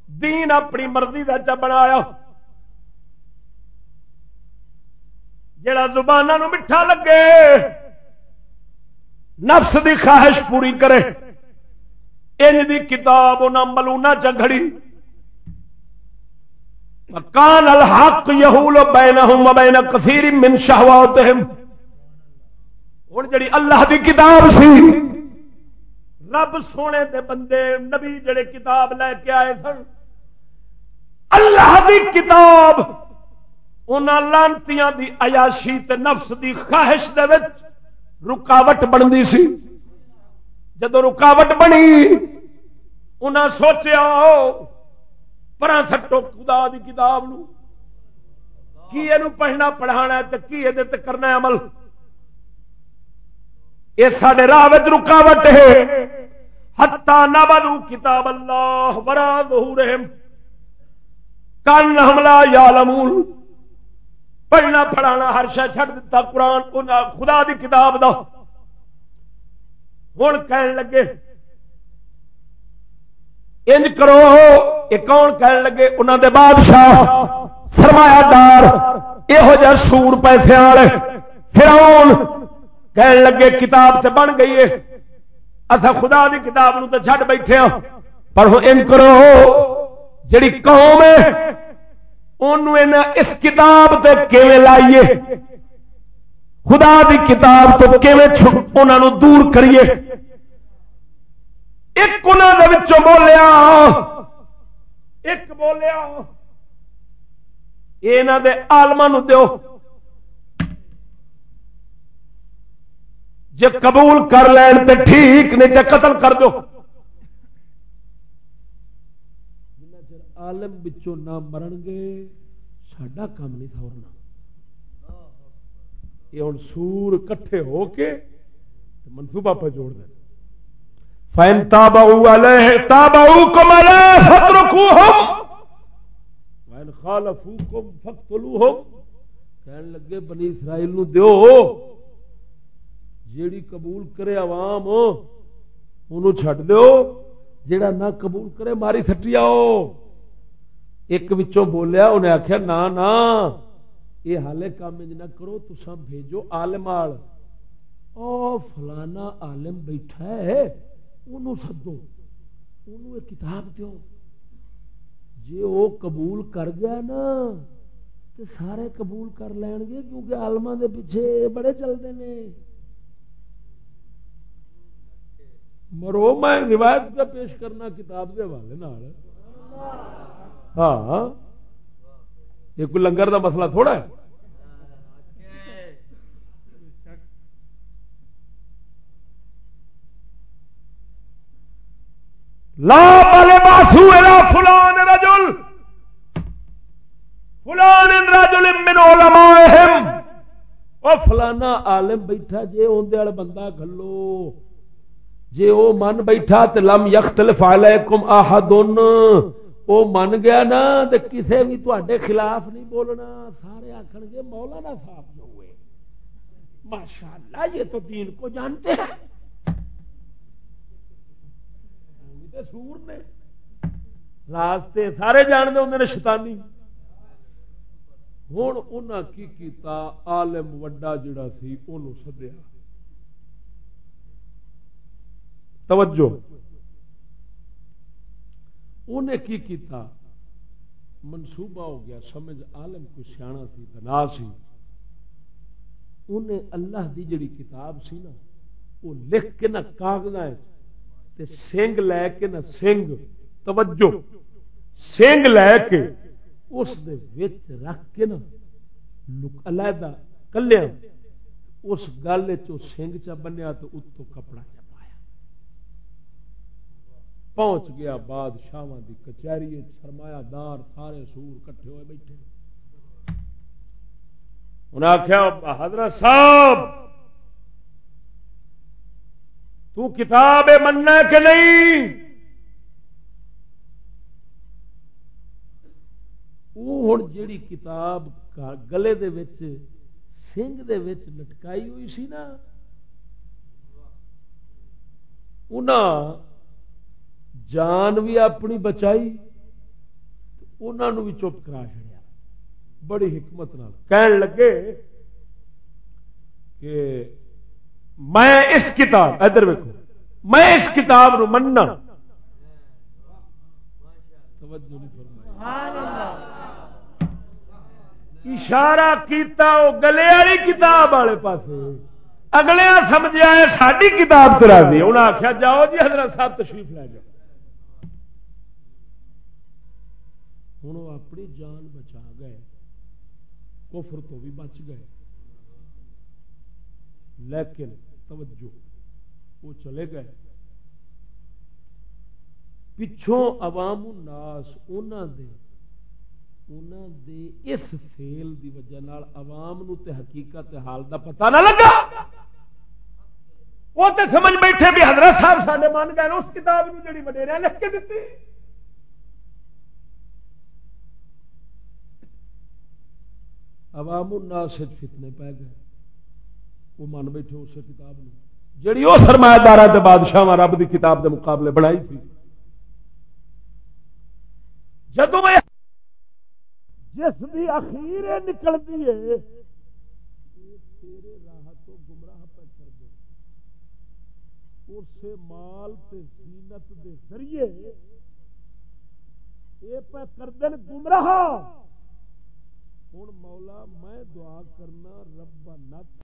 دین اپنی مرضی کا چا بنایا جڑا زبان میٹھا لگے، نفس دی خواہش پوری کرے۔ ان دی کتاب انہیں ملونا چگڑی کان الحق یہول بینہم و بین کثیر من شہواتہم۔ ہوں جڑی اللہ دی کتاب سی، رب سونے دے بندے، نبی جڑے کتاب لے کے آئے سن، اللہ دی کتاب لانتیاں دی عیاشی تے نفس دی خواہش دے وچ رکاوٹ بنتی سی۔ جدو رکاوٹ بنی انہاں سوچیا پرا سٹو خدا دی کتاب نو۔ کی یہ پڑھنا، پڑھانا تو کی یہ کرنا عمل؟ یہ سارے راہ رکاوٹ ہے۔ ہتا نہ بدو کتاب اللہ برا دور کن حملہ یا لمول پڑھنا پڑھانا ہر شہ چھڑ دیتا قرآن خدا دی کتاب دا۔ ہوں کہن لگے، انج کرو، یہ کون کہن لگے؟ انہوں دے بادشاہ، سرمایہ دار، یہو جہ سور پیسے والے پھر کہن لگے، کتاب سے بن گئی ہے۔ اصا خدا دی کتاب نو تو چھڈ بیٹھے ہاں۔ پر ہوں ان کرو جڑی قوم ہے اس کتاب تے کیویں لائیے؟ خدا دی کتاب تو کیویں دور کریے؟ ایک انہوں بولیا، ایک بولیا یہاں دے آلما دو جے قبول کر لین تے ٹھیک، نہیں تے قتل کر دو عالم بچوں نہ مرن گے سڈا کام نہیں تھا یہ ہوں سور کٹھے ہو کے منصوبہ پہ جوڑ دیں فین تاب تاب کم فترکو ہم فین خالفو کم فتلو ہم کہنے لگے، بنی اسرائیل نو دیو جیڑی قبول کرے عوام انہوں چھڈ دیو، جیڑا نہ قبول کرے ماری سٹی آؤ ایک وچوں بولیا، انہیں آخیا نہ نہ یہ حالے کام نہ کرو تسا بھیجو آلم آل۔ او فلانا عالم بیٹھا ہے انہوں سدو انہوں کتاب دیو۔ جی وہ قبول کر گیا نا تو سارے قبول کر لین گے، کیونکہ آلما دے پیچھے بڑے چلتے ہیں مرو، میں روایت کا پیش کرنا کتاب کے حوالے ہاں یہ کوئی لنگر کا مسئلہ تھوڑا ہے؟ لا بالے باسو فلان رجل. فلان رجل من علمائهم. او فلانا عالم بیٹھا، جے اوندے والے بندہ گھلو، جے او من بیٹھا، تے لم یختلف علیکم احدن. وہ من گیا نا تو کسی بھی تے خلاف نہیں بولنا۔ سارے آخر گے، مولانا صاحب جو ہوئے۔ ماشاء اللہ یہ تو دین کو جانتے ہیں۔ سور نے۔ راستے سارے جانتے ہوں میرے شیطانی۔ ہوں انہاں کی کیتا؟ عالم وڈا جڑا سی انہوں سدیا توجہ۔ انہیں کی کیتا؟ منصوبہ ہو گیا، سمجھ عالم کو سیاح سی دنا سی۔ انہیں اللہ دی جڑی کتاب سی نا، وہ لکھ کے نہ کاغذ سنگ لے کے نہ سنگ۔ توجہ۔ سنگ لے کے اس دے وچ رکھ کے نا علیحدہ کلیا۔ اس گل سنگ چ بنیا تو اتو کپڑا۔ چ پہنچ گیا بادشاہ دی کچہری سرمایہ دار سارے سور کٹھے ہوئے بیٹھے۔ انہیں آخیا حضرت صاحب، تو کتاب مننا کہ نہیں؟ ہوں جیڑی کتاب گلے دے وچ، سنگ دے وچ لٹکائی ہوئی سی نا جان بھی اپنی بچائی انہوں بھی چپ کرا چڑیا بڑی حکمت نال۔ کہن لگے کہ میں اس کتاب، ادھر ویکو میں اس کتاب نو مننا۔ اشارہ کیتا وہ گلے والی کتاب والے پاس اگلے سمجھا ہے ساری کتاب کرا دی انہیں آخیا جاؤ جی حضرت صاحب تشریف لے جاؤ۔ ہوں وہ اپنی جان بچا گئے، کفر تو بھی بچ گئے۔ لیکن توجہ، وہ چلے گئے۔ پچھوں عوام الناس انہوں دے انہوں دے اس فیل دی وجہ نال عوام نو تے حقیقت حال دا پتہ نہ لگا۔ وہ تے سمجھ بیٹھے بھی حضرت صاحب سارے من گئے، اس کتاب نو جڑی وڈیریا لکھ کے دیتی عوام الناس فتنے پی گئے۔ وہ من بیٹھے اس کتاب نو جڑی وہ سرمایہ دار بادشاہ رب دی کتاب دے مقابلے بڑھائی تھی۔ جدو میں جس بھی اخیر نکلتی ہے تیرے راہ تو گمراہ پہ کر دے اس مال تے زینت دے ذریعے یہ پہ کر دین گمراہ۔ ہوں مولا میں دعا کرنا رب نت